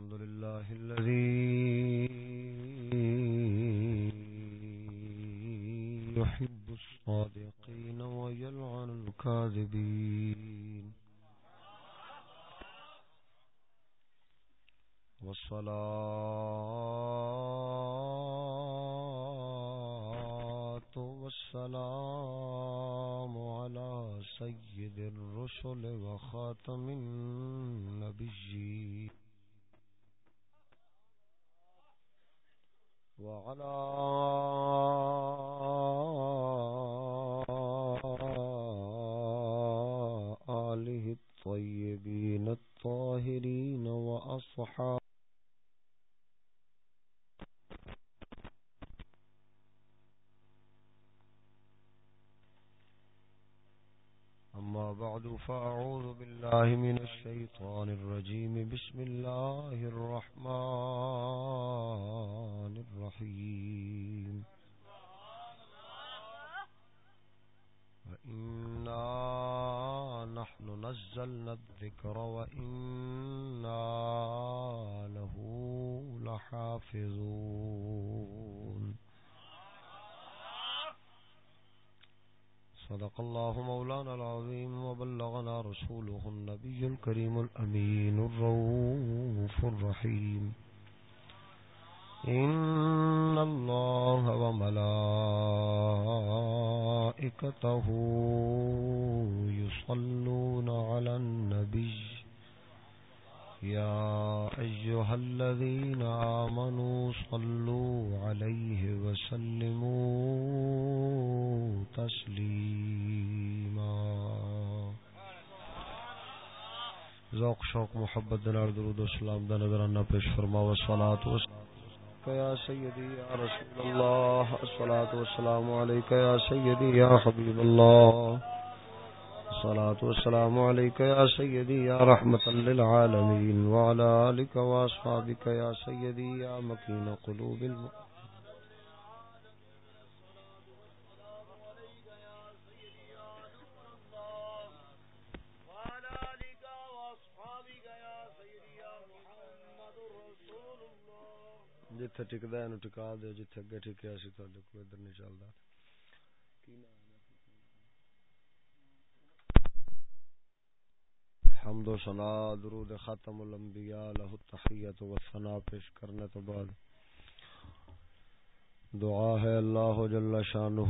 الحمد لله الذي يحب الصادقين ويلعن الكاذبين والصلاة والسلام على سيد الرسل وخاتم النبيين وعلى صدق الله مولانا العظيم وبلغنا رسوله النبي الكريم الأمين الروف الرحيم إن الله وملائكته يصلون على النبي يا أيها الذين آمنوا صلوا عليه وسلموا تسليما ذوق، شوق، محبت دنار درود و سلام دا نظرانہ پیش فرما و صلاة و یا سیدی، یا رسول اللہ الصلاة والسلام علیکہ یا سیدی، یا حبیب اللہ الصلاة والسلام عليك يا سيدي يا رحمة للعالمين وعلى آلك وأصحابك يا سيدي يا مكين قلوب المؤمنين جتھے ٹکدا ہے نو ٹکا دے جتھے اگے ٹکیا سی تہاڈے کو ادھر نہیں چلدا کی نام حمد و ثنا درود ختم الانبیاء له التحیت و ثنا پیش کرنے تو بعد دعا ہے اللہ جل شانہ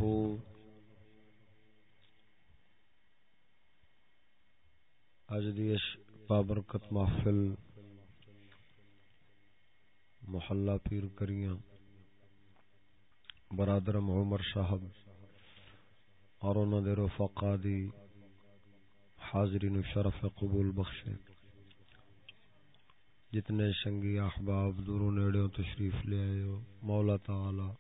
اج دی بابرکت محفل محلہ پیر کریاں برادرم عمر صاحب، اور انہوں دے رفقا دی، حاضرین شرف قبول بخشے۔ جتنے شنگی احباب، دوروں نیڑوں تشریف لے آئے ہو، مولا تعالی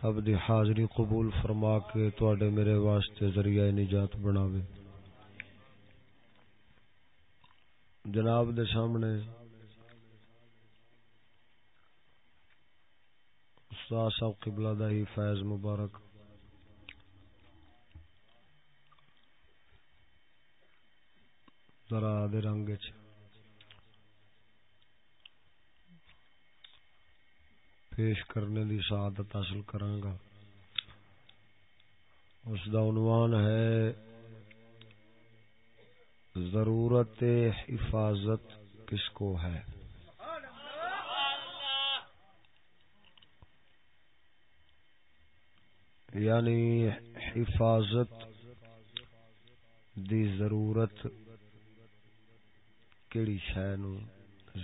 سب دی حاضری قبول فرما کے تواڈے میرے واسطے ذریعہ نجات بناوے۔ جناب دے سامنے استاد صاحب قبلہ دا ہی فیض مبارک۔ ذرا دے رنگ چ پیش کرنے دی سعادت حاصل کراں گا اس دا عنوان ہے ضرورت حفاظت کس کو ہے؟ یعنی حفاظت دی ضرورت کیڑی شے نو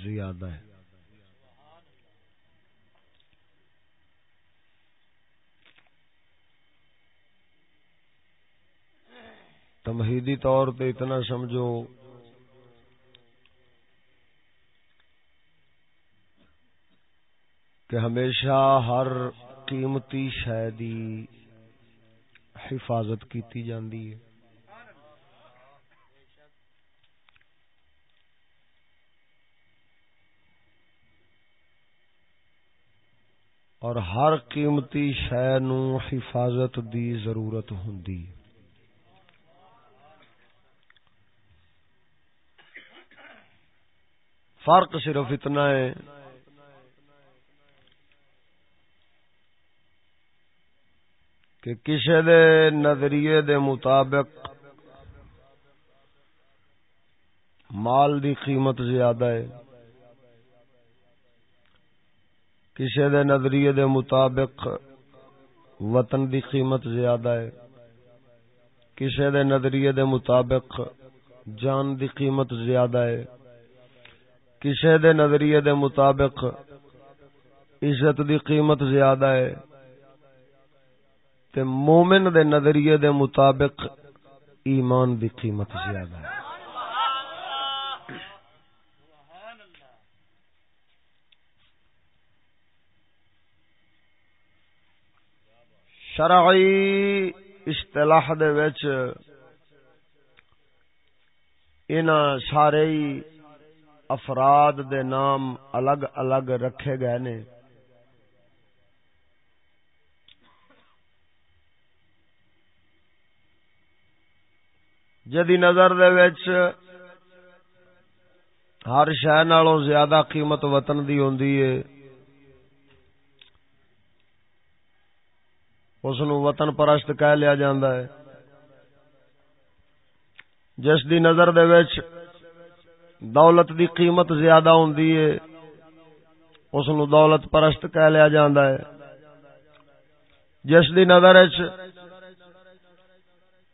زیادہ ہے۔ تمہیدی طور پہ اتنا سمجھو کہ ہمیشہ ہر قیمتی شے دی حفاظت کیتی جاندی ہے۔ اور ہر قیمتی شے نو حفاظت دی ضرورت ہوندی۔ فرق صرف اتنا ہے کہ کسی دے نظریے دے مطابق مال دی قیمت زیادہ ہے کسی دے نظریے دے مطابق وطن دی قیمت زیادہ ہے کسی دے نظریے دے مطابق جان دی قیمت زیادہ ہے کسی دے نظریے دے مطابق عزت دی قیمت زیادہ ہے۔ تے مومن دے نظریے دے مطابق ایمان دی قیمت زیادہ ہے۔ شرعی اصطلاح دے وچ انہاں سارے افراد دے نام الگ الگ رکھے گئے نے۔ جدی نظر دے وچ ہر شہ نالوں زیادہ قیمت وطن دی ہوندی ہے۔ اس نو وطن پرست کہہ لیا جاندا ہے۔ جس دی نظر دے وچ دولت دی قیمت زیادہ ہوندی ہے، اس نو دولت پرست کہہ لیا جاندا ہے۔ جس دی نظر وچ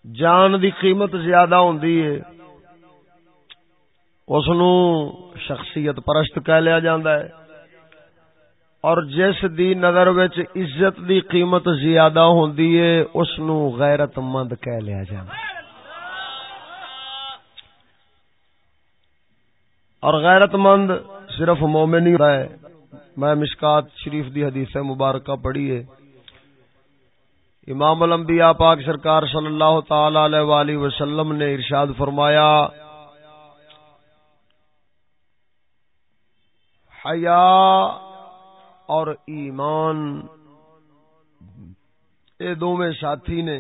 جان دی قیمت زیادہ ہوندی ہے اس نو شخصیت پرست کہہ لیا جاندا ہے۔ اور جس دی نظر وچ عزت دی قیمت زیادہ ہوندی ہے اس نو غیرت مند کہہ لیا جاندا ہے۔ اور غیرت مند صرف مومن ہی ہے۔ میں مشکات شریف دی حدیث مبارکہ پڑھی ہے۔ امام الانبیاء پاک سرکار صلی اللہ تعالی علیہ وآلہ وسلم نے ارشاد فرمایا، حیا اور ایمان، اے دو میں ساتھی نے،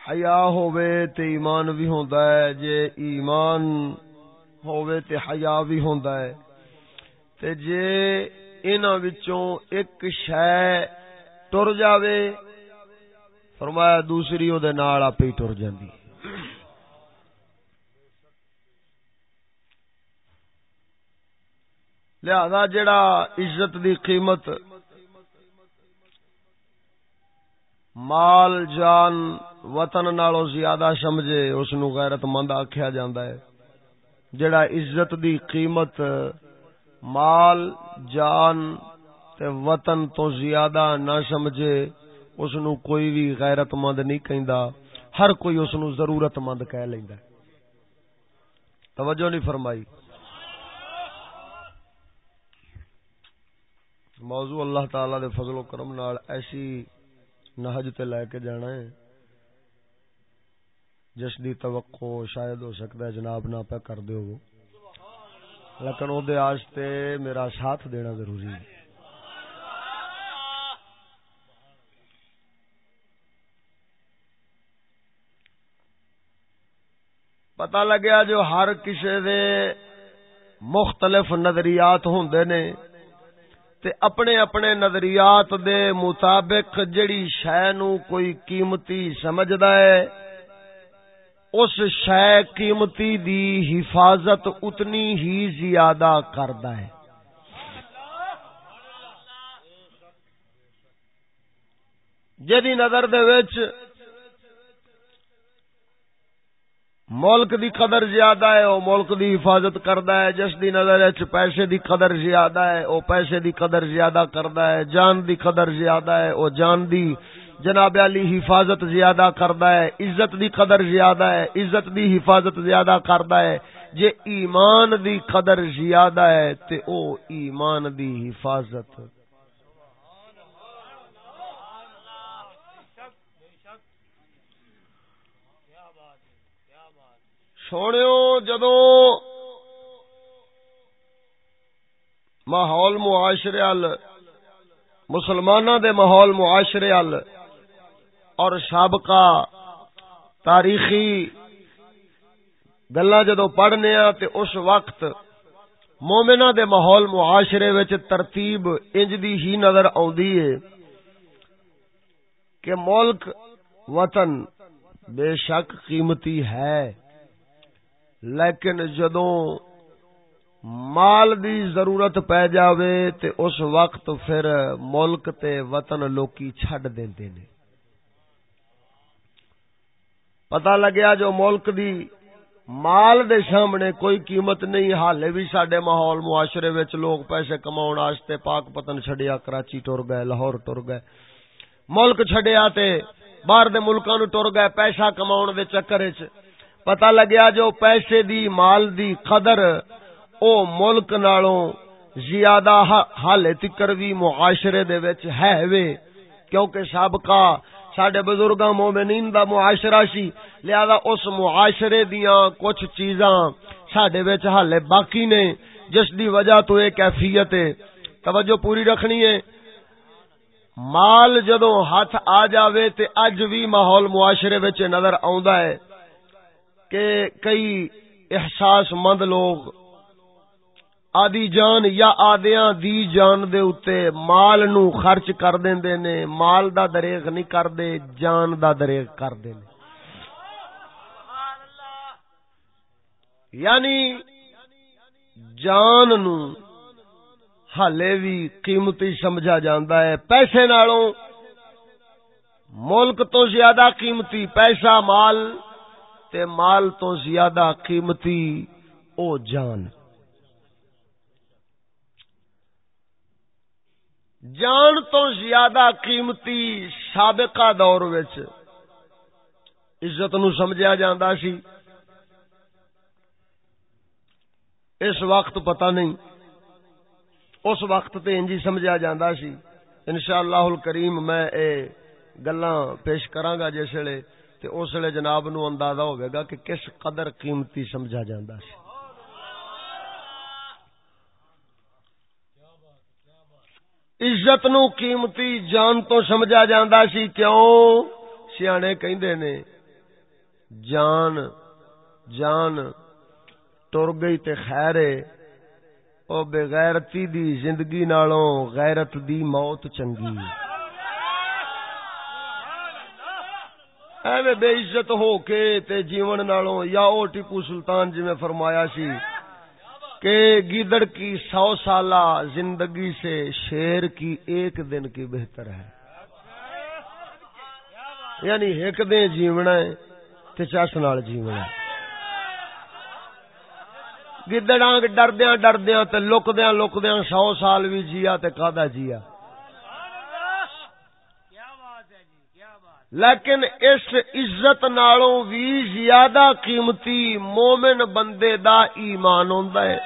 حیا ہووے تے ایمان بھی ہوندا ہے، جے ایمان ہووے تے حیا بھی ہوندا ہے، تے جے انہاں وچوں ایک شے ٹر جاوے۔ فرمایا دوسری او دے نال آپ ہی ٹر جاندی۔ لہذا جڑا عزت دی قیمت، مال، جان، وطن نالوں زیادہ سمجھے، اس نو غیرت مند آکھیا جاندا ہے۔ جڑا عزت دی قیمت مال، جان تے وطن تو زیادہ نہ سمجھے، اس نو کوئی بھی غیرت مند نہیں کہندا، ہر کوئی اس نو ضرورت مند کہہ لیندا توجہ نہیں فرمائی۔ موضوع اللہ تعالی دے فضل و کرم نال ایسی نہج تے لے کے جانا ہے۔ جس دی توقع شاید ہو سکتا ہے جناب نہ پہ کر دیو لیکن او دے آستے میرا ساتھ دینا ضروری ہے۔ پتہ لگیا جو ہر کسی دے مختلف نظریات ہوندے نے تے اپنے اپنے نظریات دے مطابق جڑی شے نو کوئی قیمتی سمجھدا ہے اس شے قیمتی دی حفاظت اتنی ہی زیادہ کردا ہے۔ جدی نظر دے وچ ملک دی قدر زیادہ ہے، او ملک دی حفاظت کردا ہے۔ جس دی نظر وچ پیسے دی قدر زیادہ ہے، او پیسے دی قدر زیادہ کردا ہے۔ جان دی قدر زیادہ ہے، او جان دی جناب علی حفاظت زیادہ کردا ہے، عزت دی قدر زیادہ ہے، عزت دی حفاظت زیادہ کردا ہے۔ جے ایمان دی قدر زیادہ ہے، تے او ایمان دی حفاظت۔ سونے جدو ماحول معاشرے ال مسلمانوں دے ماحول معاشرے ال اور سابقہ تاریخی گلا جدو پڑھنے تے اس وقت مومنا دے ماحول معاشرے وچ ترتیب انج دی ہی نظر آندی ہے کہ ملک، وطن بے شک قیمتی ہے، لیکن جدوں مال دی ضرورت پی جاوے تے اس وقت پھر ملک تے وطن لوکی چھڈ دیندے نے۔ پتہ لگیا جو ملک دی مال دے سامنے کوئی قیمت نہیں، حالے بھی سڈے ماحول معاشرے وچ لوگ پیسے کماؤن واسطے پاک پتن چھڈیا، کراچی ٹر گئے، لاہور ٹر گئے۔ ملک چھڈیا تے باہر دے ملکاں نو ٹر گئے، پیسہ کماؤن دے چکر وچ۔ پتہ لگیا جو پیسے دی، مال دی قدر، او ملک نالوں زیادہ حالے تکر بھی معاشرے دے وچ ہے وے۔ کیونکہ سابقہ سڈے بزرگاں مومنین دا معاشرہ سی، لہذا اس معاشرے دیاں کچھ چیزاں سڈے وچ حالے باقی نے، جس دی وجہ تو یہ کیفیت ہے۔ توجہ پوری رکھنی ہے۔ مال جدو ہاتھ آ جاوے تے اج بھی ماحول معاشرے وچ نظر آوندا ہے کہ کئی احساس مند لوگ آدی جان یا آدیاں دی جان دے اتے مال نو خرچ کر دیندے نے، مال دا دریغ نہیں کر دے جان دا دریغ کر نے۔ یعنی جان نو حالے بھی قیمتی سمجھا جاندا ہے۔ پیسے نالوں ملک تو زیادہ قیمتی پیسہ، مال، تے مال تو زیادہ قیمتی او جان۔ جان تو زیادہ قیمتی سابقہ دور وچ عزت نو سمجھا جاندا سی۔ اس وقت پتہ نہیں، اس وقت تے انجی سمجھا جاندا سی۔ انشاءاللہ الکریم میں اے گلاں پیش کراں گا جس ویلے تے اس ویلے جناب نو اندازہ ہوے گا کہ کس قدر قیمتی سمجھا جاندا سی۔ عزت نو قیمتی جان تو سمجھا جاندا سی، کیوں؟ سیانے کہندے نے، جان جان ٹر گئی تے خیر او بغیرتی دی زندگی نالوں غیرت دی موت چنگی۔ ایویں بے عزت ہو کے تے جیون نالوں یا او ٹیپو سلطان جی میں فرمایا سی کہ گیدڑ کی سو سالہ زندگی سے شیر کی ایک دن کی بہتر ہے۔ یعنی ایک دن جیونا ہے تے چس نال جیونا ہے۔ گدڑا ڈردیا ڈردیا تے لکدیا لکدیا سو سال بھی جیا تے کا جیا۔ لیکن اس عزت نالوں بھی زیادہ قیمتی مومن بندے دا ایمان ہوندا ہے۔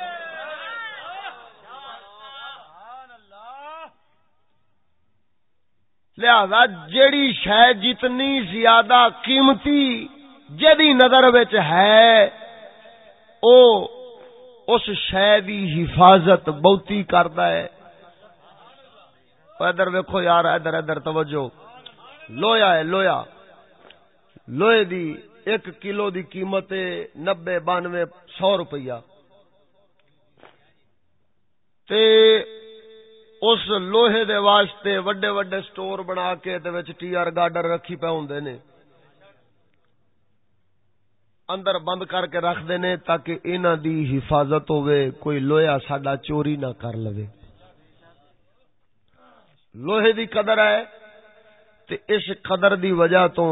لہذا جیڑی شہ جتنی زیادہ قیمتی جدی نظر وچ ہے، او اس شہ دی حفاظت بہتی کردا ہے۔ ادھر ویکھو یار، ادھر ادھر، توجہ۔ لویا ہے لویا لوہے دی ایک کلو دی قیمت نبے بانوے سو روپیہ۔ تے اس لوہے دے واسطے وڈے وڈے سٹور بنا کے دے وچ ٹی آر گارڈر رکھی پے ہوندے نے۔ اندر بند کر کے رکھ دے نے تاکہ انہاں دی حفاظت ہوے کوئی لوہا ساڈا چوری نہ کر لوے۔ لوہے دی قدر ہے تے اس قدر دی وجہ تو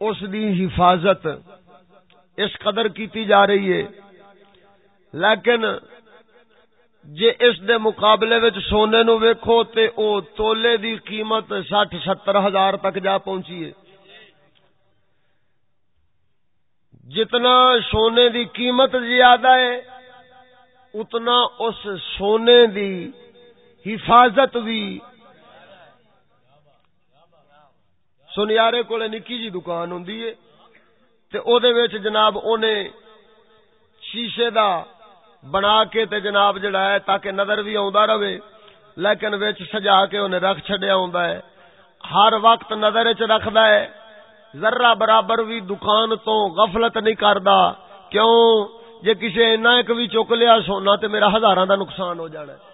اس دی حفاظت اس قدر کیتی جا رہی ہے۔ لیکن جے اس دے مقابلے وچ سونے نو ویکھو تے او تولے دی قیمت سٹھ ستر ہزار تک جا پہنچی ہے۔ جتنا سونے دی قیمت زیادہ ہے، اتنا اس سونے دی حفاظت بھی سنیارے کو نکی جی دکان ہوں تے او دے وچ جناب اونے شیشے دا بنا کے تے جناب جڑا ہے تاکہ نظر بھی آندا رہے، لیکن وچ سجا کے اونے رکھ چھڈیا ہوندا ہے۔ ہر وقت نظر وچ رکھدا ہے، ذرہ برابر بھی دکان تو غفلت نہیں کردا۔ کیوں؟ جے کسی اینا ایک بھی چک لیا سونا تے میرا ہزاراں دا نقصان ہو جانا ہے۔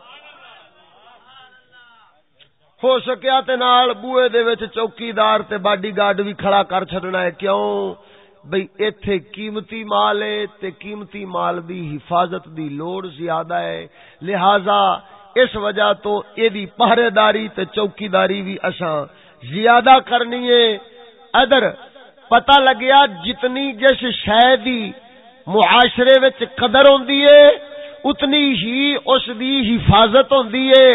ہو سکیا تے نال بوئے دے وچ چوکیدار تے باڈی گارڈ بھی کھڑا کر چھڈنا ہے کیوں؟ بھئی ایتھے قیمتی مال ہے تے قیمتی مال دی حفاظت دی لوڑ زیادہ ہے۔ لہذا اس وجہ تو اے دی پہرے داری تے چوکیداری بھی اساں زیادہ کرنی ہے۔ ادھر پتہ لگیا جتنی جس شے دی معاشرے وچ قدر ہوندی ہے، اتنی ہی اس دی حفاظت ہوندی ہے۔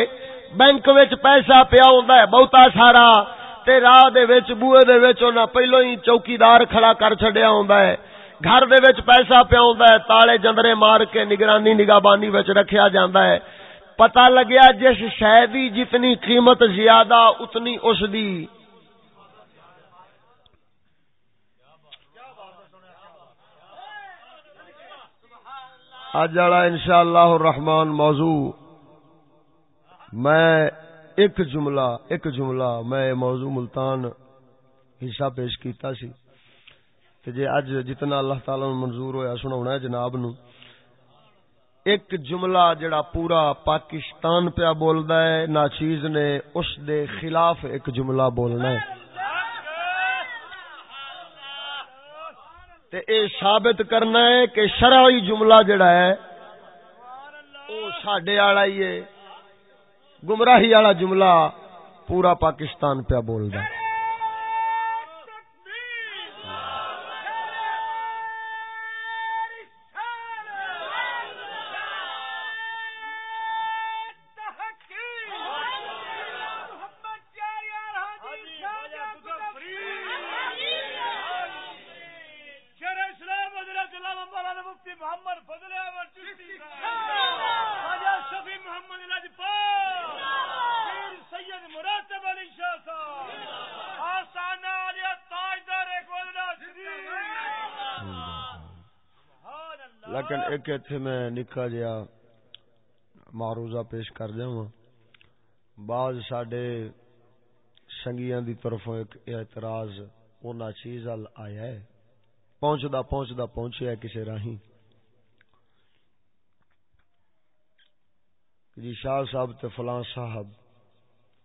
بینک وچ پیسہ پیا ہوندا ہے، بہتا سارا۔ تے راہ دے وچ، بوئے دے وچ انہاں پہلو ہی چوکیدار کھڑا کر چھڈیا ہوندا ہے۔ گھر دے وچ پیسہ پیا ہوندا ہے، تالے جندرے مار کے نگرانی، نگہبانی وچ رکھیا جاندا ہے۔ پتہ لگیا جس شے دی جتنی قیمت زیادہ، اتنی اس دی۔ اج والا انشاءاللہ الرحمن موضوع۔ میں ایک جملہ ایک جملہ میں موضوع ملتان حصہ پیش کیتا سی۔ کہ جے اج جتنا اللہ تعالی منظور ہویا سناونا ہے جناب نو ایک جملہ جڑا پورا پاکستان پہ بولدا ہے، ناچیز نے اس دے خلاف ایک جملہ بولنا ہے۔ تے اے ثابت کرنا ہے کہ شرعی جملہ جڑا ہے، او ساڈے والا ہی ہے۔ گمراہی والا جملہ پورا پاکستان پیا بولدا ایک ایتھے میں نکا جیا معروضہ پیش کر جاواں بعض ساڈے سنگیاں دی طرفوں ایک اعتراض اونا چیز ال آیا ہے۔ پہنچدا پہنچدا پہنچیا کسے راہیں جی شاہ صاحب تے فلاں صاحب،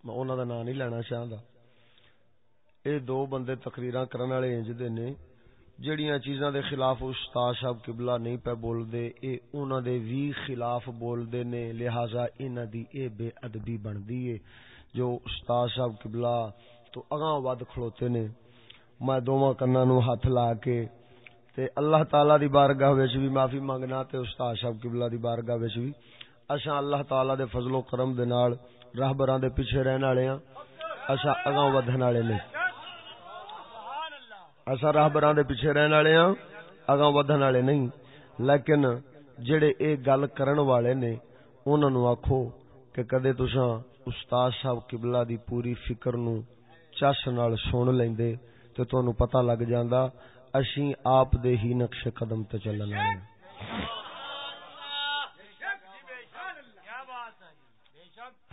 میں انہاں دا نام نہیں لینا چاہندا۔ اے دو بندے تقریراں کرن والے انج دے نے۔ جڑیاں چیزاں دے خلاف استاد صاحب قبلہ نہیں پہ بول دے اے انہاں دے وی خلاف بول دے نے، لہذا انہاں دی اے بے ادبی بندی ہے جو استاد صاحب قبلہ تو اگاں ود کھلوتے نے، میں دوواں کناں نو ہاتھ لا کے تے اللہ تعالی دی بارگاہ وچ بھی معافی منگنا تے استاد صاحب قبلہ دی بارگاہ وچ بھی اساں اللہ تعالی دے فضل و کرم دے نال راہبراں دے پیچھے رہن والے ہاں اساں اگاں ودھن والے نہیں اصا راہبر دے پیچھے رہن والے ہاں اگاں ودھن والے نہیں۔ لیکن جڑے اے گل کرن والے نے، انہاں نو آکھو کہ کدے تساں استاد صاحب قبلہ دی پوری فکر نو چس نال سن لیندے تے تانوں پتہ لگ جاندا اسی آپ دے ہی نقش قدم تے چلن والے ہیں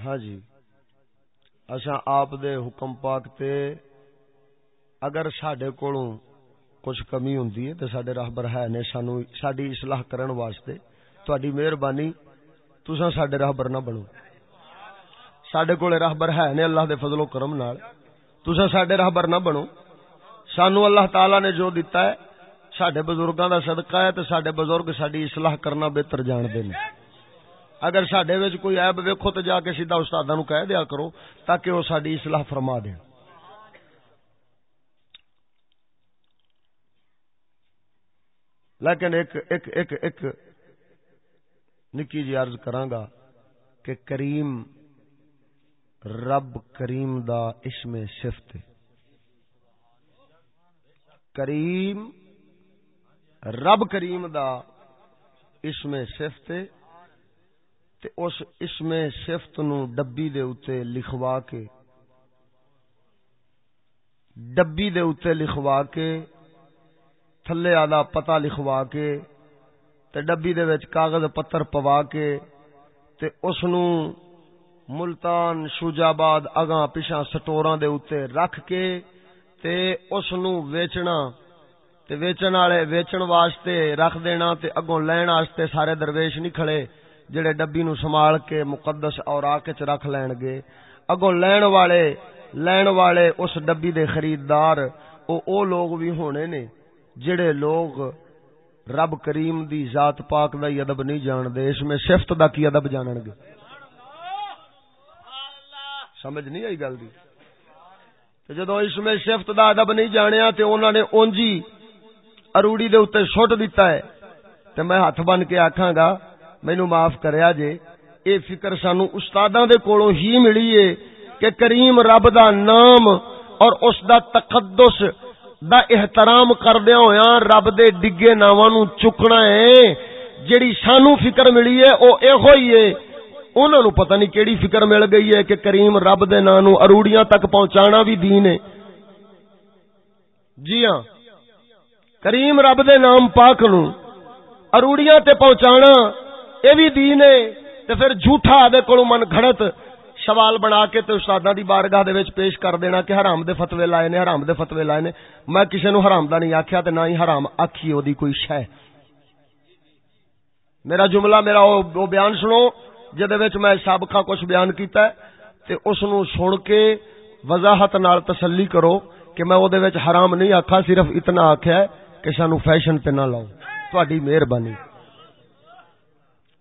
ہاں جی اچھا آپ دے حکم پاک تے اگر سڈے کو کچھ کمی ہوں تو سڈے راہبر ہے نے سانو ساری اصلاح کرن واسطے تاری مہربانی تسا سڈے راہبر نہ بنو۔ سڈے کول راہبر ہے نے اللہ دے فضل و کرم نال تسا سڈے راہبر نہ بنو۔ سانو اللہ تعالی نے جو دیتا ہے سڈے بزرگاں دا صدقہ ہے تو سڈے بزرگ ساری اصلاح کرنا بہتر جانتے ہیں۔ اگر سڈے کوئی ایب ویکو تو جا کے سیدھا استاد کہہ دیا کرو تاکہ وہ ساری اصلاح فرما دیں لیکن ایک ایک ایک ایک نکی جی عرض کرانگا کہ کریم رب کریم دا اسم صفت کریم رب کریم دا اسم صفت تے اس اسم صفت نو ڈبی دے اتے لکھوا کے، ڈبی دے اتے لکھوا کے تھلے آدھا پتا لکھوا کے تے ڈبی دے وچ کاغذ پتر پوا کے تے اس نو ملتان شوجاباد اگاں پیچھا سٹوراں دے اوتے رکھ کے تے اس نو ویچنا تے ویچن والے ویچن واسطے رکھ دینا تے اگوں لین واسطے سارے درویش نہیں کھڑے جڑے ڈبی نو سنبھال کے مقدس اور آکے چ رکھ لین گے۔ اگوں لین والے لین والے اس ڈبی دے خریدار، او او لوگ بھی ہونے نے۔ جڑے لوگ رب کریم دی ذات پاک دا ادب نہیں جان دے اس میں شفت دا کی ادب جانن گے؟ سمجھ نہیں آئی گل دی؟ جدو اس میں شفت دا ادب نہیں جانیا تے انہوں نے اونجی اروڑی دے اتنے سٹ دیتا ہے، تے میں ہاتھ بن کے آکھاں گا مینو معاف کریا جے، اے فکر سانو استاداں دے کولوں ہی ملی ہے کہ کریم رب دا نام اور اس دا تقدس دا احترام کردیا ہوا رب دے ڈگے ناواں نو چکنا ہے۔ جیڑی سانو فکر ملی ہے، او اے ہوئی ہے۔ انہوں نے پتہ نہیں کیڑی فکر مل گئی ہے کہ کریم رب دے نام نو اروڑیاں تک پہنچانا بھی دین ہے۔ جی ہاں کریم رب دے نام پاک نو اروڑیاں تے پہنچانا، اے بھی دین ہے۔ تے پھر جھوٹا دے کولو من گھڑت سوال بنا کے تے استاداں دی بارگاہ دے وچ پیش کر دینا کہ حرام دے فتوی لائے نے، حرام دے فتوی لائے نے۔ میں کسے نو حرام دا نہیں آکھیا تے نہ ہی حرام آکھی او دی کوئی شے۔ میرا جملہ، میرا او بیان سنو، جدے وچ میں سابقہ کچھ بیان کیتا ہے، تے اس نو سن کے وضاحت نال تسلی کرو کہ میں او دے وچ حرام نہیں آکھا، صرف اتنا آکھیا ہے کہ سانو فیشن تے نہ لاؤ۔ تہاڈی مہربانی۔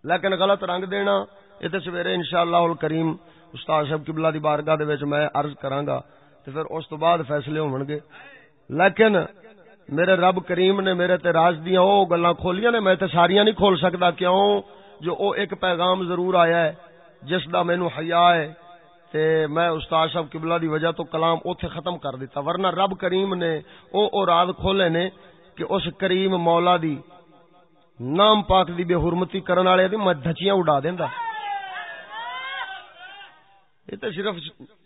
لیکن غلط رنگ دینا، یہ تو سویرے ان شاء اللہ کریم استاد صاحب قبلہ دی بارگاہ دے وچ میں عرض کراں گا تے پھر اس تو بعد فیصلے ہون گے لیکن میرے رب کریم نے میرے تے راز دیاں او گلاں کھولیاں نے میں تے ساریاں نہیں کھول سکدا کیوں؟ جو او ایک پیغام ضرور آیا ہے، جس دا مینوں حیا ہے، تے میں استاد صاحب قبلہ دی وجہ تو کلام اوتھے ختم کر دیتا۔ ورنہ رب کریم نے او او راز کھولے نے کہ اس کریم مولا دی نام پاک دی بے حرمتی کرن والے دی میں دھچیاں اڑا دیندا۔ یہ تو صرف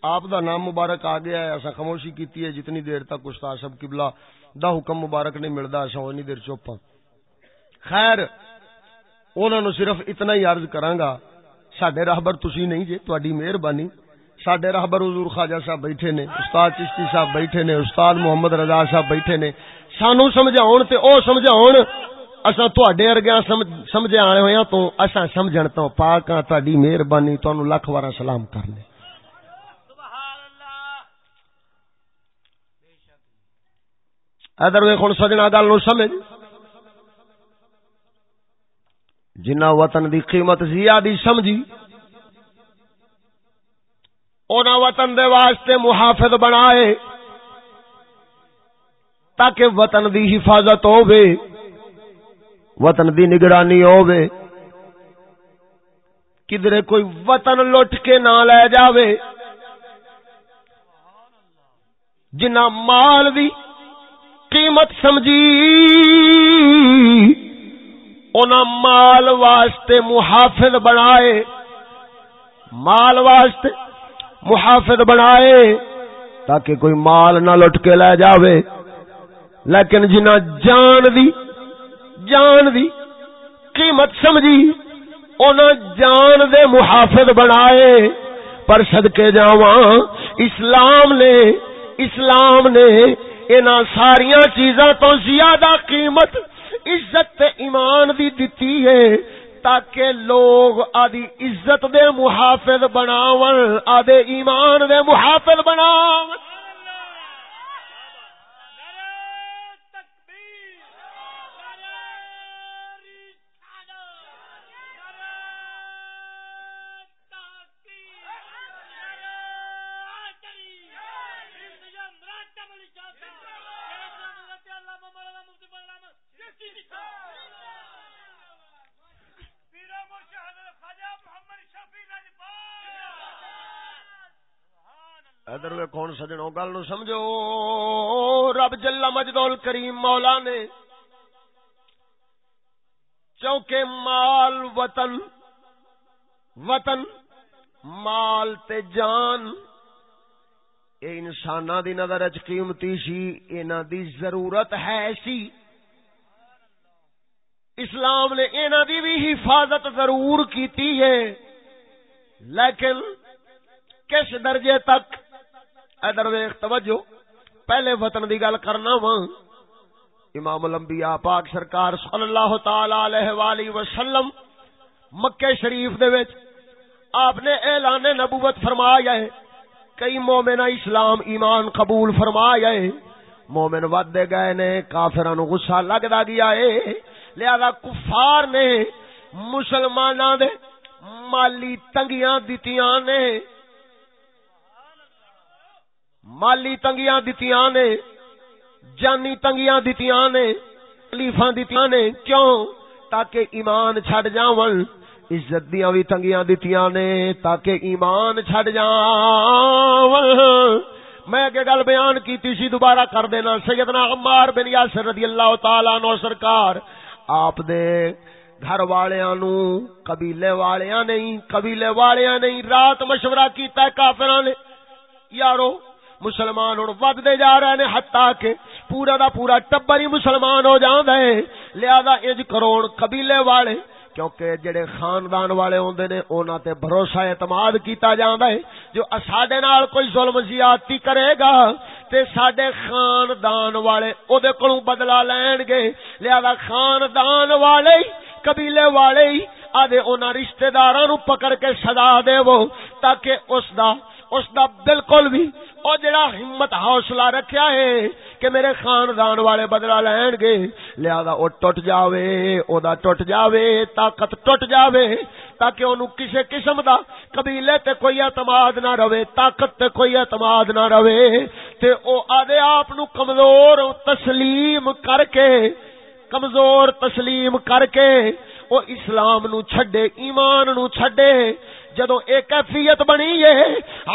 آپ دا نام مبارک آ گیا ہے ایسا خاموشی کیتی ہے، جتنی دیر تک استاد سب قبلہ دا حکم مبارک نہیں ملتا ایسا اتنی دیر چوپا ہاں۔ خیر انہوں نے صرف اتنا ہی عرض کرانگا سڈے راہبر تسی نہیں جے تہاڈی مہربانی۔ سڈے راہبر حضور خواجہ صاحب بیٹھے نے، استاد چشتی صاحب بیٹھے نے، استاد محمد رضا صاحب بیٹھے نے۔ سانو سمجھاؤن تے او سمجھاؤن اساں تواڈے ارگیاں سمجھ آنے ہوئے ہاں تو اساں سمجھن تو پاک ہاں تہاڈی مہربانی تانوں لاکھ وارا سلام کرنے۔ ادھر ویخ ہوں سجنا گل نو سمجھ۔ جنہ وطن دی قیمت زیادی سمجھی، اونا وطن دے واسطے محافظ بنائے، تاکہ وطن دی حفاظت ہوے وطن دی نگرانی ہوے کدھر کوئی وطن لٹ کے نہ لے جاوے جنہ مال دی قیمت سمجھی۔ اونا مال واسطے محافظ بنائے۔ مال واسطے محافظ بنائے تاکہ کوئی مال نہ لٹ کے لے جاوے۔ لیکن جنہ جان دی جان دی قیمت سمجھی، اونا جان دے محافظ بنائے۔ پر صدقے جاواں، اسلام نے اسلام نے انہاں ساریاں چیزاں تو زیادہ قیمت عزت ایمان دی دتی ہے تاکہ لوگ آدی عزت دے محافظ بناون آدے ایمان دے محافظ بناون۔ ادھر کون سجنو گل نو سمجھو۔ رب جلا مجدول کریم مولا نے چونکہ مال، وطن وطن، مال تے جان، اے انسان دی نظر اچ قیمتی سی اینا دی ضرورت ہے سی۔ اسلام نے اینا دی بھی حفاظت ضرور کیتی ہے۔ لیکن کس درجے تک؟ ادھر ویخ توجہ۔ پہلے وطن دی گل کرنا وا۔ امام الانبیاء پاک سرکار صلی اللہ تعالی علیہ والہ وسلم مکہ شریف دے وچ آپ نے اعلان نبوت فرمایا ہے۔ کئی مومن اسلام ایمان قبول فرمایا ہے۔ مومن ودے گئے نے، کافراں نو غصہ لگدا گیا ہے۔ لہذا کفار نے مسلماناں دے مالی تنگیاں دتیاں نے، مالی تنگیاں دتیاں نے، جانی تنگیاں دتیاں نے، تکلیفاں دتیاں نے، کیوں؟ تاکہ ایمان چھڈ جاون، عزت دیاں بھی تنگیاں دتیاں نے، تاکہ ایمان چھڈ جاون۔ میں اگے گل بیان کیتی سی، دوبارہ کر دینا، سیدنا عمار بن یاسر رضی اللہ تعالی عنہ سرکار۔ آپ دے گھر والیاں نو قبیلے والیاں نہیں قبیلے والیاں نہیں رات مشورہ کیتا ہے کافراں نے یارو مسلمان ہوں ودتے جا رہے ہیں ہتا کے پورا دا پورا ٹبر ہی مسلمان ہو جاندا ہے لہذا انج کروڑ قبیلے والے کیونکہ جڑے خاندان والے ہوندے نے انہاں تے بھروسہ اعتماد کیتا جاندا ہے جو ساڈے نال کوئی ظلم زیادتی کرے گا تے ساڈے خاندان والے او دے کولوں بدلہ لین گے۔ لہذا خاندان والے قبیلے والے آدھے انہاں رشتہ داراں نو پکڑ کے سزا دے وہ تاکہ اس دا اس دا بالکل بھی او جڑا ہمت حوصلہ رکھیا ہے کہ میرے خاندان والے بدلا لین گے۔ لہذا او ٹوٹ جاوے، او دا ٹوٹ جاوے، طاقت ٹوٹ جاوے۔ تاکہ اونوں کسے قسم دا قبیلے تے کوئی اعتماد نہ رہے، طاقت تے کوئی اعتماد نہ رہے، تے او آدے آپ نو کمزور تسلیم کر کے، کمزور تسلیم کر کے او اسلام نو چھڈے، ایمان نو چھڈے۔ جدو ایک کیفیت بنی ہے،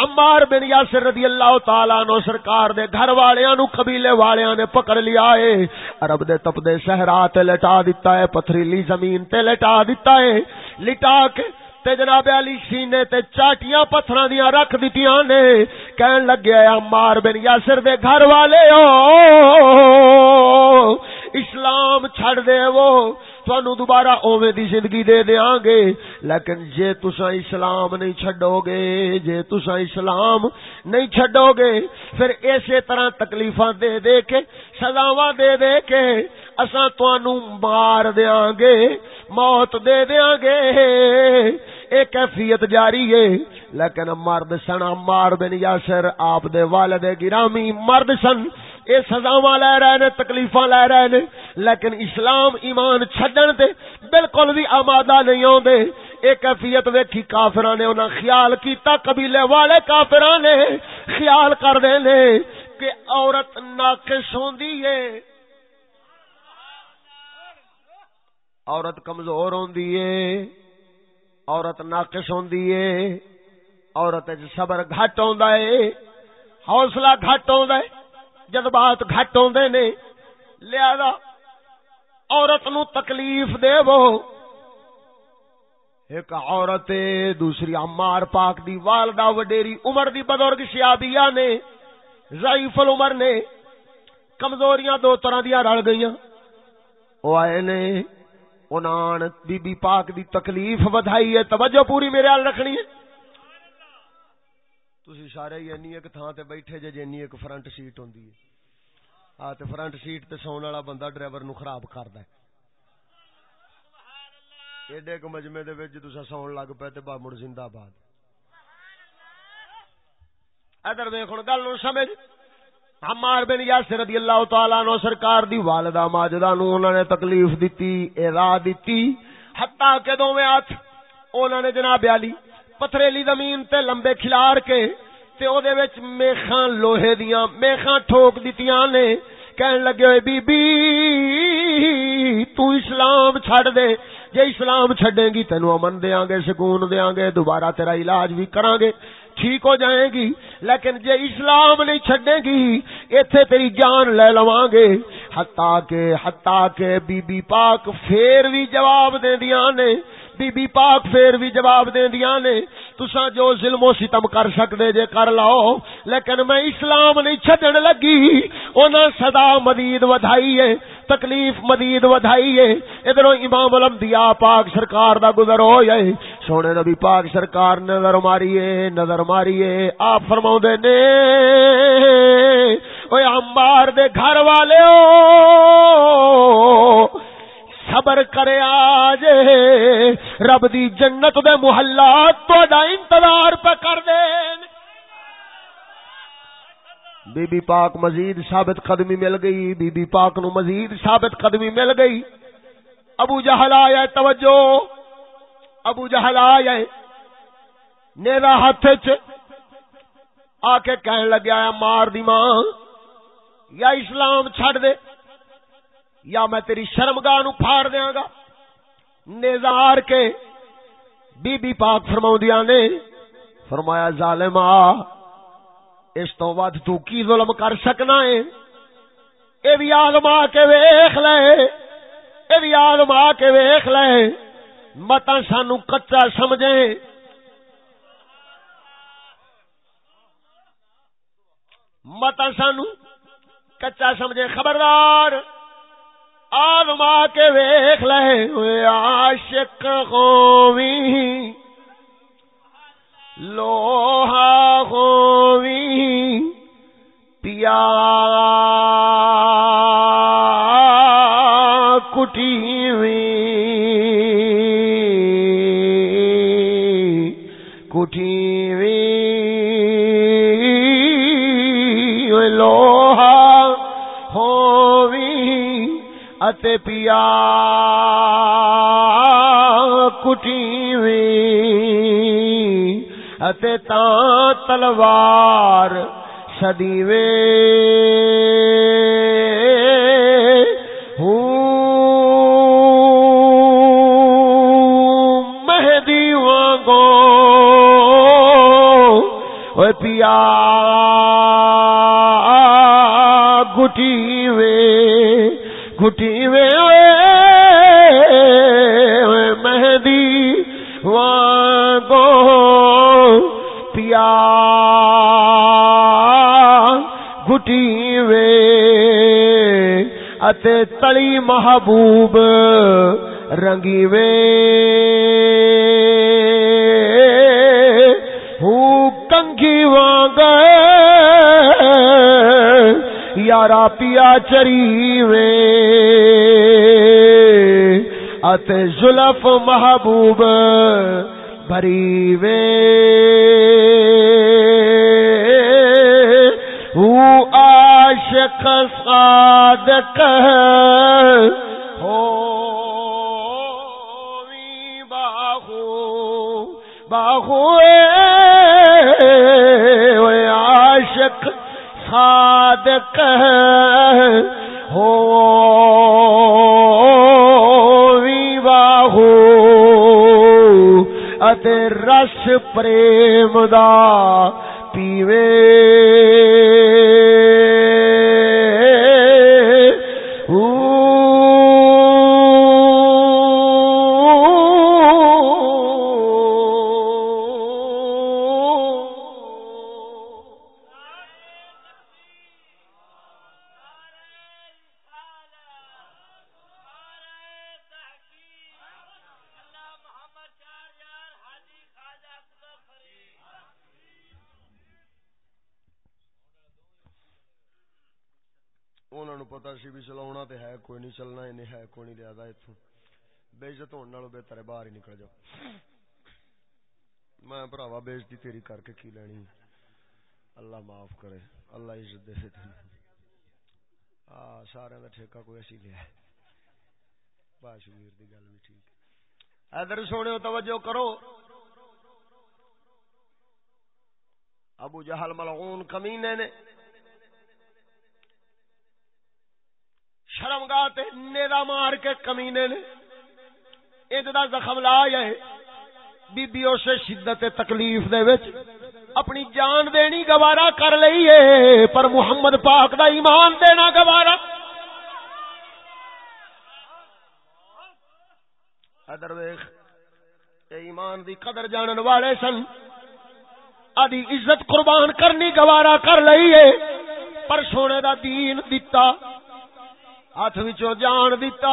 عمار بن یاسر رضی اللہ تعالی نو سرکار دے گھر والیاں نو قبیلے والیاں نے پکڑ لیا ہے۔ عرب دے تپدے صحرا تے لٹا دیتا ہے، پتھریلی زمین تے لٹا دیتا ہے۔ لٹا کے تے جناب علی سینے تے چاٹیاں پتھراں دیاں رکھ دتیاں نے، کہن لگیا عمار بن یاسر دے گھر والے او اسلام چھڑ دے وہ تھانو دوبارہ اوے دی زندگی دے دیاں گے۔ لیکن جے تسا اسلام نہیں چھڈو گے، جے تسا اسلام نہیں چھڈو گے، پھر اسی طرح تکلیفاں دے دے کے، سزاواں دے دے کے اساں تانوں مار دیاں گے، موت دے دیاں گے۔ ایک کیفیت جاری ہے۔ لیکن مرد سن مار بن یاسر، آپ دے والد گرامی مرد سن۔ اے سزاواں لے رہے نے، تکلیفاں لے رہے نے۔ لیکن اسلام ایمان چھڈن تے بالکل بھی آمادہ نہیں ہوندے۔ اے کیفیت ویکھی، کافراں نے انہاں خیال کیتا، قبیلے والے کافراں نے خیال کر دے نے کہ عورت ناقص ہوندی ہے۔ عورت کمزور ہوندی ہے، عورت ناقص ہوندی ہے، عورت صبر گھٹ ہوندا ہے، حوصلہ گھٹ ہوندا ہے، جذبات گھٹ ہوندے نے، لہذا عورت نو تکلیف دے وہ ایک عورت دوسری عمار پاک دی والدہ، وڈیری عمر دی بزرگ سیابیہ نے، ضعیف العمر نے، کمزوریاں دو طرح دیا رل گئیاں۔ وہ آئے نے انہاں بی بی پاک دی تکلیف ودھائی ہے، توجہ پوری میرے حال رکھنی ہے۔ تسی سارے ہی اینی ایک تھان تے بیٹھے جے جینی ایک فرنٹ سیٹ ہوندی ہے۔ آ تے فرنٹ سیٹ تے سون والا بندہ ڈرائیور نو خراب کردا ہے۔ ایڈے ک مجمے دے وچ تسا سون لگ پے تے با مڑ زندہ باد۔ ادھر ویکھ ہن گل نو سمجھ۔ عمار بن یاسر رضی اللہ تعالی عنہ سرکار دی والدہ ماجدہ نو انہوں نے تکلیف دتی ایذا دتی حتا کہ دوویں ہاتھ انہوں نے جناب علی پتھریلی زمین تے لمبے کھلار کے تے او دے وچ میخاں لوہے دیاں، میخاں ٹھوک دتیاں نے۔ کہن لگے ہوئے بی بی تو اسلام چھڑ دے۔ جے اسلام چھڈیں گی تینو امن دیاں گے سکون دیاں گے دوبارہ تیرا علاج بھی کران گے ٹھیک ہو جائے گی، لیکن جے اسلام نہیں چھڈے گی۔ ایتھے تیری جان لے لواں گے۔ حتا کہ حتا کہ بی بی پاک پھر بھی جواب دے نے۔ بی بی پاک پھر بھی جواب دے دیاں نے تسا جو ظلم و ستم کر سکدے جے کر لاؤ، لیکن میں اسلام نہیں چھڈن لگی۔ انہاں صدا مزید ودھائی ہے، تکلیف مزید ودھائی ہے۔ ادھر امام الانبیاء پاک سرکار دا گزر ہو جائے سونے نبی پاک سرکار نظر ماریے نظر ماریے۔ آپ فرماؤں دے نے وہ امبار دے گھر والے صبر کرے آج۔ رب دی جنت دے محلات تو انتظار پہ کر دے بی بی پاک مزید ثابت قدمی مل گئی۔ بی بی پاک نو مزید ثابت قدمی مل گئی۔ ابو جہل آیا توجہ۔ ابو جہل آیا نیرا ہاتھ چ آ کے کہن لگیا مار دی ماں۔ یا اسلام چھڑ دے۔ یا میں تیری شرمگاہ نو پھاڑ دیاں گا؟ نیزار کے بی بی پاک فرماؤں نے، فرمایا ظالم آ اس تو ود تو کی ظلم کر سکنا ہے؟ اے بھی آزما کے ویخ لے، اے بھی آزما کے ویخ لے متا سانو کچا سمجھے۔ متا سانو کچا سمجھے، خبردار۔ آزما کے ویخ لے عاشق خوی لوہا خوی پیا اتے پیا کٹی اتے تا تلوار سدیوے مہدی گو پیا گٹی وے گٹی وے گٹی وے اتے تلی محبوب رنگی وے یارا پیا چری وے اتے زلف محبوب بھری وے عاشق صادق ہو۔ باہو باہو عاشق صادق۔ ہو۔ باہو اتے رس پریم دا پیوے۔ نکل جاؤ میں براوا بےزتی تیری کر کے کی لینی اللہ معاف کرے اللہ عزت دے تین ہاں سارے کا ٹھیکہ کوئی ایسی لیا باشمیر کی گل بھی ٹھیک ادھر سونے توجہ کرو ابو جہل ملعون کمینے نے شرم گاہ نیرا مار کے کمینے نے اجدا زخم لا جائے بی بی اسے شدت تکلیف دے وچ اپنی جان دینی گوارا کر لئی ہے، پر محمد پاک دا ایمان دینا گوارا۔ ادر ویخ ایمان دی قدر جانن والے سن۔ آدھی عزت قربان کرنی گوارا کر لئی ہے، پر سونے دا دین دتا، ہاتھ جان دیتا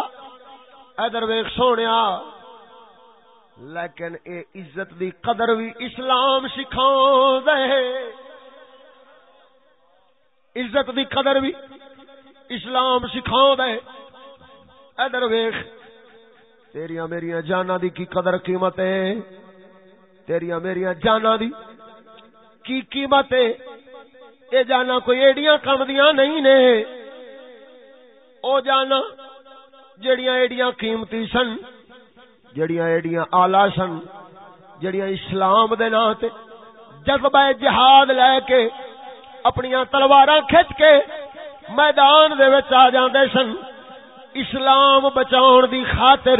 ادھر ویخ سونے لیکن اے عزت دی قدر بھی اسلام سکھا دے عزت دی قدر بھی اسلام سکھاؤ دے ادھر ویخ تیریاں میریاں جانا دی کی قدر قیمت ہے؟ تیریاں میریاں جانا دی کی قیمت ہے؟ اے جانا کوئی ایڈیاں کم دیاں نہیں نے۔ او جانا جڑیاں ایڈیاں قیمتی سن، جڑیاں ایڈیاں آلہ سن، جڑیاں اسلام دے نا تے جذبہ جہاد لے کے اپنی تلواراں کھچ کے میدان دے وچ آ جاندے سن۔ اسلام بچاؤ دی خاطر،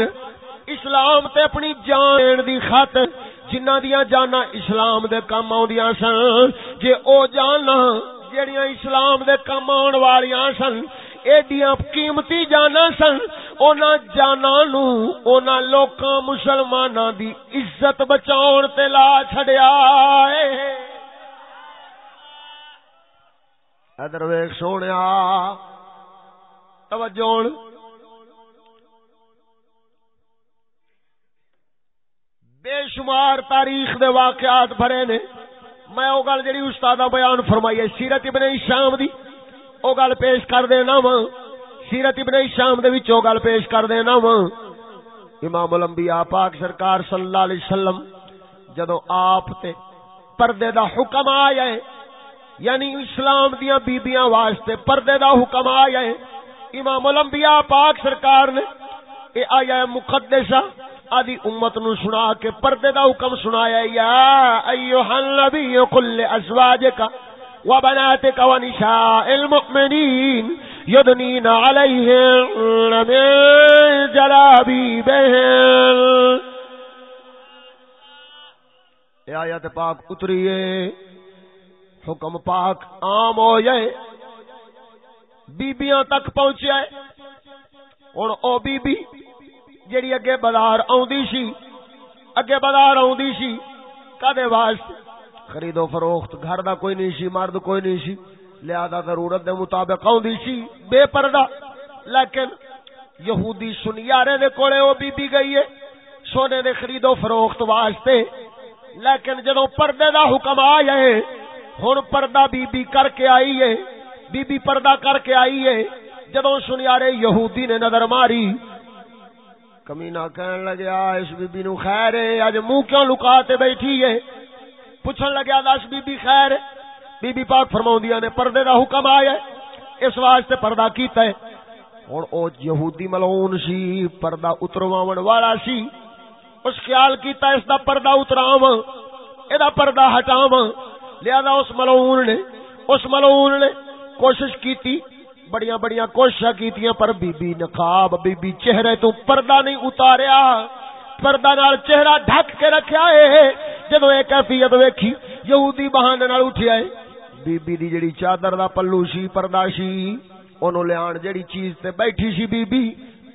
اسلام تے اپنی جان دین دی خاطر جنہ دیا جانا اسلام دے کام آدیاں سن۔ جے او جانا جڑیاں اسلام دے کام آن والیاں سن ایڈیاں قیمتی جانا سن، اونا جانا نو اونا لوکاں مسلماناں دی عزت بچاؤن تے لا چھڑیا اے ادھر ویکھ سونیا۔ توجہ بے شمار تاریخ دے واقعات بھرے نے۔ میں او گل جڑی استاد بیان فرمائی ہے، سیرت ابن شام دی۔ او گل پیش کر دینا وا سیرت ابن شام دے وچ او گل پیش کر دینا وا امام الانبیاء پاک سرکار صلی اللہ علیہ وسلم جدو آپ تے پردے دا حکم آیا ہے یعنی اسلام دیاں بیبییاں واسطے پردے دا حکم آیا ہے امام الانبیاء پاک سرکار نے اے آیا ہے مقدسہ آدھی امت نو سنا کے پردے دا حکم سنایا یا ایوہ النبی قل ازواجکا وبناتك ونساء المؤمنين يدنين عليهن من جلابيبهن. اے آیت پاک اتریے، حکم پاک عام ہو جائے بیبیاں تک پہنچے۔ ہوں او بی بی جیڑی اگے بازار آوندی سی، اگے بازار آوندی سی، کدے واسطے؟ خرید و فروخت، گھر دا کوئی نہیں سی مرد کوئی نہیں سی لہذا ضرورت دے مطابق آوندی سی بے پردہ۔ لیکن یہودی سنیارے دے کولے او بی بی گئی ہے، سونے دے خرید و فروخت واسطے۔ لیکن جدوں پردے دا حکم آیا ہے، ہن پردہ بی بی کر کے آئی ہے بی بی پردہ کر کے آئی ہے۔ جدوں سنیارے یہودی نے نظر ماری کمینا کہن لگیا، اس بی بی نو خیر ہے، اج منہ کیوں لکاتے بیٹھی ہے؟ پوچھن لگیا، دس بی بی خیر؟ بی بی پاک فرماؤندیاں نے، پردے دا حکم آیا ہے، اس واسطے پردہ کیتا ہے۔ ہن او یہودی ملعون سی، پردہ اترواون والا سی۔ اس خیال کیتا اس دا پردہ اتراواں، اے دا پردہ ہٹاواں۔ لہذا اس ملعون نے، اس ملعون نے کوشش کیتی، بڑیاں بڑیاں کوششاں کیتیاں، پر بی بی نقاب بی بی چہرے تو پردہ نہیں اتاریا۔ پردہ نال چہرہ ڈھک کے رکھیا ہے جدو یہ کیفیت ویکھی، یہودی بہانے نال اٹھیا ہے بی بی دی جڑی چادر دا پلو سی، پردہ سی، اونوں لیان جڑی چیز تے بیٹھی سی بی بی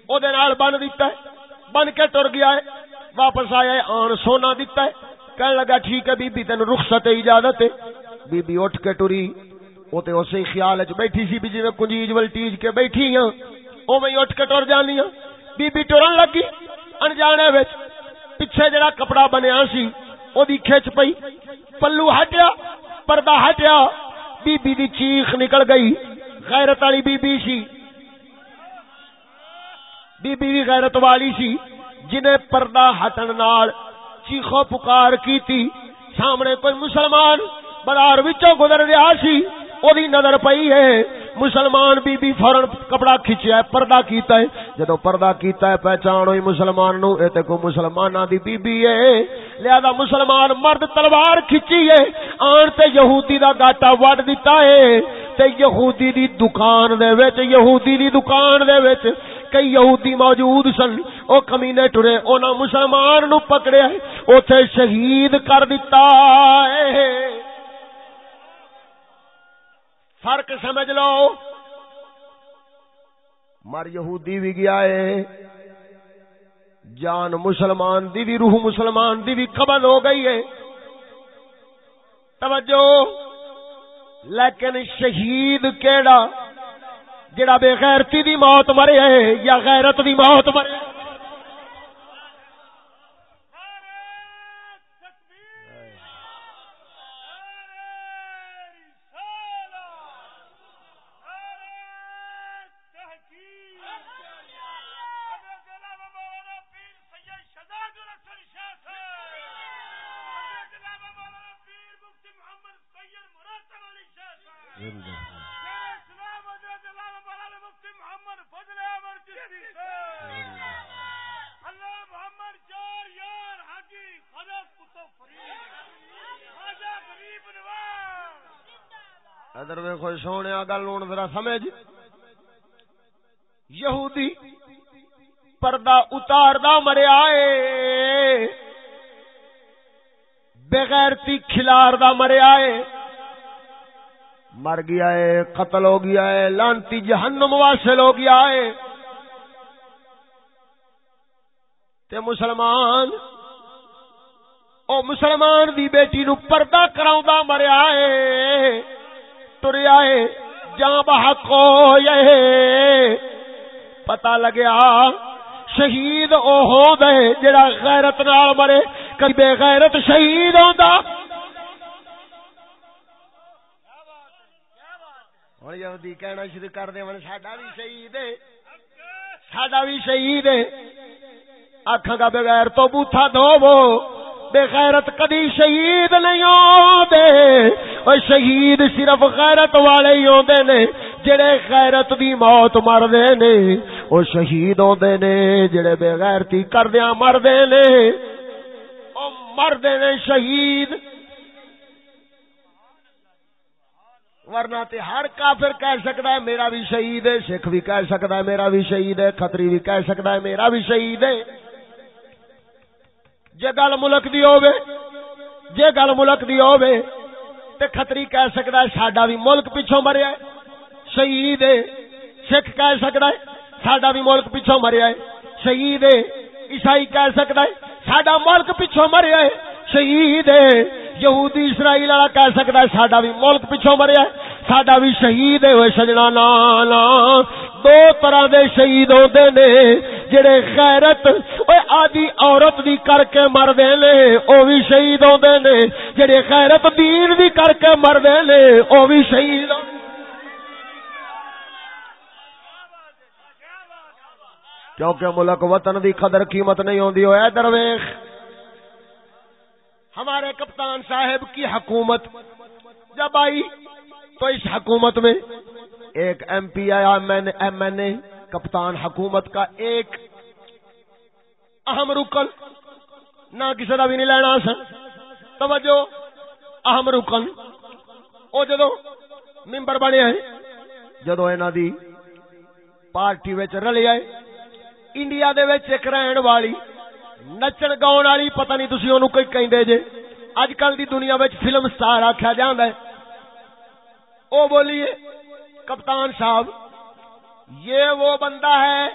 او دے نال بن دتا ہے۔ بن کے ٹر گیا ہے۔ واپس آیا ہے، آن سونا دتا ہے۔ کہنے لگا، ٹھیک ہے بی بی تین رخصت اجازت ہے۔ بی بی اٹھ کے ٹری۔ وہ تو اسی خیال چ بیٹھی سی بھی جی کنجیج ولٹیج کے بیٹھی ہاں او میں اٹھ کے ٹر جانی ہاں بی بی ٹرن لگی۔ انجانے وچ پیچھے جڑا کپڑا بنیا سی او دی کھچ پئی پلو ہٹیا پردہ ہٹیا بی بی دی چیخ نکل گئی غیرت والی بی بی سی بی بی بھی غیرت والی سی جنہیں پردہ ہٹن نال چیخو پکار کی تھی سامنے کوئی مسلمان بازار وچوں گزر رہا سی دی نظر پئی ہے مسلمان بی بی فورن کپڑا کھچیا ہے پردہ کیتا ہے جدو پردہ کیتا ہے پہچان ہوئی مسلمان نو اے تے کو مسلماناں دی بی بی ہے لہذا مسلمان مرد تلوار کھچی ہے آن تے یہودی دا گاٹا وڈ دیتا ہے تے یہودی دی دکان دے وچ یہودی دی دکان دے وچ کئی یہودی موجود سن او کمینے ٹرے انہاں مسلمان نو پکڑیا اوتھے شہید کر دیتا ہے فرق سمجھ لو۔ مر یہودی بھی گیا ہے۔ جان مسلمان دی بھی روح مسلمان دی بھی قبل ہو گئی ہے۔ توجہ۔ لیکن شہید کیڑا، جڑا بے غیرتی دی موت مرے ہے یا غیرت دی موت مرے ادھر ویکو سونے گل ہوں ذرا سمجھ۔ یہودی پردہ اتاردا مریا ہے بغیرتی کھلار دا مریا ہے مر گیا ہے قتل ہو گیا ہے لانتی جہنم واصل ہو گیا ہے تے مسلمان، او مسلمان دی بیٹی نو پردہ کراؤں مریا ہے تریا ہے جاں بحق ہو یہ پتا لگیا، شہید او ہو دے جڑا غیرت نال مرے کبھی بے غیرت شہید ہوندا۔ ہوں یہودی کہنا شروع کر دے من ساڈا بھی شہید ہے۔ ساڈا بھی شہید ہے۔ اکھ کا بغیر تو بوتھا دھوو بے غیرت کدی شہید نہیں ہوتے اور شہید صرف غیرت والے ہی ہوتے نے، جڑے غیرت دی موت مردے نے۔ او شہید ہوندے نے، جڑے بے غیرتی کردیاں مردے نے۔ او مردے نے شہید۔ ورنہ تے ہر کافر کہہ سکتا ہے، میرا بھی شہید ہے سکھ بھی کہہ سکتا ہے، میرا بھی شہید ہے، کھتری بھی کہہ سکتا ہے، میرا بھی شہید ہے۔ جے گل ملک دی ہوے جے گل ملک دی ہوے تے کھتری کہہ سکتا ہے ساڈا بھی ملک پیچھے مریا ہے شہید ہے سکھ کہہ سکتا ہے ساڈا بھی ملک پیچھے مریا ہے شہید ہے عیسائی کہہ سکتا ہے ساڈا ملک پیچھے مریا ہے شہید ہے یہودی اسرائیل والا کہہ سکتا ہے ساڈا بھی ملک پیچھے مریا ہے ساڈا بھی شہید ہوئے سجنا نا دو طرح دے شہید ہوتے نے، جڑے غیرت آدھی عورت دی کر کے مردے نے، او بھی شہید ہوتے نے۔ جڑے غیرت دین دی کر کے مردے نے، او بھی شہید کیونکہ ملک وطن دی قدر قیمت نہیں ہوندی ہو اے درویش۔ ہمارے کپتان صاحب کی حکومت جب آئی تو اس حکومت میں ایک ایم پی آیا ایم این اے، کپتان حکومت کا ایک اہم رکن، نہ کسی کا بھی نہیں لینا سن توجہ، اہم رکن۔ وہ جدو ممبر بنے ہیں، جدو انہوں دی پارٹی رلی آئے، انڈیا دے ایک رہن والی نچن گاؤن والی، پتہ نہیں تھی انہوں کوئی کہیں جے۔ اج کل دی دنیا وچ فلم سٹار آخیا جاندا ہے۔ او بولیے، کپتان صاحب، یہ وہ بندہ ہے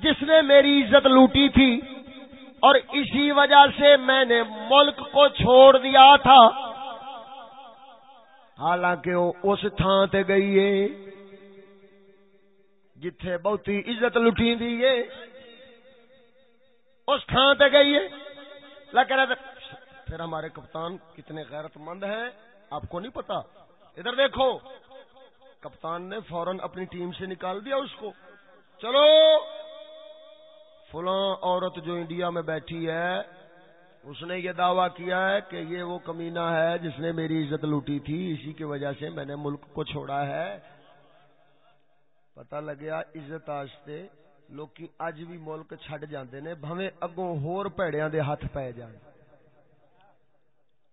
جس نے میری عزت لوٹی تھی اور اسی وجہ سے میں نے ملک کو چھوڑ دیا تھا۔ حالانکہ وہ اس تھان تے گئی ہے جتھے بہتی عزت لٹی دی ہے۔ اس تھان تے گئی ہے۔ لیکن پھر ہمارے کپتان کتنے غیرت مند ہیں، آپ کو نہیں پتا۔ ادھر دیکھو۔ کپتان نے فوراً اپنی ٹیم سے نکال دیا اس کو۔ چلو۔ فلاں عورت جو انڈیا میں بیٹھی ہے، اس نے یہ دعویٰ کیا ہے کہ یہ وہ کمینہ ہے جس نے میری عزت لوٹی تھی، اسی کی وجہ سے میں نے ملک کو چھوڑا ہے۔ پتہ لگیا عزت آستے لوگ اج بھی ملک چھڈ جاندے نے، بھویں اگوں ہور پیڑیاں دے ہاتھ پے جان۔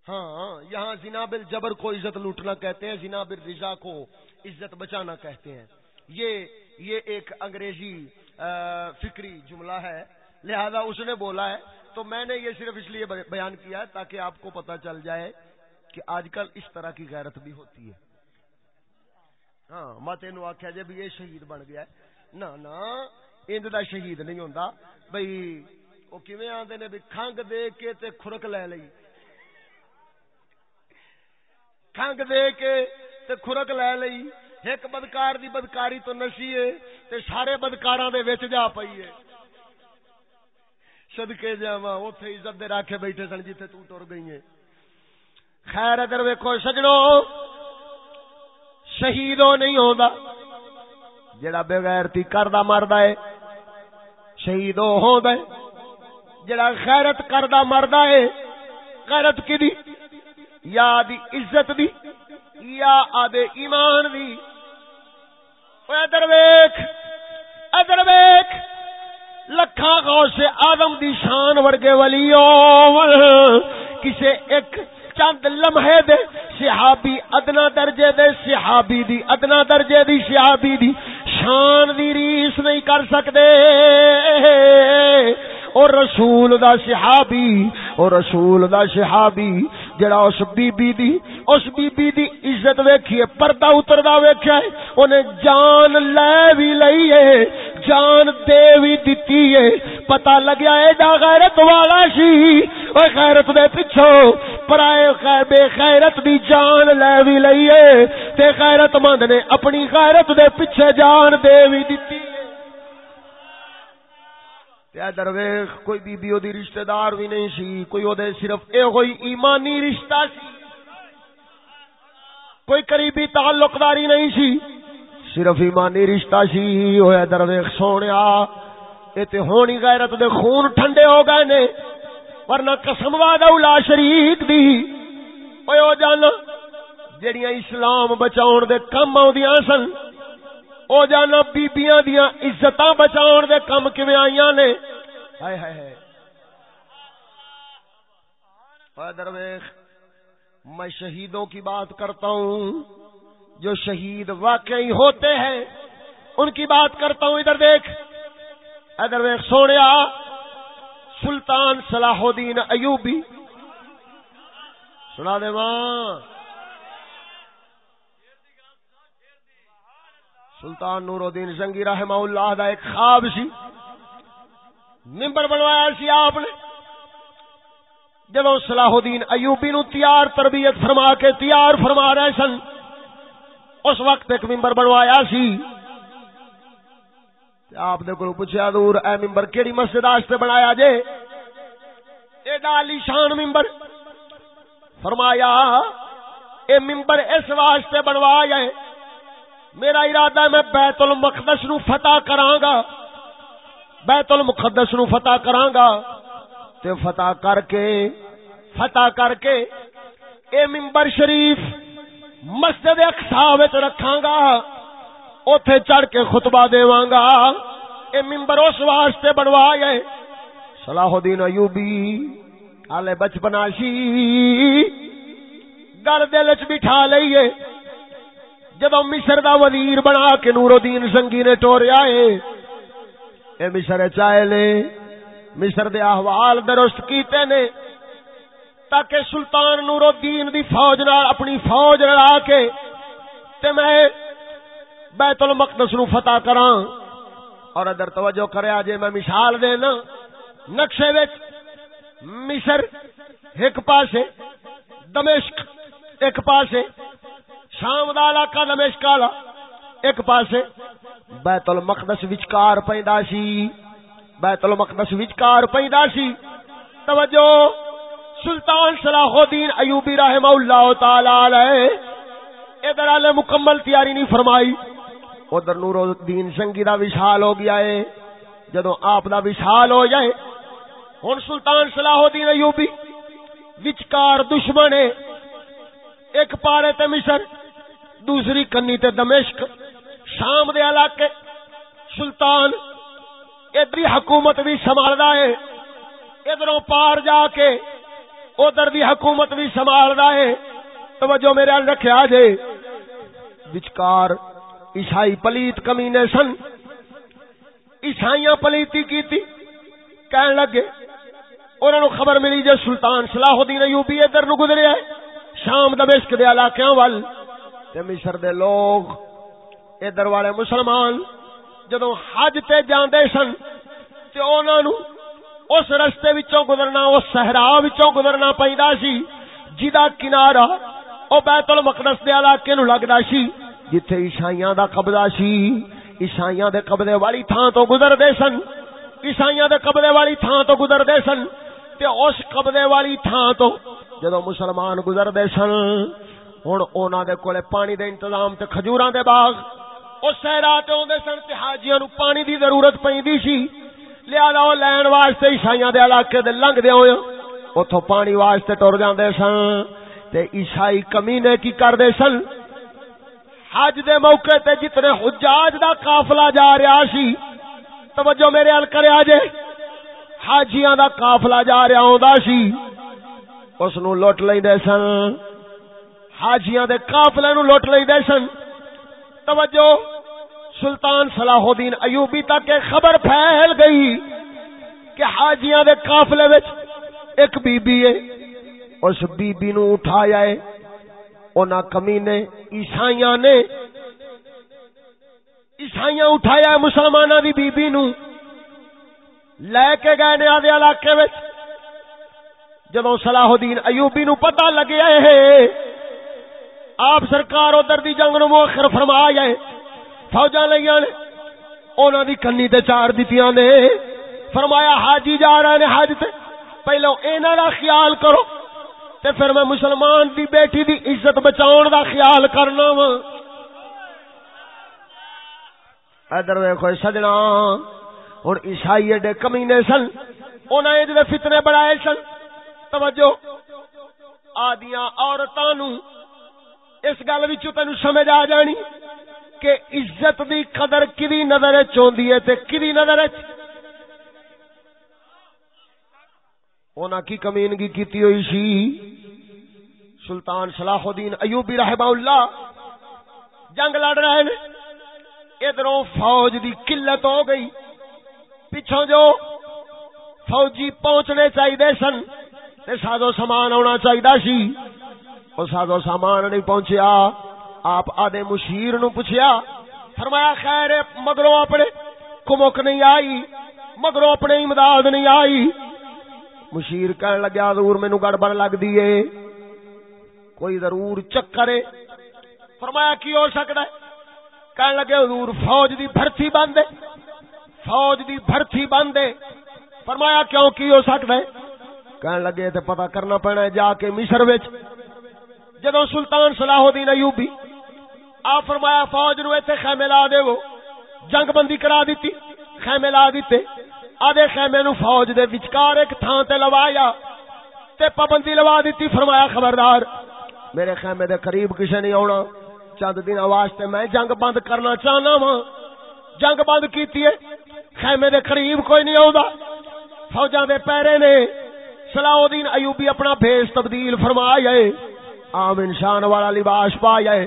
ہاں یہاں زنا بل جبر کو عزت لوٹنا کہتے ہیں زنا الرضا کو عزت بچانا کہتے ہیں۔ یہ یہ ایک انگریزی فکری جملہ ہے۔ لہذا اس نے بولا ہے۔ تو میں نے یہ صرف اس لیے بیان کیا ہے تاکہ آپ کو پتا چل جائے کہ آج کل اس طرح کی غیرت بھی ہوتی ہے۔ ہاں مت یہ آخیا جی بھی یہ شہید بن گیا ہے۔ نہ اند دا شہید نہیں ہوندا۔ بھئی او کیویں آندے نے بھی کھنگ دے کے تے خرک لے لئی۔ کھنگ دے کے تے خرک لے لئی۔ ایک بدکار دی بدکاری تو نسی ہے تے سارے بدکاراں دے وچ جا پئی ہے۔ صدکے جاواں، اوتھے عزت دے راکھے بیٹھے سن جتھے تو ٹر گئی ہے خیر، ادھر ویکھو سجنو شہیدوں نہیں ہوندا۔ جڑا بے غیرتی کردا مردا ہے شہید ہو دے جڑا غیرت کردا مردا ہے، غیرت کی دی یا دی عزت دی یا آدھے ایمان دی؟ ادھر ویخ ادھر ویخ لکھا غوث آدم دی شان ورگے ولی کسے ایک چند لمحے دے صحابی ادنا درجے دے، صحابی دی ادنا درجے دی، صحابی دی شان دی ریس نہیں کر سکتے۔ اور رسول دا صحابی، اور رسول دا صحابی جڑا اس بی بی دی، اس بی بی دی عزت ویکھیے، پردہ اتردا ویکھیا ہے اونے جان لے وی لئی ہے، جان دے وی دتی ہے۔ پتہ لگیا اے دا غیرت والا سی او غیرت دے پیچھے پرائے خیر بے غیرت دی جان لے وی لئی ہے۔ تے غیرت مند نے اپنی غیرت دے پیچھے جان دے وی دتی۔ درویخ کوئی بی بی دی رشتہ دار بھی نہیں سی، کوئی او دے صرف اے ہوئی ایمانی رشتہ سی۔ کوئی قریبی تعلق داری نہیں سی، صرف ایمانی رشتہ سی۔ ہویا درویخ سونیا، اے تے ہونی غیرت دے خون ٹھنڈے ہو گئے نے، ورنہ قسم وعدہ اولا شریک دی۔ اوے او جانا، جڑیاں اسلام بچاؤن دے کم آؤندیاں سن او جانا بیبیاں دیاں عزتاں بچاؤن دے کم کیویں آئیاں نے؟ ہائے ہائے ہائے۔ درویش، میں شہیدوں کی بات کرتا ہوں۔ جو شہید واقعی ہوتے ہیں، ان کی بات کرتا ہوں۔ ادھر دیکھ۔ ادھر ویخ سونے سلطان صلاح الدین ایوبی۔ سنا دے ماں۔ سلطان نور الدین زنگی رحمہ اللہ دا ایک خواب سی۔ ممبر بنوایا سی آپ نے۔ جب صلاح الدین ایوبی نو تیار تربیت فرما کے تیار فرما رہے سن، اس وقت ایک ممبر بنوایا سی۔ آپ نے کو پوچھا دور اے ممبر کیڑی مسجد آستے بنایا جے؟ اے ڈالی شان ممبر فرمایا، اے ممبر اس واسطے بنوایا ہے میرا ارادہ ہے میں بیت المقدس نو فتح کراں گا بیت المقدس نو فتح کراں گا تے فتح کر کے، فتح کر کے اے منبر شریف مسجد اقصا وچ رکھاں گا اوتھے چڑھ کے خطبہ دیواں گا اے منبر اس واسطے بنوایا ہے۔ صلاح الدین ایوبی حالے بچپنا سی گل دل چ بٹھا لئیے۔ جب مصر دا وزیر بنا کے نور الدین سنگی نے ٹوریا ہے اے مصر چائے لے مصر دے احوال درست کیتے نے، تاکہ سلطان نور الدین دی فوج نال اپنی فوج لڑا کے، تے میں بیت المقدس نو فتح کراں۔ اور ادھر توجہ کریا جے میں مثال دینا، نقشے وچ مصر ایک پاسے، دمشق ایک پاسے شام دا علاقہ دمشق والا ایک پاسے بیت المقدس وچکار پیندا سی۔ بیت المقدس وچکار پیندا سی۔ توجہ۔ سلطان صلاح الدین ایوبی رحمہ اللہ تعالی علیہ۔ ادھر والے مکمل تیاری نہیں فرمائی۔ ادھر نور الدین سنگی دا وشال ہو گیا ہے۔ جدو آپ دا وشال ہو جائے، ہن سلطان صلاح الدین ایوبی وچکار دشمن ہے۔ ایک پارے تے مصر۔ دوسری کنی تے دمشق، شام دے علاقے، سلطان، ادری حکومت بھی سنبھالدا ہے۔ ادھروں پار جا کے ادھر دی حکومت بھی سنبھالدا ہے۔ توجہ میرے ال رکھیا جے وچکار، عیسائی پلیت کمینے سن۔ عیسائیاں پلیتی کیتی، کہن لگے انہوں نے خبر ملی جے سلطان صلاح الدین ایوبی ادھر نو گزریا ہے، شام دمشق دے علاقیاں وال۔ تے مصر دے لوگ، ادھر والے مسلمان جدو حج تے جاندے سن، تے انہاں نو اس رستے وچوں گزرنا، اس صحرا وچوں گزرنا پیندا سی جدا کنارا او بیت المقدس دے علاقے نو لگدا سی، جتھے عیسائیاں دا قبضہ سی۔ عیسائیاں دے قبضے والی تھاں تو گزردے سن۔ عیسائیاں دے قبضے والی تھاں تو گزردے سن۔ تے اس قبضے والی تھاں تو جدو مسلمان گزردے سن ہوں اونا دے کولے پانی دے انتظام تے کھجوراں دے باغ۔ او سہرا تے اوندے سن تے حاجیاں نو پانی دی ضرورت پیندی سی۔ لہذا او لین واسطے عیسائیاں دے علاقے دے لنگ دے ہوئے۔ اوتھوں پانی واسطے ٹر جاندے سن تے عیسائی کمینے کی کر دے سن۔ حج دے موقع تے جتنے حجاج دا قافلہ جا رہا سی۔ توجہ میرے ال کریا جے حاجیاں دا قافلہ جا رہا ہوندا سی۔ اس نو لوٹ لیندے سن۔ حاجیاں دے قافلے نو لوٹ لیندے سن۔ توجہ، سلطان صلاح الدین ایوبی تک خبر پھیل گئی کہ حاجیاں دے قافلے وچ ایک بی بی ہے۔ اس بی بی نو اٹھایا ہے۔ اونا کمینے عیسائیاں نے عیسائیاں اٹھایا ہے مسلمانہ دی بی بی نو۔ لے کے گئے نے آدھے علاقے وچ۔ جدو صلاح الدین ایوبی نو پتہ لگیا ہے آپ سرکار ادھر دی جنگ نو مؤخر فرمایا ہے۔ فوجاں لئیاں نے، انہاں دی کنی تے چار دتیاں نے۔ فرمایا، حاجی جا رہے نے حج تے۔ پہلو انہاں دا خیال کرو۔ تے پھر میں مسلمان دی بیٹی دی عزت بچاؤن دا خیال کرنا وا۔ ادھر ویکھو، سجنا۔ ہن عیسائی ایڈے کمینے سن۔ انہاں اے دے فتنے بڑھائے سن۔ توجہ۔ آدیاں عورتاں نو اس گل وچ تینو سمجھ آ جانی کہ عزت دی قدر کدی نظر چوندی ہے تے کدی نظر اونا کی کمینگی کیتی ہوئی سی؟ سلطان صلاح الدین ایوبی رحمہ اللہ۔ جنگ لڑ رہے نے۔ ادھروں فوج دی قلت ہو گئی۔ پچھوں جو فوجی پہنچنے چاہیے سن، تے سادو سامان آنا چاہیے سی۔ وہ سادو سامان نہیں پہنچیا۔ آپ آدھے مشیر نو پوچھیا، فرمایا، خیر، مگروں اپنے کمک نہیں آئی، مگروں اپنے امداد نہیں آئی۔ مشیر کہنے لگیا ضرور مینو گڑبڑ لگ دیے کوئی ضرور چکر فرمایا، کی ہو سکتا ہے؟ کہنے لگے، حضور، فوج دی بھرتی بند ہے۔ فوج دی بھرتی بند ہے۔ فرمایا، کیوں کی ہو سکتا ہے؟ کہنے لگے، تے پتہ کرنا پینا ہے، جا کے مصر وچ جدوں سلطان صلاح الدین ایوبی آ فرمایا فوج نو ایتھے خیمے لا دے وہ جنگ بندی کرا دیتی خیمے لا دیتے۔ آدھے خیمے نو فوج دے وچکار ایک تھان تے لوایا تے پابندی لوا دیتی فرمایا خبردار، میرے خیمے دے قریب کسے نہیں آنا چند دن واسطے میں جنگ بند کرنا چاہنا وا جنگ بند کیتی ہے، خیمے دے قریب کوئی نہیں آؤں فوجاں دے پیرے نے صلاح الدین ایوبی اپنا بھیس تبدیل فرمایا ہے۔ عام انسان والا لباس پایا ہے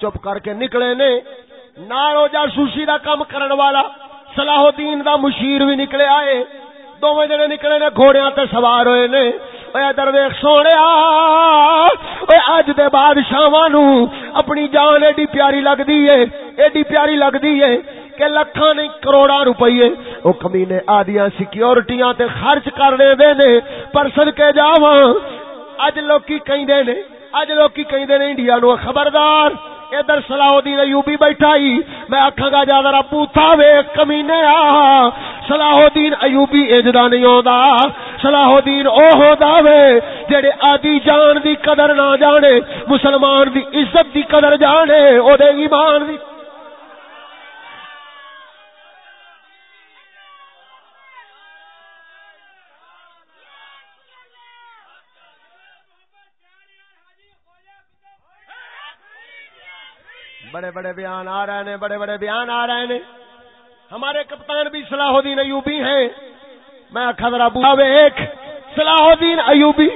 چپ کر کے نکلے نے نارو جاسوسی دا کام کرن والا صلاح الدین دا مشیر بھی نکلے آئے دوویں جنے نکلے نے گھوڑیاں تے سوار ہوئے نے اے درویش سونے اج دے بادشاہاں نو اپنی جان ایڈی پیاری لگدی ہے ایڈی پیاری لگدی ہے کہ لکھاں نہیں کروڑاں روپے او کمینے آدیاں سیکیورٹیاں تے خرچ کر دے نے پر صدکے جاواں اج لوکی کہندے نے اج لوکی کہندے نے انڈیا نو خبردار۔ ادھر صلاح ایوبی بیٹھا ہی۔ میں آکھاں گا جا ذرا بوتھا ویکھ کمینے آ۔ صلاح الدین ایوبی اجدا نہیں ہوندا۔ صلاح الدین او ہوندا وے جڑے آدی جان دی قدر نہ جانے، مسلمان دی عزت دی قدر جانے، او دے ایمان دی بڑے بڑے بیان آ رہے ہیں، بڑے بڑے بیان آ رہے ہیں۔ ہمارے کپتان بھی صلاح الدین ایوبی ہیں۔ میں خبر ایک صلاح الدین ایوبی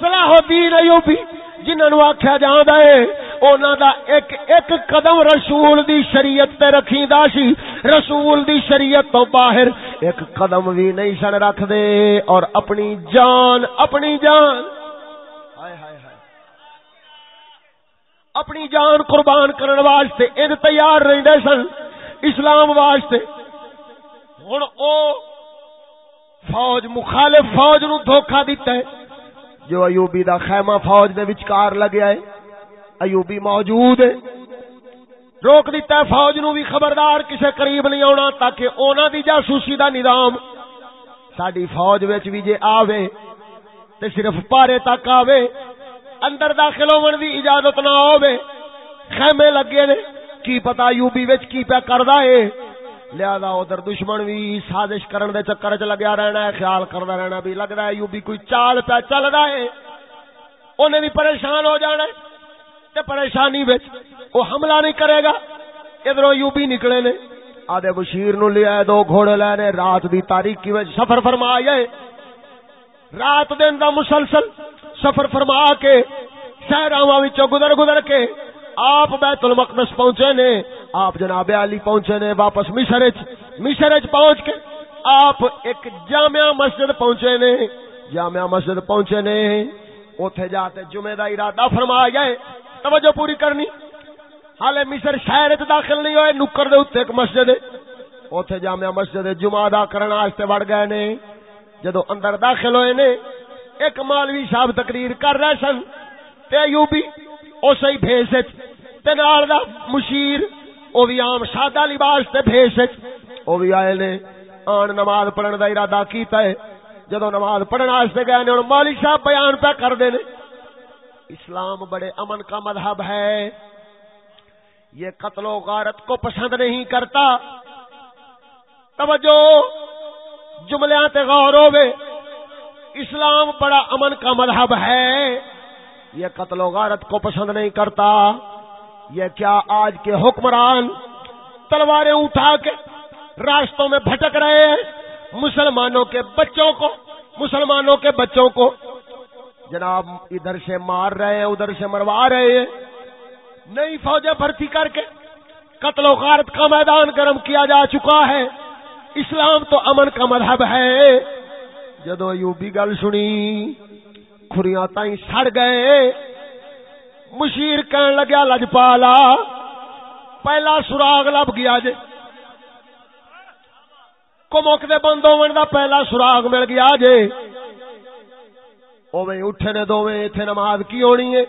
صلاح الدین ایوبی، جنہوں آخیا جانا ہے اونا دا ایک ایک قدم رسول دی شریعت تے رکھی دا سی۔ رسول دی شریعت تو باہر ایک قدم بھی نہیں سن رکھ دے اور اپنی جان اپنی جان اپنی جان قربان کرنے واسطے، ان تیار رہتے سن اسلام واسطے۔ ہوں او فوج، مخالف فوج نو دھوکا دیتا ہے۔ جو ایوبی دا خیمہ فوج دے وچکار لگیا ہے ایوبی موجود ہے۔ روک دیتا ہے، فوج نو بھی خبردار کسے قریب نہیں آنا تاکہ اونا دی جاسوسی دا نظام ساڈی فوج وچ بھی جے آوے تے صرف پارے تک آوے اندر داخل ہون دی اجازت نہ ہوے خیمے لگے نے۔ کی پتا یو بی وچ کی پیا کردا ہے۔ لہذا ادھر دشمن بھی سازش کرن دے چکر چ لگیا رہنا ہے، خیال کردا رہنا بھی لگدا ہے۔ یو بی کوئی چال پہ چل رہا ہے۔ انہیں بھی پریشان ہو جانا ہے۔ تے پریشانی بچ وہ حملہ نہیں کرے گا۔ ادھر یو بھی نکلے نے۔ آدھے بشیر نو لیا دو گھوڑے لینے رات دی تاریخی وچ سفر فرما جائے رات دن دا مسلسل۔ سفر فرما کے شہراں وچوں گزر گزر کے آپ بیت المقدس پہنچے نے، آپ جناب علی پہنچے نے، واپس مصر وچ، مصر پہنچ کے آپ ایک جامعہ مسجد پہنچے نے، جامعہ مسجد پہنچے نے، اوتھے جاتے جمعہ دا ارادہ فرما گئے توجہ پوری کرنی۔ حالے مصر شہر وچ داخل نہیں ہوئے، نکر دے اوتے ایک مسجد ہے۔ اوتھے جامعہ مسجد جمعہ ادا کرن واسطے وڑ گئے نے۔ جدو اندر داخل ہوئے نے ایک مولوی صاحب تقریر کر رہے سن، تے ایوبی اسی بھیس وچ تے نال دا مشیر، او بھی عام سادہ لباس تے بھیس وچ او بھی آئے نے، آن نماز پڑھن دا ارادہ کیتا ہے۔ جدو نماز پڑھن واسطے گئے نے، ہن مولوی صاحب بیان پہ کر دے نے۔ اسلام بڑے امن کا مذہب ہے۔ یہ قتل و غارت کو پسند نہیں کرتا۔ توجہ جملیاں تے غور ہوے اسلام بڑا امن کا مذہب ہے۔ یہ قتل و غارت کو پسند نہیں کرتا۔ یہ کیا آج کے حکمران تلواریں اٹھا کے راستوں میں بھٹک رہے ہیں؟ مسلمانوں کے بچوں کو، مسلمانوں کے بچوں کو۔ جناب، ادھر سے مار رہے ہیں، ادھر سے مروا رہے ہیں۔ نئی فوجیں بھرتی کر کے قتل و غارت کا میدان گرم کیا جا چکا ہے۔ اسلام تو امن کا مذہب ہے۔ جدو یو بھی گل سنی خریاں تائیں سڑ گئے۔ مشیر کہن لگیا، لجپالا، پہلا سراغ لب گیا جے۔ کمک دے بند ہون دا پہلا سراغ مل گیا جے۔ اوے اٹھے نے دوویں، ایتھے نماز کی ہونی ہے؟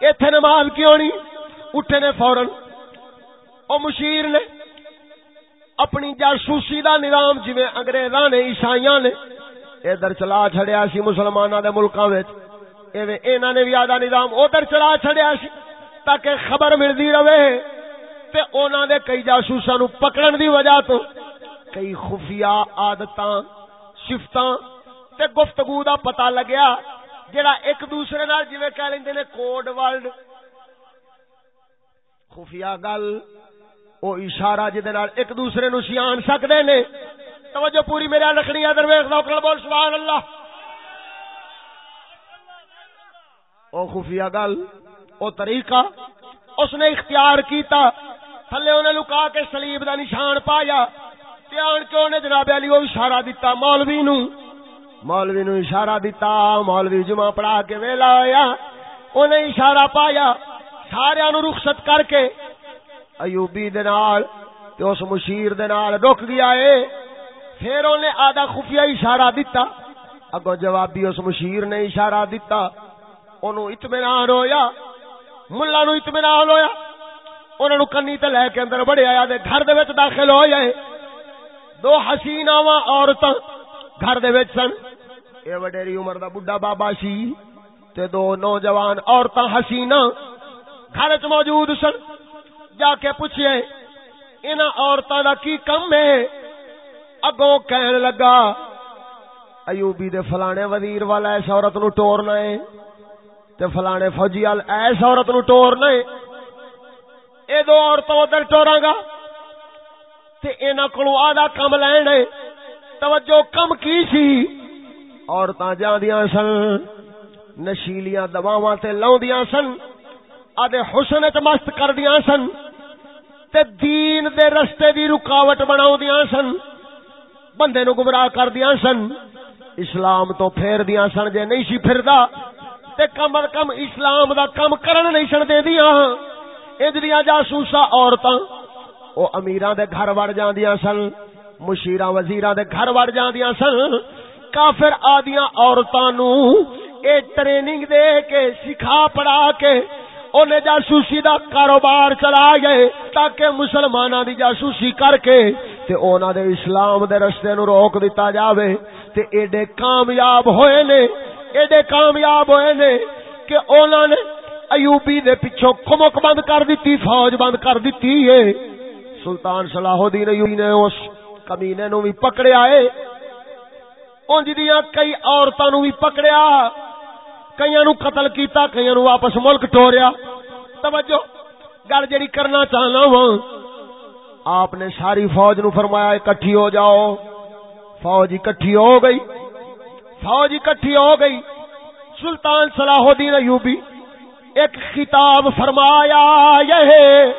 ایتھے نماز کی ہونی؟ اٹھے نے فورن او مشیر نے اپنی جاسوسی دا نظام جویں انگریزاں نے، عیسائیاں نے ادھر چلا چھڑیا سی مسلماناں دے ملکاں وچ۔ ایویں انہاں نے بھی آدھا نظام ادھر چلا چھڑیا سی تاکہ خبر ملدی رہے۔ تے انہاں دے کئی جاسوساں نو پکڑن دی وجہ تو کئی خفیہ عادتاں صفتاں تے گفتگو دا پتہ لگیا۔ جڑا ایک دوسرے نال جویں کہہ لیندے نے، کوڈ ورڈ خفیہ گل۔ او اشارہ جے نال ایک دوسرے نو سیان سکدے نے، توجہ پوری میرے لکھنی ادھر ویکھ لو، کل بول سبحان اللہ۔ او خفیہ گل، او طریقہ، اس نے اختیار کیتا، تھلے انہیں لکا کے سلیب دا نشان پایا، تے آن کے انہیں جناب علی او اشارہ دیتا مولوی نو۔ مولوی نو اشارہ دیتا مولوی جمعہ پڑھا کے ویلا ہویا انہیں اشارہ پایا سارے نو رخصت کر کے ایوبی دنال تے اس مشیر دنال رک گیا ہے پھر انہیں آدھا خفیہ اشارہ دیتا اگو جوابی اس مشیر نے اشارہ دیتا انہوں اطمینان ہویا، ملا نو اطمینان ہویا۔ انہوں نے کنی تے لے کے اندر بڑے آیا دے گھر دے وچ داخل ہو جائے دو حسیناواں عورتاں گھر دے وچ سن۔ اے وڈیری عمر دا بڈھا بابا سی تے دو نوجوان عورتاں حسینہ گھر وچ موجود سن۔ جا کے پوچھئے انہاں عورتاں دا کی کم ہے؟ اگوں کہن لگا، ایوبی دے فلانے وزیر والا ایس عورت نو ٹورنا ہے، تے فلانے فوجی وال ایس عورت نو ٹورنا ہے۔ اے دو عورتوں ادھر ٹوراں گا۔ تے انہاں کولوں آدھا کم لین ہے۔ توجہ کم کی سی؟ عورتاں جاندیاں سن، نشیلیاں دواواں تے لاوندیاں سن، آدھے حسن وچ مست کردیاں سن۔ تے دین دے رستے دی رکاوٹ بناوندیاں سن، بندے نو گمراہ کر کردیاں سن، اسلام تو پھیر دیاں سن جے نہیں سی پھردا، تے کم از کم اسلام دا کم کرن نہیں سن دے دیاں اجریاں جاسوسا عورتاں، او امیراں دے گھر وڑ جاندیاں سن، مشیرا وزیر دے گھر وڑ جاندیاں سن۔ کافر آدیاں عورتاں نو، اے ٹریننگ دے کے، سکھا پڑھا کے انہیں جاسوسی دا کاروبار چلا گئے تاکہ مسلمانہ دی جاسوسی کر کے تے اونا دے اسلام دے رستے نو روک دیتا جاوے تے ایڈے کامیاب ہوئے نے، ایڈے کامیاب ہوئے نے کہ اونا نے ایوبی دے پچھو کمک بند کر دیتی فوج بند کر دیتی ہے۔ سلطان صلاح الدین ایوبی نے اس کمینے نو بھی پکڑیا ہے۔ اونج دیاں کئی عورتاں نو بھی پکڑیا۔ کئی نو قتل کیتا کئی نو واپس ملک ٹوریا۔ توجہ، گل جڑی کرنا چاہنا وا آپ نے ساری فوج نو فرمایا، اکٹھی ہو جاؤ۔ فوج اکٹھی ہو گئی۔ فوج اکٹھی ہو گئی۔ سلطان صلاح الدین ایوبی ایک خطاب فرمایا، یہ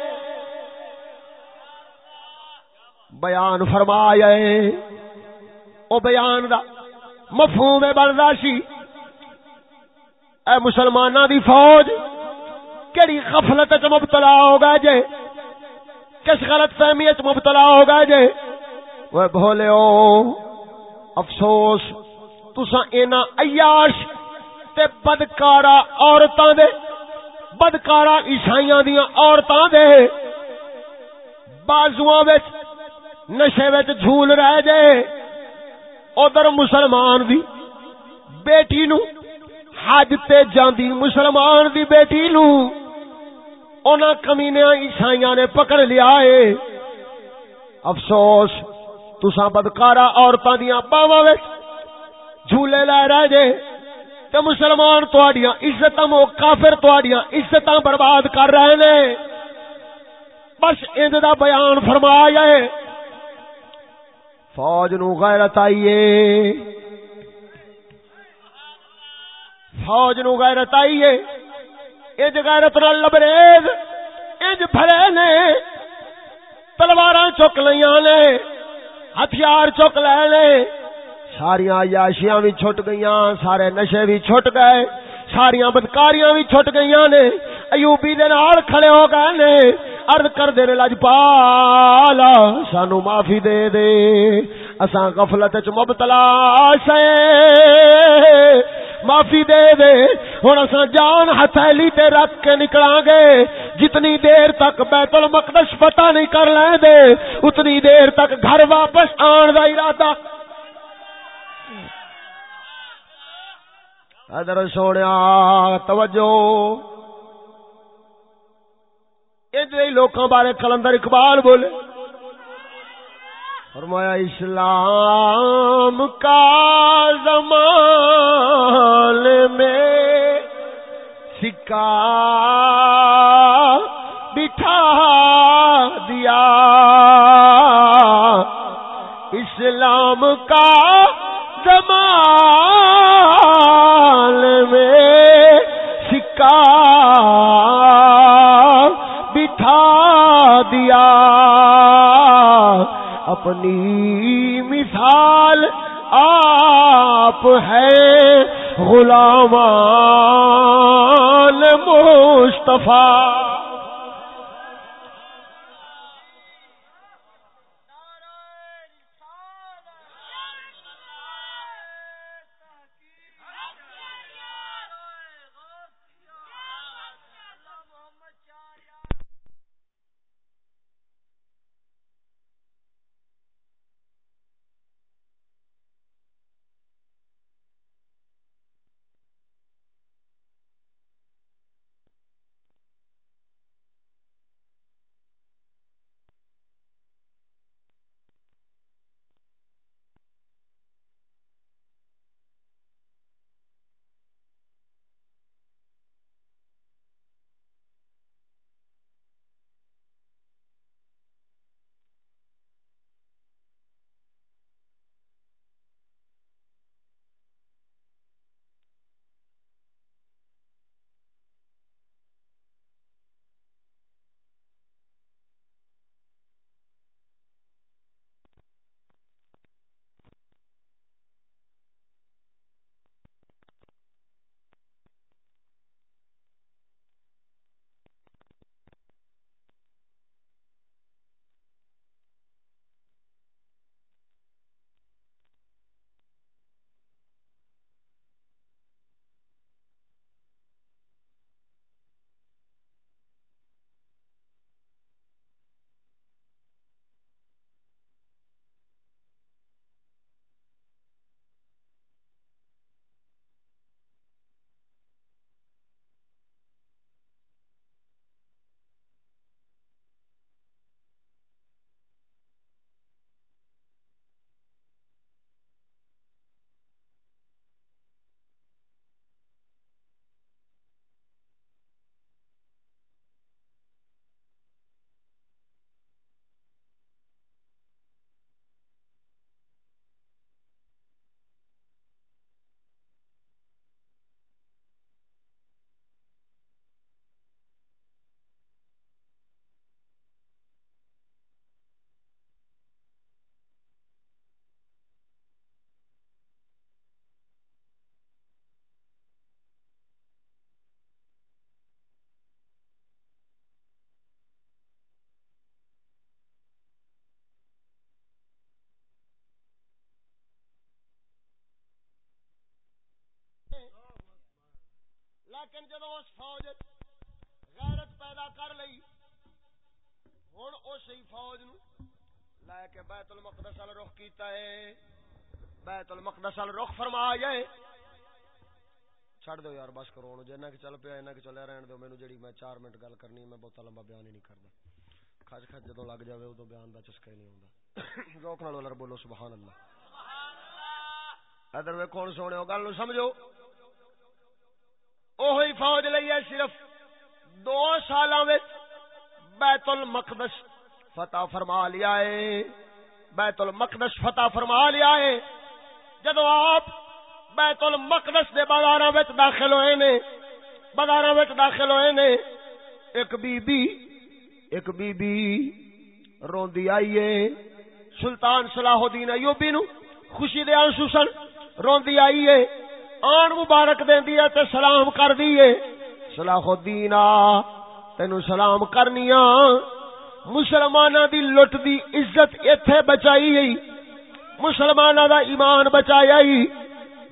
بیان فرمایا او بیان دا مفہوم بندا سی۔ اے مسلماناں دی فوج، کیڑی غفلت وچ مبتلا ہو گئے جے؟ کس غلط فہمی وچ مبتلا ہو گئے جے؟ وہ بھولیو افسوس، تساں اینا عیاش تے بدکارا عورتاں دے بدکارا عیسائیاں دیاں عورتاں دے۔ بازواں وچ، نشے وچ جھول رہ جائے ادھر مسلمان دی بیٹی نو حج تے جاندی مسلمان دی بیٹی نو۔ اونا کمینیاں عیسائیاں نے پکڑ لیا ہے افسوس، تساں بدکارا عورتاں دیاں باواں وچ جھولے لے رہ جے تے مسلمان تواڈیاں عزتاں مو کافر تواڈیاں عزتاں برباد کر رہے نے۔ بس انج دا بیان فرمایا ہے فوج نو غیرت آئیے فوج نو غیرت آئیے انج غیرت نال لبریز، انج بھرے نے۔ تلواراں چک لیاں نے، ہتھیار چک لے لے ساریاں عیاشیاں بھی چھٹ گئیاں، سارے نشے بھی چھٹ گئے۔ ساریاں بدکاریاں بھی چھٹ گئیاں نے۔ ایوبی دے نال کھڑے ہو گئے نے۔ عرض کر دے لجپالا سانو معافی دے دے۔ اساں غفلت وچ مبتلا سے۔ معافی دے دے۔ ہن اساں جان ہتھیلی تے رکھ کے نکلاں گے۔ جتنی دیر تک بیت المقدس پتہ نہیں کر لیں دے، اتنی دیر تک گھر واپس آن دا ارادہ۔ ادھر سونے توجہ۔ لوکاں بارے کلندر اقبال بولے۔ فرمایا اسلام کا زمان میں سکا بٹھا غلام مصطفیٰ لیکن جدو اس فوج غیرت پیدا کر لئی ہوں اس فوج نو لے کے بیت المقدس ال رخ کیتا ہے۔ بیت المقدس ال رخ فرما جائے چھڑ دو یار بس کرو جی کہ چل پیا کہ چلے رہن دو۔ مینو جڑی میں چار منٹ گل کرنی میں بہت لمبا بیان ہی نہیں کرتا کھچ کھچ جدو لگ جائے ادو بیان دا چسکا ہی نہیں آتا روک نال بولو سبحان اللہ۔ ادھر وے کون سونے ہو گل سمجھو۔ اوہی فوج لئی ہے صرف دو سالاں وچ بیت المقدس فتح فرما لیا ہے۔ بیت المقدس فتح فرما لیا ہے۔ جدو آپ بیت المقدس دے بازاراں وچ داخل ہوئے نے، بازاراں وچ داخل ہوئے نے، ایک بی بی ایک بی بی روندی آئی ہے۔ سلطان صلاح الدین ایوبی نو خوشی دے آنسو سن، روندی آئی ہے۔ آن مبارک دیندی ہے تے سلام کر دی ہے۔ صلاح الدین آ، تینو سلام کرنیاں مسلماناں دی لٹ دی عزت ایتھے بچائی گئی۔ مسلماناں دا ایمان بچایا ہی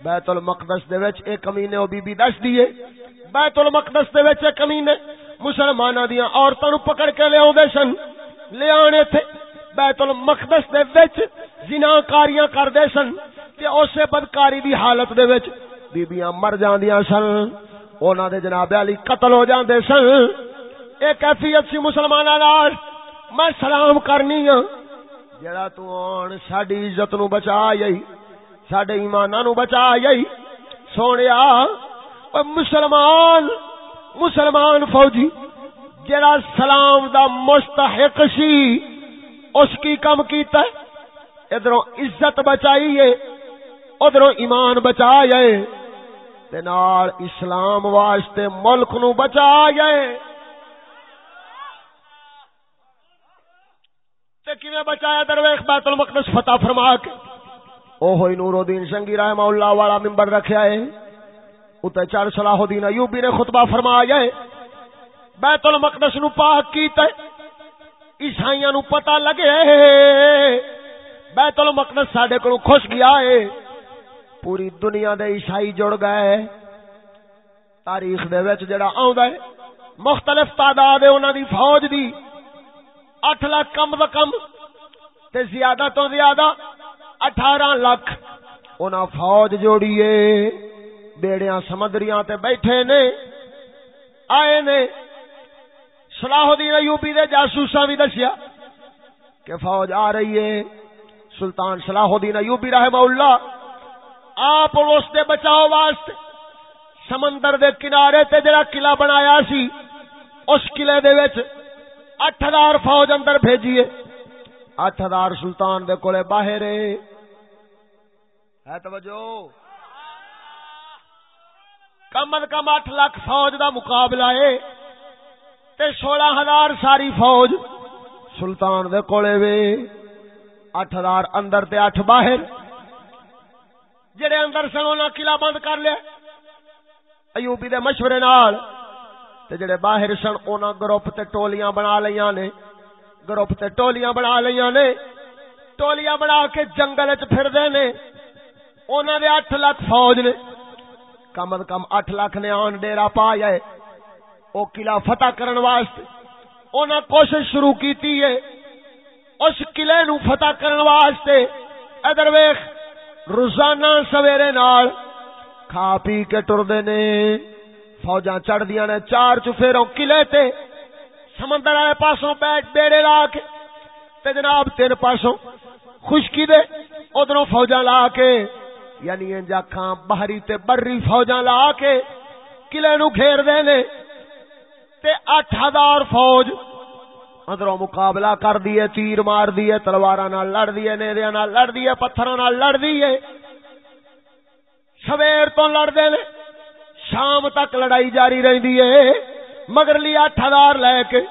بیت المقدس دے وچ ایک کمینے او بی بی دس دیے بیت المقدس دے وچ ایک کمینے مسلماناں دیاں عورتاں نو پکڑ کے لے اوندے سن۔ لے آنے تھے بیت المقدس دے وچ زناکاریاں کردے سن۔ تے اسے بدکاری دی حالت دے وچ بیبییاں مر جاندیاں سن۔ انہاں دے جناب علی قتل ہو جاندے سن۔ اے کیفیت سی مسلماناں نال۔ میں سلام کرنی ہاں۔ جڑا تو آن ساڈی عزت نو بچا جئی سڈے ایمان نو بچا جائی سونے مسلمان مسلمان فوجی، جڑا سلام دا مستحق سی، اس کی کم کیتا ہے۔ ادھر عزت بچائی ہے ادھر ایمان بچا جائے اسلام واسطے ملک نو بچا گئے جائے بچایا درویش بیت المقدس فتح فرما کے۔ او نور الدین سنگی رحمہ اللہ والا ممبر رکھیا ہے اتے چار صلاح الدین ایوبی نے خطبہ فرمایا ہے۔ بیت المقدس نو پاک کیتا ہے۔ عیسائیاں نو پتہ لگے بیت المقدس ساڈے کولوں خوش گیا ہے۔ پوری دنیا دے عیسائی جڑ گئے تاریخ دے وچ جڑا آوندا ہے، مختلف تعداد ہے انہاں دی فوج دی۔ 8 لاکھ کم و کم تے زیادہ تو زیادہ اٹھارہ لاکھ۔ انہاں فوج جوڑیے بیڑیاں سمندریاں تے بیٹھے نے، آئے نے۔ صلاح الدین ایوبی دے جاسوساں بھی دسیا کہ فوج آ رہی ہے۔ سلطان صلاح الدین ایوبی رحمہ اللہ آپ اس دے بچاؤ واسطے سمندر دے کنارے تے جڑا قلعہ بنایا سی، اس قلعے دے وچ اٹھ ہزار فوج اندر بھیجیے اٹھ ہزار سلطان دے کولے باہر ہے توجہ؟ کم از کم اٹھ لاکھ فوج دا مقابلہ ہے۔ تے سولہ ہزار ساری فوج سلطان دے کولے وے۔ اٹھ ہزار اندر تے اٹھ باہر۔ جڑے اندر سن انہاں قلعہ بند کر لیا، ایوبی دے مشورے نال، تے جڑے باہر سن انہاں گروپ تے ٹولیاں بنا لیاں نے، گروپ تے ٹولیاں بنا لیاں نے، ٹولیاں بنا کے جنگل وچ پھردے نے انہوں نے اٹھ لاکھ فوج نے، کم از کم اٹھ لاکھ نے آن ڈیرا پا جائے وہ قلعہ فتح کرن واسطے انہیں کوشش شروع کی ہے، اس قلعے نو فتح کرن واسطے، ادھر ویخ روزانہ سویرے نال کھا پی کے ٹردے نے۔ فوجاں چڑھ دیا نے چار چفیروں قلعے تے۔ سمندر والے پاسوں بیٹھ بیڑے لا کے۔ تے جناب تین پاسوں خشکی دے۔ ادھروں فوجاں لا کے۔ یعنی انجاکھاں بحری تے بری فوجاں لا کے قلعے نو گھیر دے نے۔ تے اٹھ ہزار فوج اندروں مقابلہ کر دیے تیر مار دیے تلواراں نال لڑ دیے نیزیاں نال لڑ دیے پتھراں نال لڑ دیے سویر تو لڑ دے نے، شام تک لڑائی جاری رہندی ہے۔ مگر لی اٹھ لے کے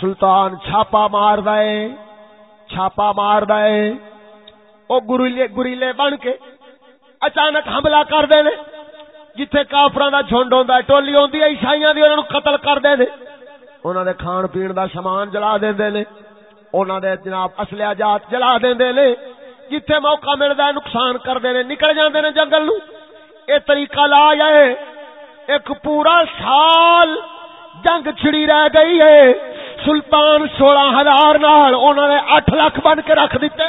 سلطان چھاپا مار دے، چھاپا مار دے۔ او گریلے گریلے بن کے اچانک حملہ کر دے نے، جتھے کافراں دا جھنڈ ہوندا ہے ٹولی ہوندی ہے، عیسائیاں دی، انہاں نو قتل کر دے نے۔ انہاں دے کھان پین دا سامان جلا دیندے نے دے جناب اسلحہ جات جلا دیندے نے، جتھے موقع ملدا ہے نقصان کر دے نے، نکل جاندے نے جنگل نو اے طریقہ لا جائے ایک پورا سال جنگ چھڑی رہ گئی ہے۔ سلطان سولہ ہزار نال انہوں نے اٹھ لاکھ بن کے رکھ دیتے۔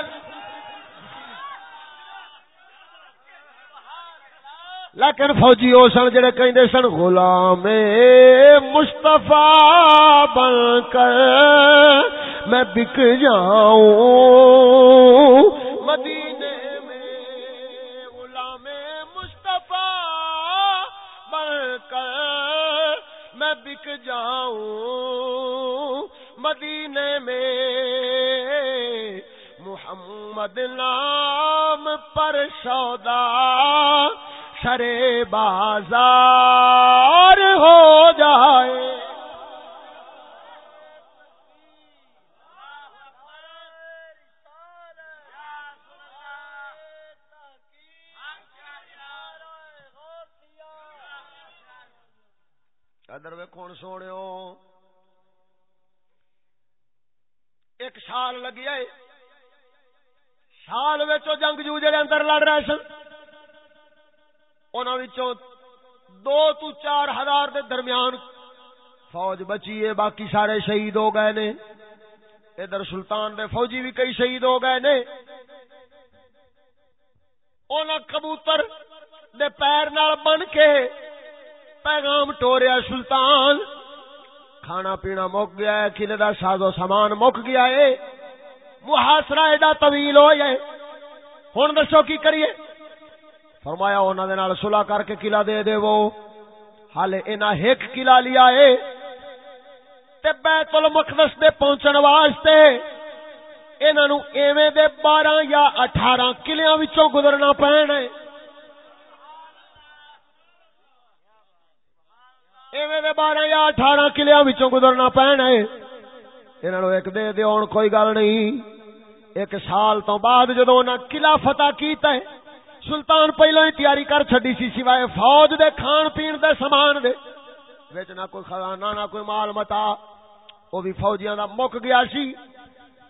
لیکن فوجی وہ سن جڑے کہیں سن، غلام مستفا بن کر میں بک جاؤں۔ مدینے میں غلام مستفا بن کر میں بک جاؤں۔ مدینے میں محمد نام پر سودا سرے بازار ہو جائے۔ ادر وے کون سونے ایک سال لگیا سال جنگ جو جڑے اندر لڑ رہے سن۔ دو تو چار ہزار دے درمیان فوج بچی ہے، باقی سارے شہید ہو گئے نے۔ ادھر سلطان دے فوجی بھی کئی شہید ہو گئے نے۔ کبوتر دے پیر نال بن کے پیغام ٹوریا، سلطان کھانا پینا مک گیا ہے قلعے کا ساز و سامان مک گیا ہے۔ محاصرہ ایڈا طویل ہو جائے ہوں دسو کی کریے؟ فرمایا انہوں نے نال صلح کر کے قلعہ دے دے وہ حال انہاں ایک قلعہ لیا ہے تے بیت المقدس دے پہنچن واسطے انہاں نو ایویں دے 12 یا 18 قلعیاں وچوں گزرنا پین ہے ایویں دے 12 یا 18 قلعیاں وچوں گزرنا پین ہے انہاں نو ایک دے دیون کوئی گل نہیں۔ ایک سال تو بعد جدوں انہاں قلعہ فتح کیتا ہے سلطان پہلو ہی تیاری کر چڈی سی سوائے فوج دے، کھان پین دے، سامان دے۔ وچ نہ کوئی خزانہ، نہ کوئی مال متا۔ وہ بھی فوجیاں دا مک گیا سی۔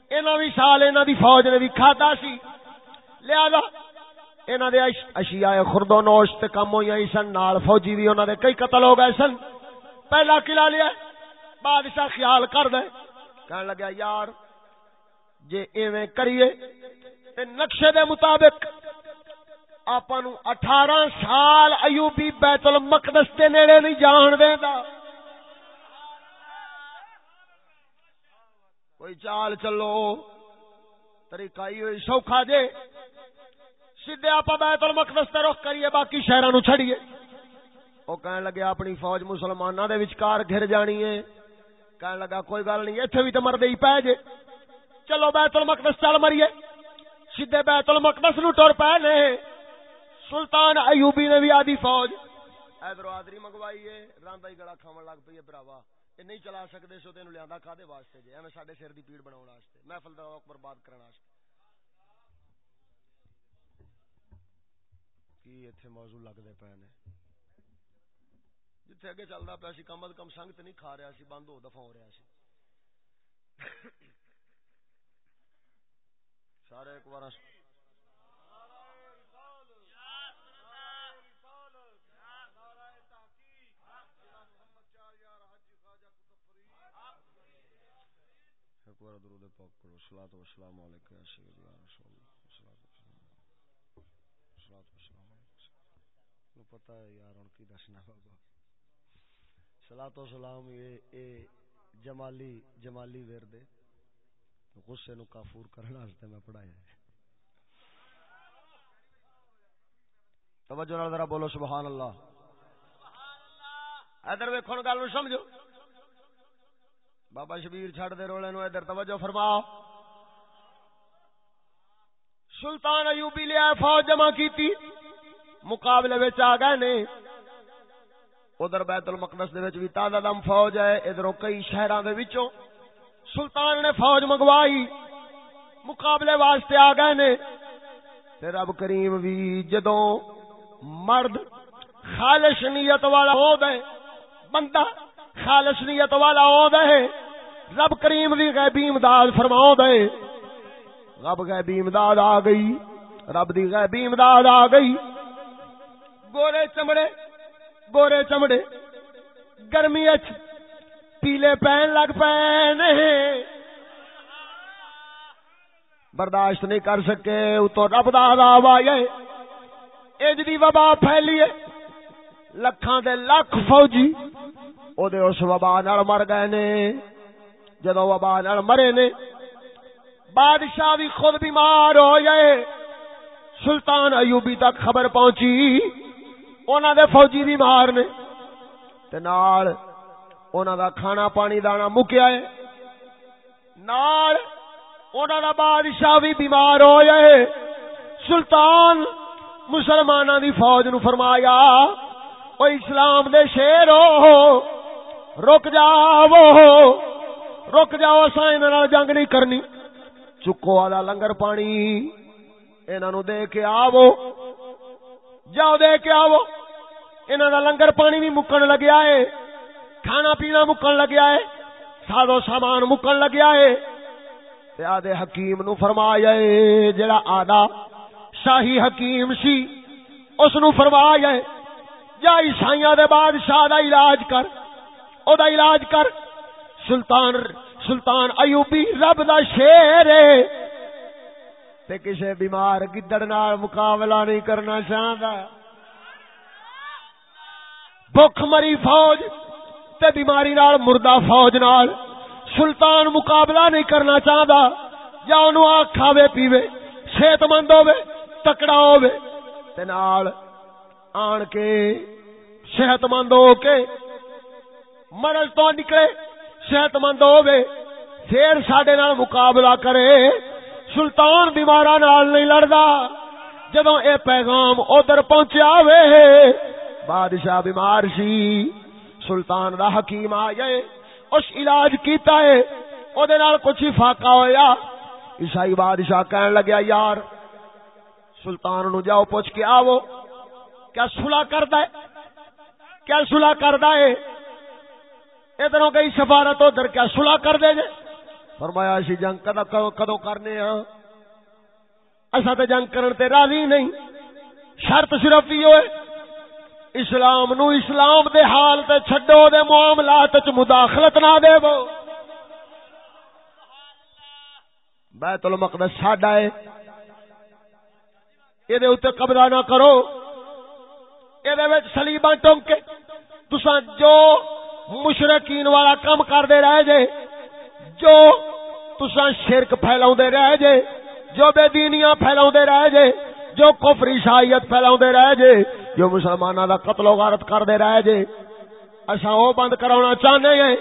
انہاں بھی سال انہاں دی فوج نے بھی کھادا سی۔ لہذا انہاں دے اشیاء خرد و نوش تے کم ہوئی سن۔ نال فوجی بھی انہاں دے کئی قتل ہو گئے سن۔ پہلا قلعہ لیا بادشاہ خیال کر دے۔ کہنے لگا یار، جے ایویں کریے تے نقشے دے مطابق آپ اٹھارہ سال ایوبی بیت المقدس کے نیڑے نہیں جان دے کوئی چال چلو، طریقہ ہوئی، سوکھا جے۔ سیدے آپ بیت المقدس تے رخ کریے، باقی شہروں چھڑیے۔ وہ کہنے لگے، اپنی فوج مسلمانوں دے وچکار گھر جانی ہے۔ کہنے لگا، کوئی گل نہیں، ایتھے بھی تے مردے ہی پے جے۔ چلو بیت المقدس چل مریے۔ سیدے بیت المقدس نو ٹر پے نے۔ سلطان ایوبی نے بھی آدھی فوج۔ ادھر آدری منگوائی ہے راندا ہی گلا کھاون لگ پئی ہے براوا یہ نہیں چلا سکدے سو تینو لیاندا کھادے واسطے جے، ایویں ساڈے سر دی پیڑ بناون واسطے۔ محفل دا وقت برباد کرن واسطے۔ کی ایتھے موضوع لگدے پے نے؟ جتھے اگے چلدا پیا سی، کم از کم سنگ تے نہیں کھا رہا سی، بند ہو دفع ہو رہا سی۔ سارے ایک بار بار درود پاک کرو صلوات و سلام علیکم یا سیدی یا رسول اللہ۔ صلوات و سلام صلوات و سلام علیکم۔ پتہ ہے یار ان کی دسنا بابا۔ صلوات و سلام یہ اے جمالی جمالی ورد غصے نو کافور کرنے واسطے میں پڑھایا ہے۔ توجہ نال ذرا بولو، سبحان اللہ۔ ادھر ویکھن گل نو سمجھو۔ بابا شبیر چھڑ دے رولے نو، ادھر توجہ فرماؤ۔ سلطان ایوبی لیا فوج جمع کیتی، مقابلے وچ آ گئے نے۔ ادھر بیت المقدس دے وچ بھی تازہ دم فوج ہے، ادھروں کئی شہراں دے وچوں سلطان نے فوج منگوائی۔ مقابلے واسطے آ گئے نے۔ تے رب کریم بھی جدوں مرد خالص نیت والا ہو گئے، بندہ خالص نیت والا ہو دے رب کریم دی غیبی امداد فرماؤ دے رب غیبی امداد آ گئی۔ رب دی غیبی امداد آ گئی۔ گورے چمڑے گورے چمڑے۔ گرمی پیلے پین لگ پے برداشت نہیں کر سکے اتو رب دا عذاب آئے اج دی وبا پھیلیے لکھاں دے لکھ فوجی او دے اس وبا نال مر گئے نے۔ جدو وبا نال مرے نے، بادشاہ بھی خود بیمار ہو جائے سلطان ایوبی تک خبر پہنچی انہوں دے فوجی بیمار نے۔ تے نال انہوں دا کھانا پانی دانا مکیا ہے۔ نال انہوں دا بادشاہ بھی بیمار ہو جائے سلطان مسلمانہ دی فوج نو فرمایا، او اسلام دے شیر ہو۔ رک جاؤ رک جاؤ اساں جنگ نہیں کرنی۔ چکو والا لنگر پانی۔ انہوں دے کے آو جاؤ دے کے آو انہوں دا لنگر پانی بھی مکن لگیا ہے۔ کھانا پینا مکن لگیا ہے۔ سادو سامان مکن لگیا ہے۔ آدھے حکیم نو فرمایا ہے، جڑا آدھا شاہی حکیم سی، اس نو فرمایا ہے جا عیسائیاں دے بادشاہ دا علاج کر۔ او دا علاج کر۔ سلطان سلطان ایوبی رب دا شیر ہے۔ تے کسے بیمار گدڑ نال مقابلہ نہیں کرنا چاہتا بھوک مری فوج تے بیماری نال مردہ فوج نال سلطان مقابلہ نہیں کرنا چاہتا یا انہوں آ کھاوے پیوے، صحت مند ہوے تکڑا ہوے تے نال آن کے صحت مند ہو کے مرض تو نکلے صحت مند ہوے پھر سڈے مقابلہ کرے۔ سلطان بیمارا نال نہیں لڑتا جدو اے پیغام ادھر پہنچیا وے، بادشاہ بیمار سی۔ سلطان دا حکیم آ گئے، اس علاج کیتا ہے او دے نال کچھ فاقا ہویا۔ عیسائی بادشاہ کہن لگیا، یار، سلطان نو جاؤ، پوچھ کے آو کیا صلح کردا ہے؟ کیا صلح کردا ہے؟ ادھروں گئی سفارت، ادھر کیا صلح کر دے جے فرمایا اسی جنگ کدو کدو کرنے ہاں اصا تو جنگ کرن تے راضی نہیں۔ شرط صرف یہ ہوئے اسلام نو اسلام دے حال تے چھڈو، دے معاملات چ مداخلت نہ دے وہ بیت المقدس ساڈا ہے۔ یہ اتنے قبضہ نہ کرو۔ یہ سلیبا ٹونک کے تسا جو مشرقین والا کم کرتے رہ جے، جو تسا شرک پھیلاؤ رہ جے، جو بے دینیاں پھیلاؤ رہ جے، جو کفری شاہیت پھیلاؤ رہ جے، جو مسلمانوں کا قتل و غارت کرتے رہ جے۔ اصا وہ بند کرا چاہتے ہیں،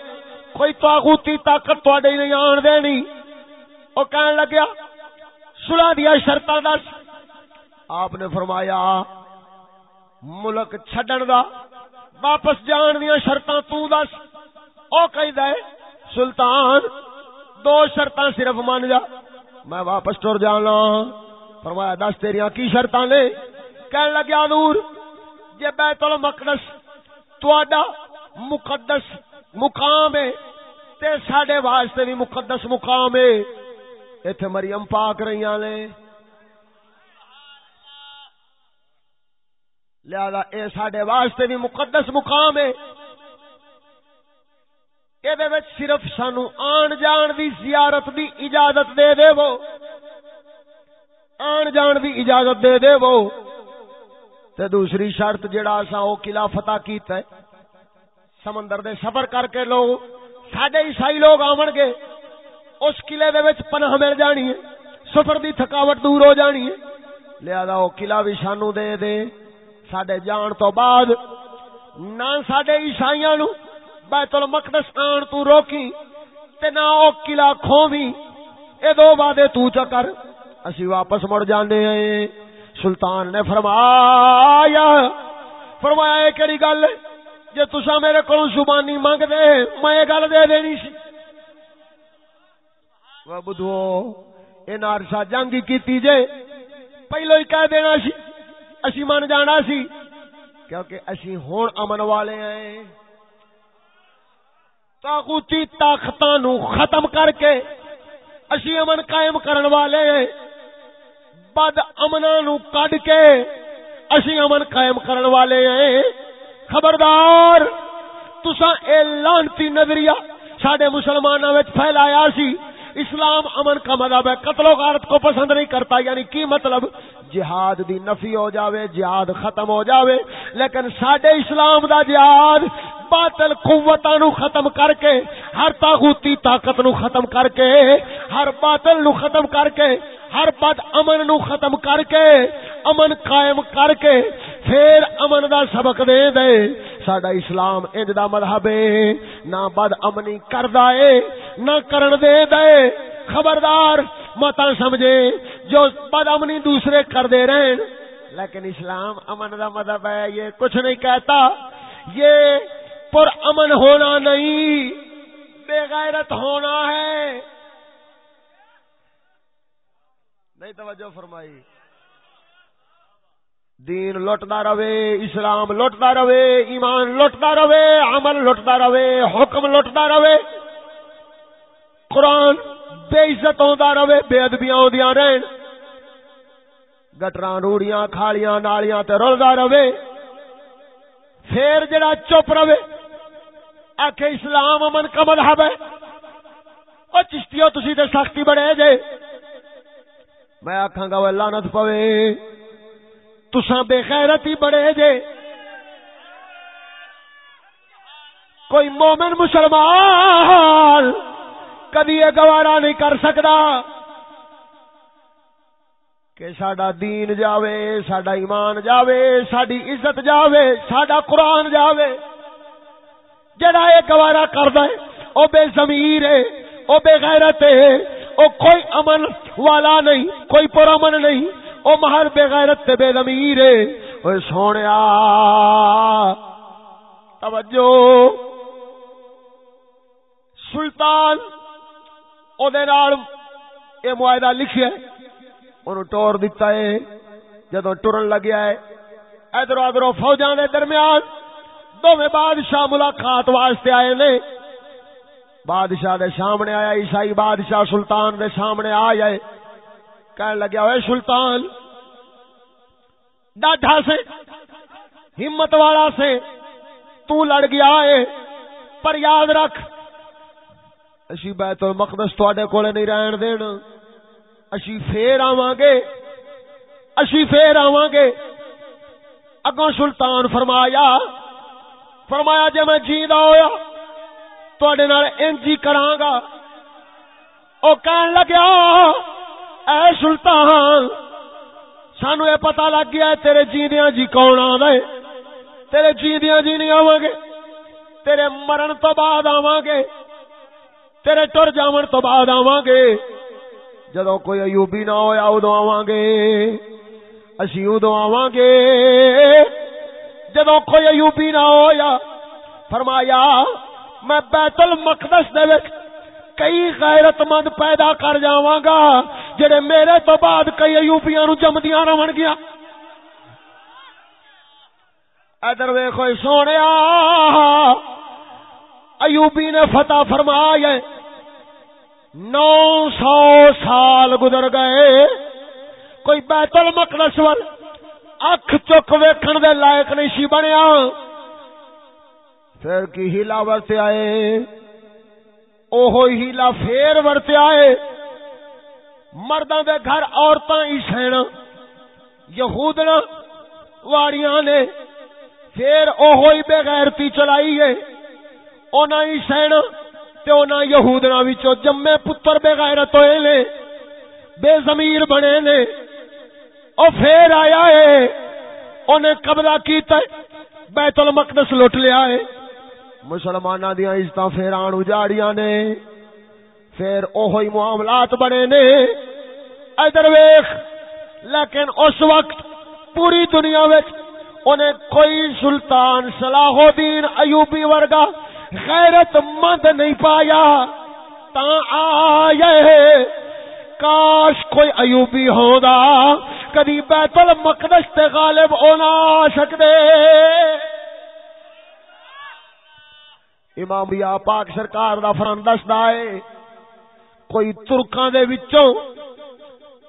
کوئی تاغوتی طاقت تھوڑے نہیں آن دینی۔ وہ کہن لگیا سلا دیا شرط دس۔ آپ نے فرمایا، ملک چڈن دا واپس جان دیا شرط تس وہ کہ سلطان، دو شرط صرف مان جا۔ میں واپس ٹر جانا۔ فرمایا، دس تیریا کی شرط نے؟ کہنے لگیا نور جی بیت المقدس تہاڈا مقدس مقام ہے، تے ساڈے واسطے بھی مقدس مقام ہے۔ ایتھے مریم پاک رہی نے۔ لہذا اے ساڈے واسطے بھی مقدس مقام ہے۔ صرف سانو آن جان دی زیارت دی اجازت دے دے وہ آن جان دی اجازت دے دے وہ تے دوسری شرط جڑا سا او قلعہ فتح کیتا ہے۔ سمندر دے سفر کر کے لوگ ساڈے عیسائی لوگ آون گے۔ اس قلعے دے وچ پناہ مل جانی ہے۔ سفر دی تھکاوٹ دور ہو جانی ہے۔ لہذا او قلعہ بھی سانو دے دے۔ ساڈے جان تو بعد، نہ ساڈے عیسائیاں نو بیت المقدس آن تو روکی تے نہ او قلعہ کھووی، اے دو وعدے تو چکر اسی واپس مڑ جاندے ہیں۔ سلطان نے فرمایا فرمایا، اے کیڑی گل؟ جے تساں میرے کولوں زبانی مانگ دے، میں اے گل دے دینی سی۔ وہ بدھو، اے نارسا جنگ کیتی جے، پہلو ہی کہہ دینا سی۔ اسی من جانا سی۔ کیونکہ اسی ہون امن والے ہیں۔ تاغوتی طاقتاں نو ختم کر کے اسی امن قائم کرن والے بد امنا نو کڈ کے اسی امن قائم کرن والے ہیں۔ خبردار تسا اے لانتی نظریہ ساڈے مسلمانوں میں پھیلایا سی۔ اسلام امن کا مذہب ہے قتل و غارت کو پسند نہیں کرتا یعنی کی مطلب؟ جہاد دی نفی ہو جاوے، جہاد ختم ہو جاوے، لیکن ساڈے اسلام دا جہاد باطل قوتاں نو ختم کر کے، ہر طاغوتی طاقت نو ختم کر کے، ہر باطل نو ختم کر کے، ہر بد امن نو ختم کر کے، امن قائم کر کے، پھر امن دا سبق دے دے۔ ساڈا اسلام انج دا مذہب ہے نہ بد امنی کردا ہے نہ کرن دے دے۔ خبردار متا سمجھے، جو بد امنی دوسرے کر دے رہے لیکن اسلام امن دا مذہب ہے، یہ کچھ نہیں کہتا۔ یہ پر امن ہونا نہیں، بے غیرت ہونا ہے۔ نہیں توجہ فرمائی۔ دین لٹتا رہے، اسلام لٹتا رہے، ایمان لٹتا رہے، عمل لٹتا رہے، حکم لٹتا رہے۔ قرآن بے عزت ہوتا رہے، بے ادبیاں آدیاں رہن۔ گٹراں، روڑیاں، کھالیاں، نالیاں تے رلدا رہے۔ پھر جڑا چپ رہے آخ اسلام امن کا مذہب ہے۔ او چشتیو تسی تے سختی بڑے جے۔ میں آکھاں گا وہ لعنت پوے۔ تسا بے غیرت ہی بڑے جے۔ کوئی مومن مسلمان کدی یہ گوارا نہیں کر سکتا کہ سڈا دین جاوے سڈا ایمان جاوے ساری عزت جاوے سڈا قرآن جاوے۔ جڑا یہ گوارا کرد او بے زمیر ہے، او بے غیرت ہے، او کوئی امن والا نہیں، کوئی پر امن نہیں، او مہر بے غیرت تے بے ضمیر او سونیا، توجہ۔ سلطان او معاہدہ لکھیا ہے، اونوں ٹور دتا ہے، جدوں ٹرن لگیا ہے، ادھر ادھر فوجاں دے درمیان دوویں بادشاہ ملاقات واسطے آئے نے۔ بادشاہ دے سامنے آیا، عیسائی بادشاہ سلطان دے سامنے آ جائے۔ کہنے لگیا ہوئے سلطان ڈاڈا سے، ہمت والا سے تو لڑ گیا ہے، پر یاد رکھ اسی بیت المقدس تواڈے کولے نہیں رہن دین۔ اسی پھر آواں گے۔ اسی پھر آواں گے۔ اگوں سلطان فرمایا فرمایا جے میں جیندا ہویا، تواڈے نال انجی کراں گا۔ او کہن لگیا، اے سلطان، سانو یہ پتا لگ گیا تیرے جیدیاں جی کون آ تیرے جیدیاں جی نہیں آواں گے تیرے مرن تو بعد آواں گے تیرے ٹر جاون تو بعد آواں گے۔ جدو کوئی ایوبی نہ ہویا ادو آواں گے۔ اسی ادو آواں گے۔ جدو کوئی ایوبی نہ ہویا، فرمایا، میں بیت المقدس دے وچ کئی غیرت مند پیدا کر جاواں گا، جڑے میرے تو بعد کئی ایوبیاں نو جمدیاں رہن گیا۔ ادھر ویکھو، سونیا ایوبی نے فتح فرمایا نو سو سال گزر گئے۔ کوئی بیت المقدس ول اکھ چک ویکھن دے لائق نہیں سی بنیا۔ پھر کی ہلا ورتے آئے۔ اوہ ہیلا پھر ورتیا ہے مردوں دے گھر عورتاں ہی سہن۔ یہودنا واڑیاں نے۔ پھر اوہ ہی بے غیرتی چلائی ہے۔ اونا ہی سہن تے اونا یہودنا وچوں جمے پتر بے غیرت ہوئے نے، بے ضمیر بنے نے۔ او پھر آیا ہے، اونے قبضہ کیتا ہے، بیت المقدس لٹ لیا ہے۔ مسلمانہ دیا عزت پھر آن اجاڑیاں نے۔ پھر اوہی معاملات بنے نے۔ ادھر ویخ لیکن اس وقت پوری دنیا میں انہیں کوئی سلطان صلاح الدین ایوبی ورگا غیرت مند نہیں پایا، تا آئے، کاش کوئی ایوبی ہوگا کدی بیت المقدس تے غالب ہونا سکتے امام بیا پاک سرکار دا فرن دسدا ہے، کوئی ترکاں دے وچوں،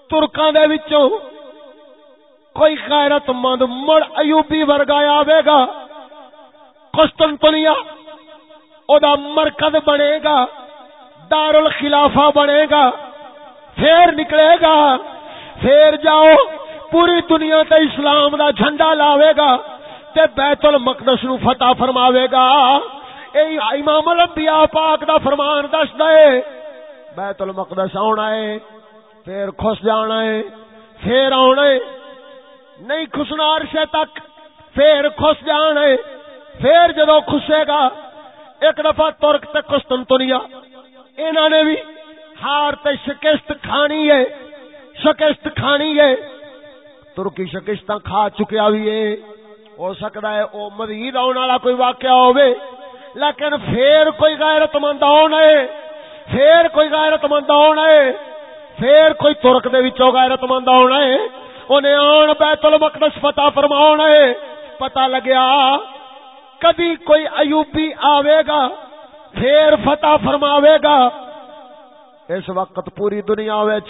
ترکاں دے وچوں کوئی غیرت مند مڑ ایوبی ورگا آوے گا۔ قسطنطنیہ او دا مرکز بنے گا دار الخلافہ بنے گا، پھر نکلے گا، پھر جاؤ، پوری دنیا تے اسلام دا جھنڈا لاوے گا تے بیت المقدس نو فتح فرماوے گا۔ اے امام الانبیاء پاک دا فرمان دس دے بیت المقدس آنا ہے، پھر خس جانا ہے، پھر آنا ہے، نہیں خسنا عرشے تک، پھر خس جانا ہے، پھر جدو خسے گا ایک دفعہ ترک تے قسطنطنیہ انہوں نے بھی ہار تے شکست کھانی ہے۔ شکست کھانی ہے۔ ترکی شکست کھا چکیا بھی ہے۔ ہو سکتا ہے او مزید آنے والا کوئی واقعہ ہوئے۔ لیکن پھر کوئی غیرت مند آنا ہے۔ پھر کوئی غیرت مند آنا ہے۔ پھر کوئی ترک دے وچوں غیرت مند آنا ہے۔ انہیں آن بیت المقدس فتح فرماؤنا ہے۔ پتہ لگیا کبھی کوئی ایوبی آوے گا پھر فتح فرماوے گا۔ اس وقت پوری دنیا وچ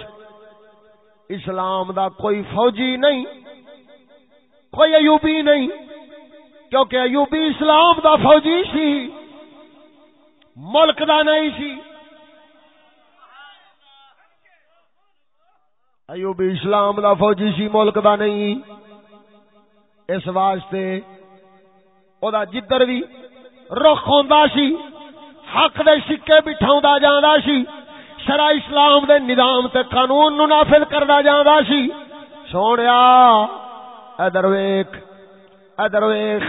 اسلام دا کوئی فوجی نہیں، کوئی ایوبی نہیں، کیونکہ ایوبی اسلام دا فوجی سی، ملک دا نہیں سی۔ ایوبی اسلام دا فوجی سی، ملک دا نہیں۔ اس واسطے او دا جدر بھی رخ ہوندا سی حق دے سکے بٹھاوندا جاندا سی شرع اسلام دے نظام تے قانون نو نافذ کردا جاندا سی سونیا ادھر ویکھ ادھر ویکھ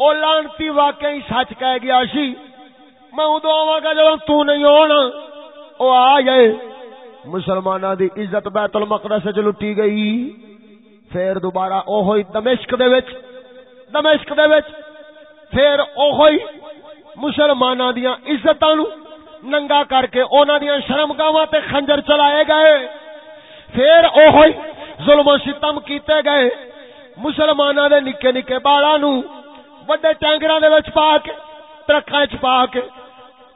او لانتی واقعی سچ کہہ گیا سی میں ادو آواں گا جب تو نہیں ہونا او آ گئے مسلماناں دی عزت بیت المقدس وچ لٹی گئی پھر دوبارہ او ہوئی دمشق دے وچ دمشق دے وچ، پھر او ہوئی مسلماناں دیاں عزتاں نو ننگا کر کے اونا دیا شرمگاواں تے خنجر چلائے گئے۔ پھر او ہوئی ظلم و ستم کیتے گئے۔ مسلماناں دے نکے نکے بالاں نو بڑے ٹینگراں دے وچ پا کے ٹرکاں وچ پا کے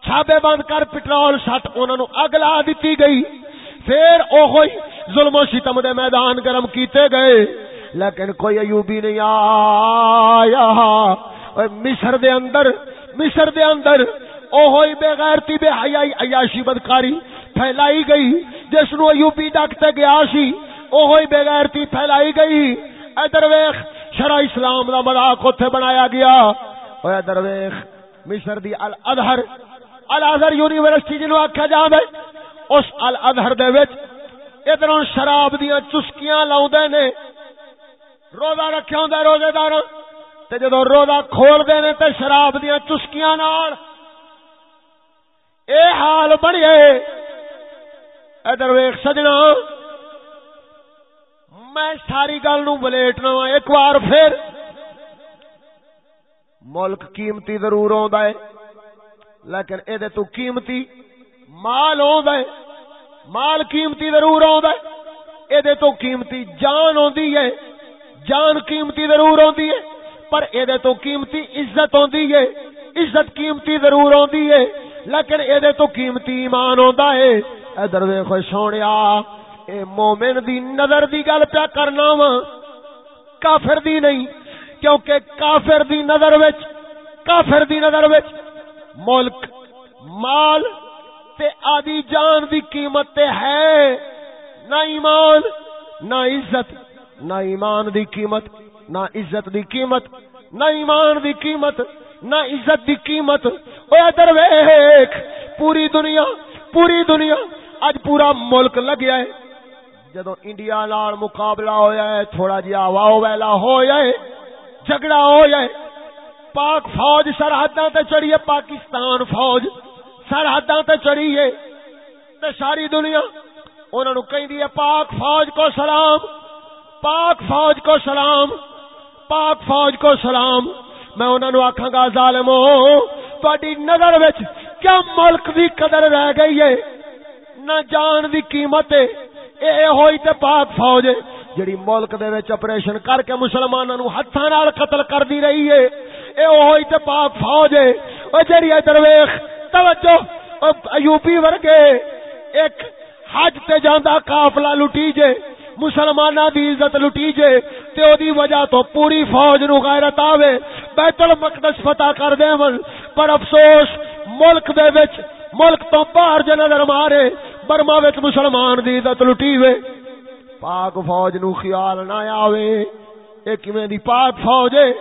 چھابے بند کر پٹرول سٹ انہاں نو اگ لا دتی گئی۔ پھر او ہوئی ظلم و ستم دے میدان گرم کیتے گئے۔ لیکن کوئی ایوبی نہیں آیا۔ مصر دے اندر، مصر دے اندر او بے غیرتی، بے حیائی، عیاشی بدکاری پھیلائی گئی، جس نو ایوبی ڈاکتے گیا سی او بے غیرتی پھیلائی گئی۔ اے درویخ شرع اسلام دا مذاق اوتھے بنایا گیا۔ اے درویخ مصر دی الازہر الازہر یونیورسٹی جنو آکھیا جاندے اس الازہر دے وچ ادھروں شراب دیاں چسکیاں لاوندے نے۔ روزہ رکھیا ہوندا روزے دار تے روزہ کھول دے نے تے شراب دیاں چسکیاں نال۔ اے حال بنیا ادھر ویخ سجنا۔ میں ساری گل نو بلیٹنا ایک بار پھر۔ ملک قیمتی ضرور ہے۔ لیکن اے تو قیمتی مال ہے۔ مال قیمتی ضرور ہے۔ اے تو قیمتی جان آدھی ہے۔ جان قیمتی ضرور آدھی ہے، پر اے تو قیمتی عزت آدھی ہے، عزت قیمتی ضرور آدھی ہے، لیکن اے تو قیمتی ایمان ہوندا ہے۔ ادھر ویکھو سونیا، اے مومن دی نظر دی گل پیا کرنا وا۔ کافر دی نہیں، کیونکہ کافر دی نظر وچ، کافر دی نظر وچ ملک، مال تے آدی جان دی قیمت تے ہے۔ نہ ایمان، نہ عزت۔ نہ ایمان دی قیمت، نہ عزت دی قیمت، نہ ایمان دی قیمت، نہ عزت دی قیمت۔ او ادھر ویکھ پوری دنیا پوری دنیا اج پورا ملک لگیا ہے۔ جدو انڈیا نال مقابلہ ہویا ہے، تھوڑا جہا واؤ ویلا ہو جائے جھگڑا ہو جائے پاک فوج سرحداں تے چڑھی ہے، پاکستان فوج سرحداں تے چڑھی ہے۔ تے ساری دنیا، انہاں نو کہندی ہے، پاک فوج کو سلام۔ پاک فوج کو سلام، پاک فوج کو سلام۔ میں انہوں نے آخا گا ظالمو تاری نظر وچ کیا ملک دی قدر رہ گئی ہے؟ نہ جان دی قیمت ہے۔ اے ہوئی تے پاک فوج ہے، جڑی ملک دے وچ آپریشن کر کے مسلماناں نو ہتھاں نال قتل کر دی رہی ہے۔ اے ہوئی تے پاک فوج ہے۔ او جڑی ادھر ویکھ توجہ ایوبی ورگے ایک حج تے جاندا قافلہ لٹی جے۔ مسلمانہ دی عزت لٹی جے تے او دی وجہ تو پوری فوج نو غیرت آوے۔ بیت المقدس فتح کر دے من پر افسوس، ملک دے وچ، ملک تو باہر جو نظر مارے، برما وچ مسلمان دی عزت لٹی وے۔ پاک فوج نو خیال نہ آوے۔ اے کیویں دی پاک فوج ہے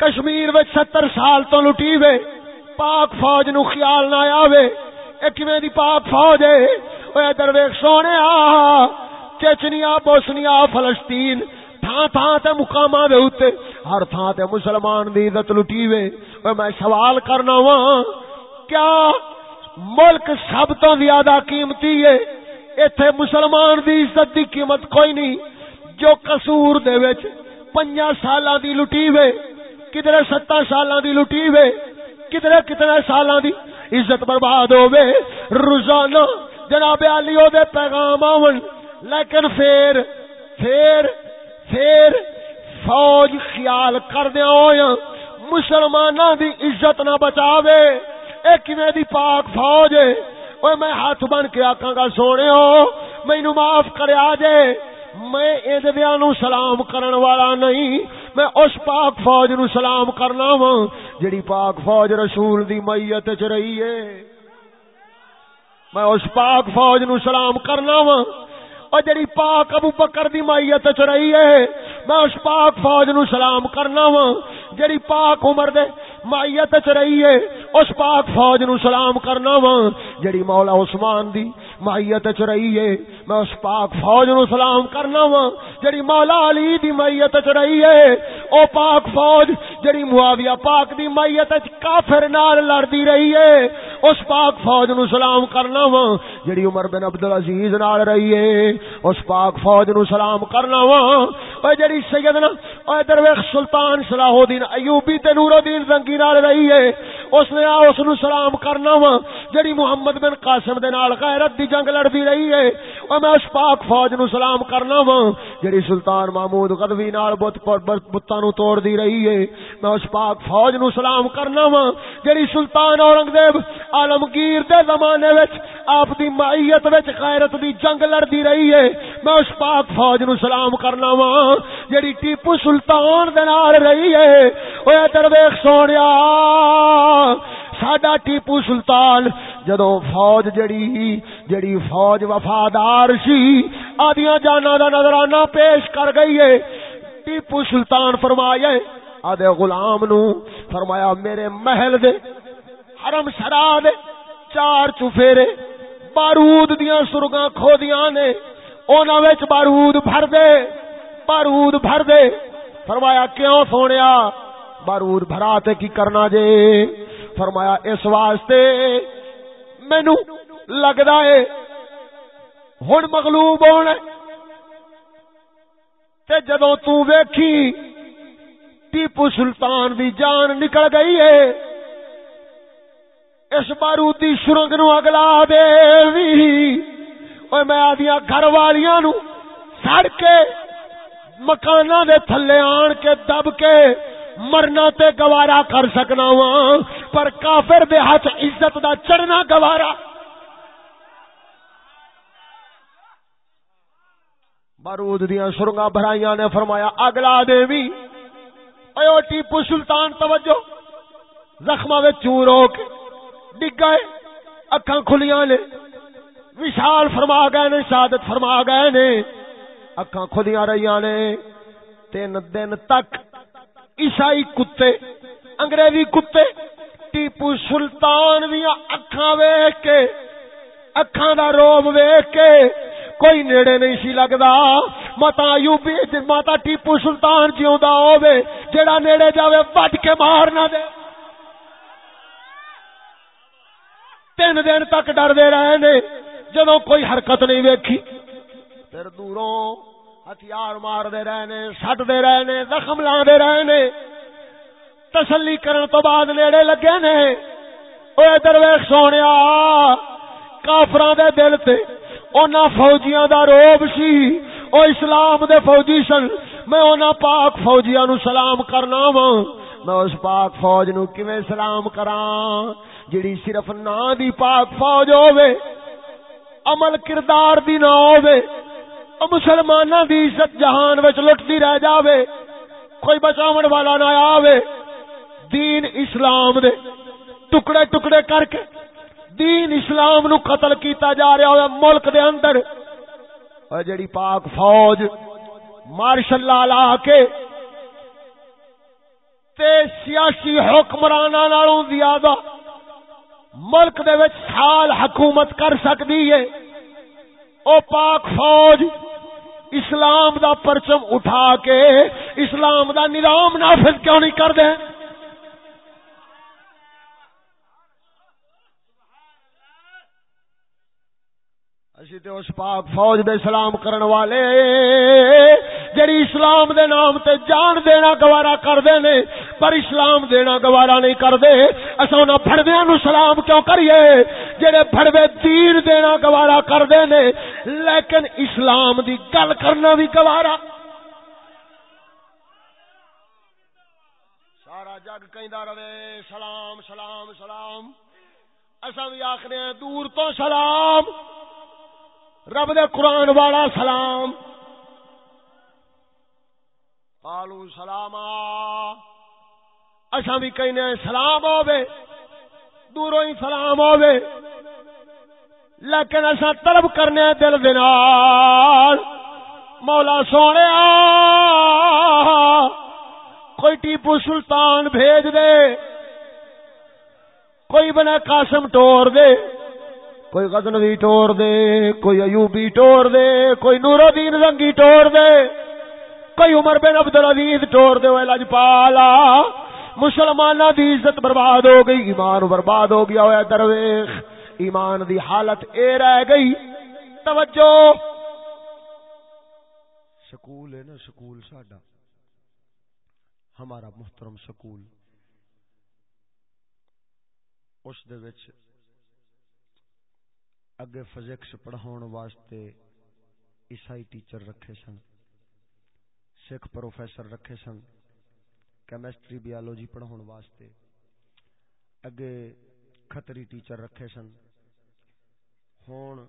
کشمیر وچ ستر سال تو لٹی وے۔ پاک فوج نو خیال نہ آوے۔ اے کیویں دی پاک فوج ہے اوے درویش سونے آ۔ چچنیا بوسنیا، فلسطین تھان تھان تے مقاماں دے اوتے ہر تھان تے مسلمان دی عزت لٹی وے۔ اوے میں سوال کرنا وا کیا ملک سب تو زیادہ قیمتی ہے؟ ایتھے مسلمان دی عزت دی قیمت کوئی نہیں، جو قصور دے وچ پنجا سالاں دی لٹی وے۔ کدھر ستر سالاں دی لٹی وے کدھر کتنے سالاں دی عزت برباد ہوے روزانہ جناب علی او دے پیغام آون لیکن پھر پھر پھر فوج خیال کردیا ہویا مسلماناں دی عزت نہ بچاوے۔ اے کیویں دی پاک فوج؟ ہے اوے میں ہاتھ بن کے آکھاں گا، سونے ہو، مینوں معاف کریا جے۔ میں ادبیاں نو سلام کرن والا نہیں۔ میں اس پاک فوج نو سلام کرنا وا جڑی پاک فوج رسول دی میت چ رہی ہے۔ میں اس پاک فوج نو سلام کرنا وا اور جڑی پاک ابو بکر دی مائیت چ رہی ہے، میں اس پاک فوج نو سلام کرنا وا جڑی پاک عمر دے مائیت چ رہی ہے، اس پاک فوج نو سلام کرنا وا جڑی مولا عثمان دی مائیت چ رہی ہے میں اس پاک فوج نو سلام کرنا وا، جڑی مولا علی دی مائیت چ رہی ہے او پاک فوج جڑی معاویہ پاک دی مائیت چ کافر نال لڑدی رہی ہے اس پاک فوج نو سلام کرنا وا، جڑی عمر بن عبد العزیز نال رہی ہے اس پاک فوج نو سلام کرنا وا۔ او جڑی سیدنا، او درویش سلطان صلاح الدین ایوبی تے نور الدین زنگی نال رہی ہے اس نے اس نو سلام کرنا وا۔ جڑی محمد بن قاسم دے نال غیرت دی جنگ لڑدی رہی ہے، او میں اس پاک فوج نو سلام کرنا وا۔ جڑی سلطان محمود غزوی نال بت بتاں نو توڑ دی رہی ہے میں اس پاک فوج نو سلام کرنا وا، جڑی سلطان اورنگزیب عالمگیر دے زمانے وچ آپ دی معیت وچ غیرت دی جنگ لڑدی رہی ہے، میں اس پاک فوج نو سلام کرنا وا، جڑی ٹیپو سلطان دے نال رہی ہے۔ اوے درویش سونیا، ساڈا ٹیپو سلطان جدو فوج جڑی جڑی فوج وفادار سی، آدیاں جانا دا نظرانہ پیش کر گئی ہے۔ ٹیپو سلطان فرمایا آدھے غلام نو فرمایا میرے محل دے، حرم سرا دے، چار چفیرے بارود دیاں سرگاں کھو دیاں نے، اونا وچ بارود بھر دے، بارود بھر دے۔ فرمایا کیوں سونیا؟ بارود بھرا تے کی کرنا جے؟ فرمایا اس واسطے مینو لگتا ہے ہوں مغلوب ہونا تے جدو تیکھی ٹیپو سلطان دی جان نکل گئی ہے۔ اس بارودی سرنگ نو اگلا دے میں آدیا گھر والیاں نو سڑ کے مکانا دے تھلے آن کے دب کے مرنا تے گوارا کر سکنا وا پر کافر دے ہاتھ عزت دا چڑھنا گوارا۔ بارود دیا سرنگا بھرائیاں نے فرمایا، اگلا دے بھی۔ او ٹیپو سلطان توجہ زخم چور ہو کے ڈگ گئے اکھاں کھلیاں نے، وشال فرما گئے نے، شہادت فرما گئے نے، اکھاں کھلیاں رہیاں نے، تین دن تک عیسائی کتے، انگریزی کتے، ٹیپو سلطان دیا اکھاں ویکھ کے، اکھاں دا روب ویکھ کے کوئی نیڑے نہیں سی لگدا۔ متا ایوبی ماتا ٹیپو سلطان جیوندا ہوے جیڑا نیڑے جاوے وڈ کے مار نہ دے۔ تین دن تک ڈر دے رہے نے، جدوں کوئی حرکت نہیں ویکھی۔ پھر دوروں ہتھیار مار دے رہے نے سٹ دے رہے نے، زخم لا دے رہے نے۔ تسلی کرن تو بعد نیڑے لگے نے۔ اوے درویش سونے کافراں دے دل تے اونا فوجیاں دا روب سی، او اسلام دے فوجی سن۔ میں اونا پاک فوجیاں نو سلام کرنا وا میں اس پاک فوج نو کیویں سلام کراں؟ جڑی صرف نا دی پاک فوج ہوے عمل کردار دی نہ ہوے مسلمانہ دی عزت جہان وچ لٹتی رہ جاوے، کوئی بچاون والا نہ آوے۔ دین اسلام دے ٹکڑے ٹکڑے کر کے دین اسلام نو قتل کیتا جا رہا ہوا ملک دے اندر۔ اور جڑی پاک فوج مارشل لا لا کے تے سیاسی حکمرانہ نالوں زیادہ ملک دے وچ سال حکومت کر سکتی ہے۔ او پاک فوج اسلام دا پرچم اٹھا کے اسلام دا نظام نافذ کیوں نہیں کر دے؟ اسی تے اس پاک فوج دے سلام کرن والے، جڑی اسلام دے نام تے جان دینا گوارا کر دے نے، پر اسلام دینا گوارا نہیں کر دے اسا انہاں پھڑویاں نو سلام کیوں کریے؟ جڑے پھڑوے دین دینا گوارا کر دے نے، لیکن اسلام دی گل کرنا بھی گوارا۔ سارا جگ کہندا رہے، سلام سلام سلام۔ اسا بھی آکھنے دور تو سلام۔ رب دے قرآن والا سلام۔ پالو سلام اچھا بھی کہنے سلام ہوے دوروں ہی سلام ہوے لیکن اصا طلب کرنے دل دال مولا سونے کوئی ٹیپو سلطان بھیج دے، کوئی بنے قاسم ٹور دے۔ کوئی غزنوی ٹور دے، کوئی ایوبی ٹور دے، کوئی نور الدین رنگی ٹور دے، کوئی عمر بن عبد العزیز ٹور دے لج پالا مسلمان دی عزت برباد ہو گئی، ایمان برباد ہو گیا ہوا درویش، ایمان دی حالت اے رہ گئی۔ توجہ۔ سکول ہے نا، سکول ساڈا۔ ہمارا محترم سکول۔ اس دے وچ اگے فزکس پڑھاؤ واسطے عیسائی ٹیچر رکھے سن، سکھ پروفیسر رکھے سن، کیمسٹری بیالوجی پڑھاؤ واسطے اگے کھتری ٹیچر رکھے سن۔ ہون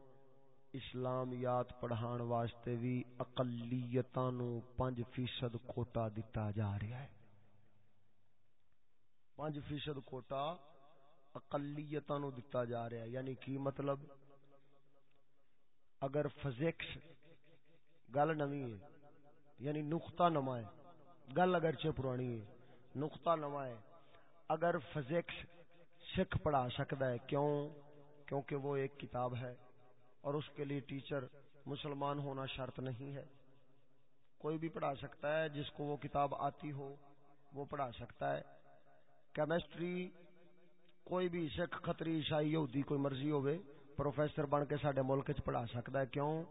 اسلامیات پڑھان واسطے بھی اقلیتاں نو پانچ فیصد کوٹا دتا جا رہا ہے۔ پانچ فیصد کوٹا اقلیتاں نو دتا جا رہا ہے یعنی کی مطلب؟ اگر فزکس گل نوی ہے یعنی نقطہ نما ہے، گل اگرچہ پرانی ہے، نقطہ نما ہے، اگر فزکس سکھ پڑھا سکتا ہے، کیوں؟ کیونکہ وہ ایک کتاب ہے اور اس کے لیے ٹیچر مسلمان ہونا شرط نہیں ہے۔ کوئی بھی پڑھا سکتا ہے، جس کو وہ کتاب آتی ہو، وہ پڑھا سکتا ہے۔ کیمسٹری کوئی بھی سکھ، خطری، عیسائی، یہودی، کوئی مرضی ہوئے پروفیسر بن کے سڈے ملک چ پڑھا سکتا ہے، کیوں؟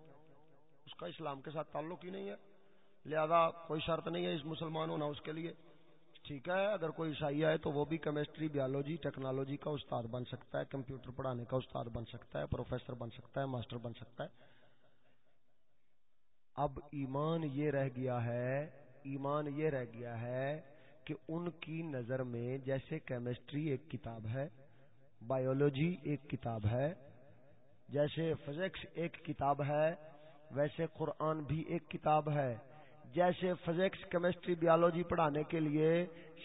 اس کا اسلام کے ساتھ تعلق ہی نہیں ہے۔ لہذا کوئی شرط نہیں ہے اس مسلمان ہونا اس کے لیے۔ ٹھیک ہے، اگر کوئی عیسائی ہے تو وہ بھی کیمسٹری، بیالوجی، ٹیکنالوجی کا استاد بن سکتا ہے، کمپیوٹر پڑھانے کا استاد بن سکتا ہے، پروفیسر بن سکتا ہے، ماسٹر بن سکتا ہے۔ اب ایمان یہ رہ گیا ہے، ایمان یہ رہ گیا ہے کہ ان کی نظر میں جیسے کیمسٹری ایک کتاب ہے بایولوجی ایک کتاب ہے جیسے فزکس ایک کتاب ہے، ویسے قرآن بھی ایک کتاب ہے۔ جیسے فزکس، کیمسٹری بیالوجی پڑھانے کے لیے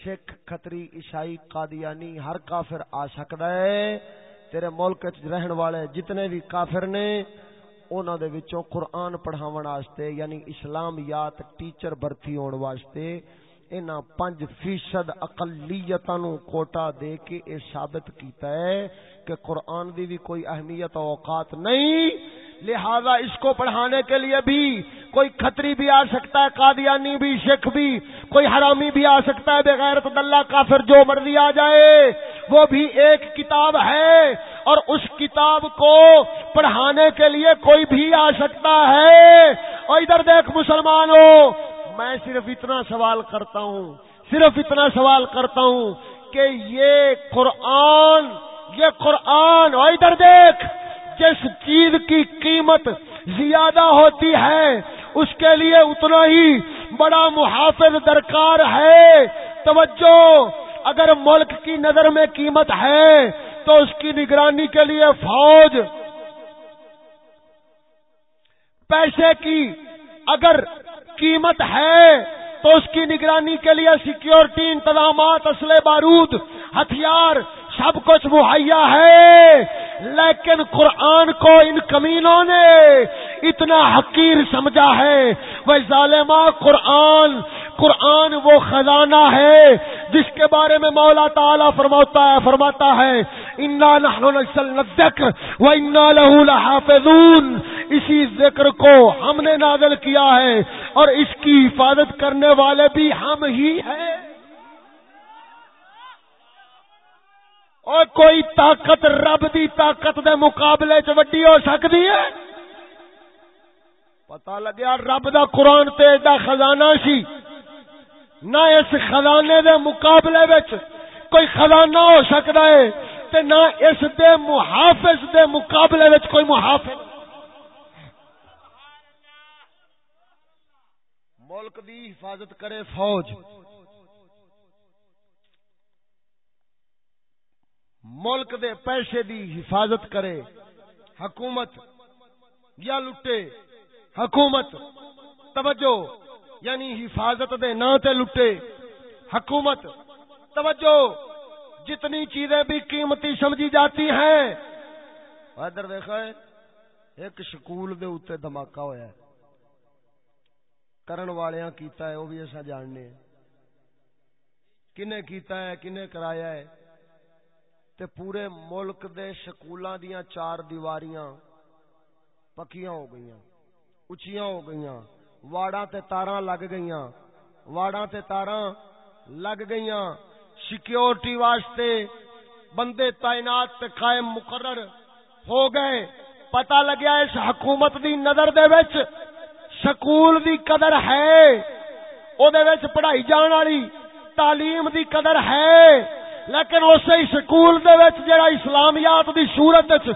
سکھ کھتری، عیسائی، قادیانی، ہر کافر آ سکتا ہے۔ تیرے ملک رہن والے جتنے بھی کافر نے انہوں دے وچوں قرآن پڑھاون واسطے یعنی اسلامیات ٹیچر بھرتی ہون واسطے انہاں پنج فیصد اقلیتاں نو کوٹا دے کے اے ثابت کیتا ہے کہ قرآن دی بھی کوئی اہمیت اوقات نہیں، لہذا اس کو پڑھانے کے لیے بھی کوئی کھتری بھی آ سکتا ہے، قادیانی بھی سکھ بھی، کوئی حرامی بھی آ سکتا ہے، بغیر اللہ کافر جو مرضی آ جائے، وہ بھی ایک کتاب ہے اور اس کتاب کو پڑھانے کے لیے کوئی بھی آ سکتا ہے۔ اور ادھر دیکھ مسلمانوں میں صرف اتنا سوال کرتا ہوں، صرف اتنا سوال کرتا ہوں کہ یہ قرآن یہ قرآن اور ادھر دیکھ، جس چیز کی قیمت زیادہ ہوتی ہے، اس کے لیے اتنا ہی بڑا محافظ درکار ہے۔ توجہ، اگر ملک کی نظر میں قیمت ہے تو اس کی نگرانی کے لیے فوج، پیسے کی اگر قیمت ہے، تو اس کی نگرانی کے لیے سیکیورٹی انتظامات، اسلحے، بارود، ہتھیار، سب کچھ مہیا ہے۔ لیکن قرآن کو ان کمینوں نے اتنا حقیر سمجھا ہے۔ وہ ظالمہ قرآن قرآن وہ خزانہ ہے جس کے بارے میں مولا تعالی فرماتا ہے فرماتا ہے، انا نحن ذکر و انا لحافظون اسی ذکر کو ہم نے نازل کیا ہے۔ اور اس کی حفاظت کرنے والے بھی ہم ہی ہیں۔ اور کوئی طاقت رب دی طاقت دے مقابلے چ وڈی ہو سکتی ہے؟ پتا لگیا رب دا قرآن تے ایڈا خزانہ سی۔ نہ اس خزانے دے مقابلے وچ کوئی خزانہ ہو سکتا ہے تے نہ اس دے محافظ دے مقابلے وچ کوئی محافظ۔ ملک دی حفاظت کرے فوج۔ ملک دے پیسے دی حفاظت کرے۔ حکومت یا لٹے۔ حکومت، توجہ یعنی حفاظت دے نا تے لٹے۔ حکومت، توجہ، جتنی چیزیں بھی قیمتی سمجھی جاتی ہیں۔ ادھر دیکھا ہے، ایک سکول دے اوتے دھماکہ ہویا ہے۔ کرن والیاں کیتا ہے وہ بھی ایسا جاننے کنے کیتا ہے کنے کرایا ہے تے پورے ملک دے سکولاں دیاں چار دیواریاں پکیاں ہو گئیاں اچیاں ہو گئیاں واڑاں تے تاراں لگ گئیاں واڑاں تے تاراں لگ گئیاں سیکیورٹی واسطے بندے تعینات تے قائم مقرر ہو گئے پتہ لگیا اس حکومت دی نظر دے وچ سکول دی قدر ہے او دے وچ پڑھائی جان والی تعلیم دی قدر ہے، لیکن اسی سکول دے وچ جڑا اسلامیات دی صورت وچ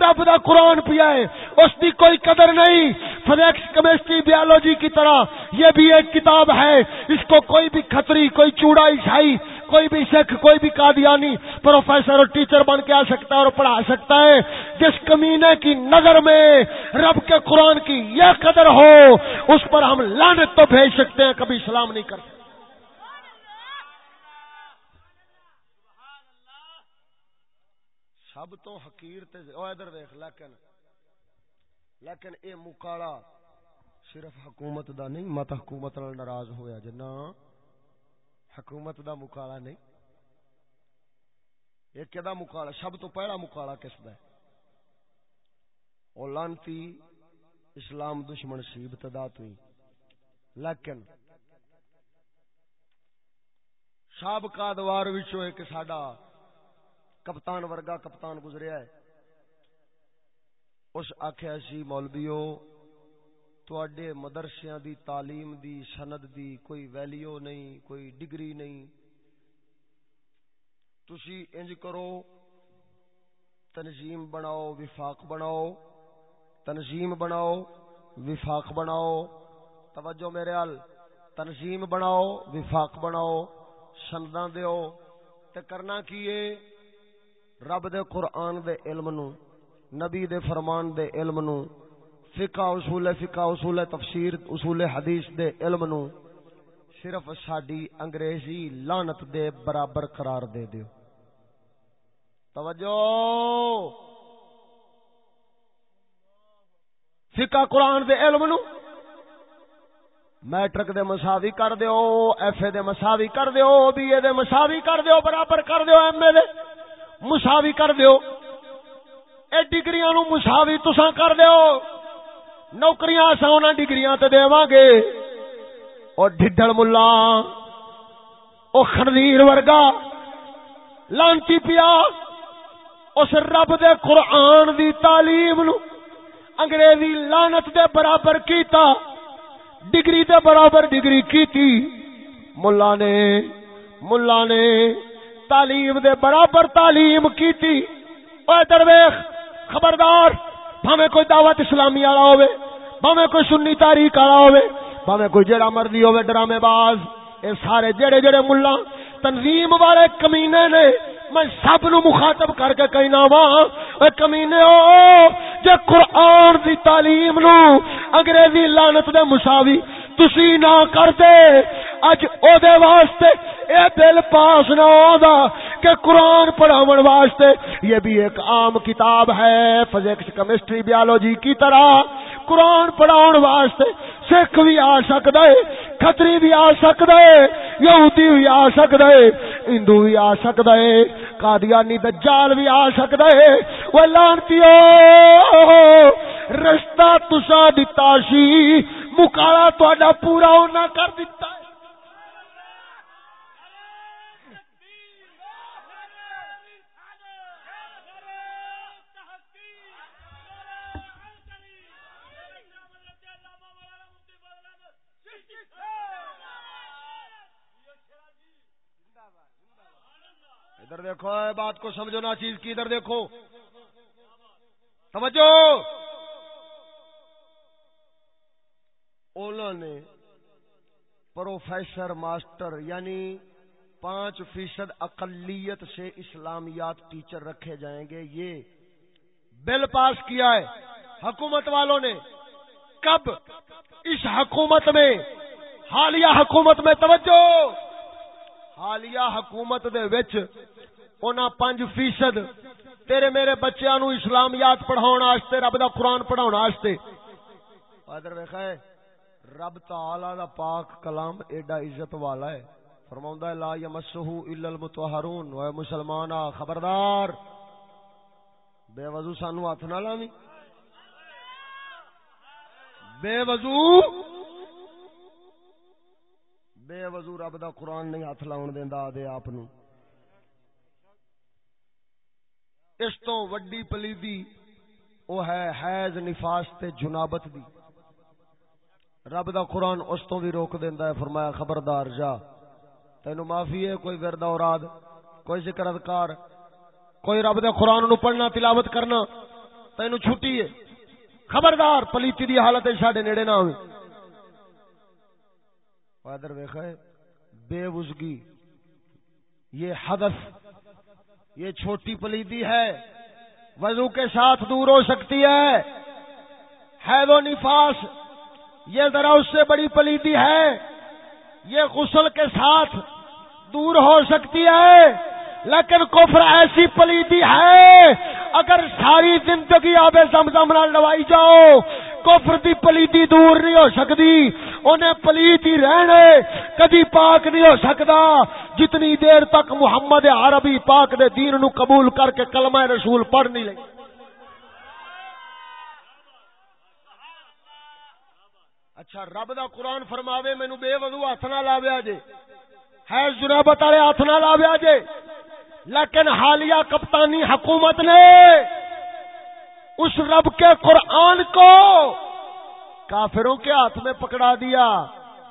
رب دا قرآن پیا ہے، اس دی کوئی قدر نہیں۔ فزیکس، کیمسٹری، بیولوجی کی طرح یہ بھی ایک کتاب ہے، اس کو کوئی بھی کھتری، کوئی چوڑا عیسائی کوئی بھی سکھ کوئی بھی قادیانی پروفیسر اور ٹیچر بن کے آ سکتا ہے اور پڑھا سکتا ہے۔ جس کمینے کی نظر میں رب کے قرآن کی یہ قدر ہو، اس پر ہم لانت تو بھیج سکتے ہیں، کبھی سلام نہیں کر سکتے۔ سب تو حقیر تے ادھر دیکھ، لیکن لیکن اے مکالا، صرف حکومت دا نہیں، مت حکومت نال ناراض ہویا جنا حکومت دا مکالا نہیں۔ یہ کدا مکالا؟ سب تو پہلا مکالا کس دا ہے؟ او لانتی اسلام دشمن سی ابتدا تو ہی لیکن سابقہ دوار وچوں ایک ساڈا کپتان ورگا کپتان گزریا ہے۔ اس آخیا سی مولویو تواڈے مدرسیاں دی تعلیم دی سند دی کوئی ویلیو نہیں، کوئی ڈگری نہیں۔ تسی انج کرو، تنظیم بناؤ، وفاق بناؤ۔ تنظیم بناؤ، وفاق بناؤ۔ توجہ میرے حل تنظیم بناؤ، وفاق بناؤ۔ سنداں دیو، تے کرنا کیے رب دے قرآن دے علم نو، نبی دے فرمان دے علم نو۔ فقہ اصول فقہ اصول تفسیر اصول حدیث دے علم نو۔ صرف ساڈی انگریزی لانت دے برابر قرار دے دیو۔ توجہ! فقہ قرآن دے علم نو۔ میٹرک دے مساوی کر دیو، ایف اے دے مساوی کر دیو، بی اے دے مساوی کر دیو، برابر کر دیو، ایم اے دے مساوی کر دیو۔ اے ڈگریاں نو مساوی تساں کر دیو۔ نوکریاں اساں انہاں ڈگریاں تے دیواں گے۔ او ڈھڈل ملا، او خنزیر ورگا، لانتی پیا، اس رب دے قرآن دی تعلیم نو، انگریزی لانت دے برابر کیتا، ڈگری دے برابر ڈگری کیتی۔ ملا نے ملا نے تعلیم دے برابر تعلیم کیتی۔ اے درویش، خبردار بھاوے کوئی دعوت اسلامی والا ہوے بھاوے کوئی سنی تاریخ والا ہوے بھاوے کوئی جڑا مرضی ہوے ڈرامے باز، اے سارے جڑے جڑے ملا، تنظیم والے کمینے نے، میں سب نو مخاطب کر کے کہنا وا، اے کمینے او جے قرآن دی تعلیم نو، انگریزی لعنت دے مساوی تسی نہ کرتے اج او دے واسطے اے بل پاس نہ ہوگا کہ قرآن پڑھاون واسطے۔ یہ بھی ایک عام کتاب ہے، فزکس کیمسٹری بیالوجی کی طرح۔ قرآن پڑھاؤ واسطے سکھ بھی آ سکتا ہے کتری بھی آ سکتا ہے یہودی بھی آ سکتا ہے ہندو بھی آ سکتا ہے قادیانی دجال بھی آ سکتا ہے وہ لانتی رستہ تسا دتا سی مکالا تا پورا ہونا کر دیتا ہے۔ ادھر دیکھو بات کو سمجھو نا، چیز کی ادھر دیکھو۔ سمجھو؟ اولا نے پروفیسر، ماسٹر یعنی پانچ فیصد اقلیت سے اسلامیات ٹیچر رکھے جائیں گے، یہ بل پاس کیا ہے۔ حکومت والوں نے کب اس حکومت میں، حالیہ حکومت میں توجہ، حالیہ حکومت دے وچ اونا پنج فیصد تیرے میرے بچیاں نو اسلامیات پڑھاؤن واسطے رب دا قرآن پڑھاؤن واسطے ادھر ویکھا ہے۔ رب تعالی دا پاک کلام ایڈا عزت والا ہے۔ فرماوندا ہے، لا یمسہ الا المطہرون۔ اے مسلمان خبردار۔ بے وضو سانو ہاتھ نہ لاویں بے وضو بے وضو رب دا قرآن نہیں ہاتھ لاؤن دیندا، دے آپ نو۔ اس تو وڈی پلیدی، او ہے حیض نفاس تے جنابت دی۔ رب دا قرآن اس تو بھی روک دیندا ہے، فرمایا، خبردار جا۔ تینو معافی ہے، کوئی ورد اوراد، کوئی ذکر اذکار، کوئی رب دے قرآن نو پڑھنا، تلاوت کرنا، تینو چھٹی ہے۔ خبردار، پلیتی دی حالت ساڈے نیڑے نہ ہوئے۔ ادھر ویکھا بے وزگی۔ یہ حدث، یہ چھوٹی پلیدی ہے، وضو کے ساتھ دور ہو سکتی ہے۔ حید و نفاس یہ ذرا اس سے بڑی پلیدی ہے۔ یہ غسل کے ساتھ دور ہو سکتی ہے، لیکن کفر ایسی پلیدی ہے، اگر ساری زندگی آبے زمزم نہ لوائی جاؤ، کفر دی پلیدی دور نہیں ہو سکتی۔ انہیں پلیت ہی رہنے کدی پاک نہیں ہو سکتا۔ جتنی دیر تک محمد عربی پاک دے دین نو قبول کر کے کلمہ رسول پڑھ نہیں لگی۔ اچھا رب دا قرآن فرماوے، مینو بے وضو ہاتھ نہ لاویا جے۔ ہے جنابت والے ہاتھ نہ لاویا جے۔ لیکن حالیہ کپتانی حکومت نے اس رب کے قرآن کو کافروں کے ہاتھ میں پکڑا دیا۔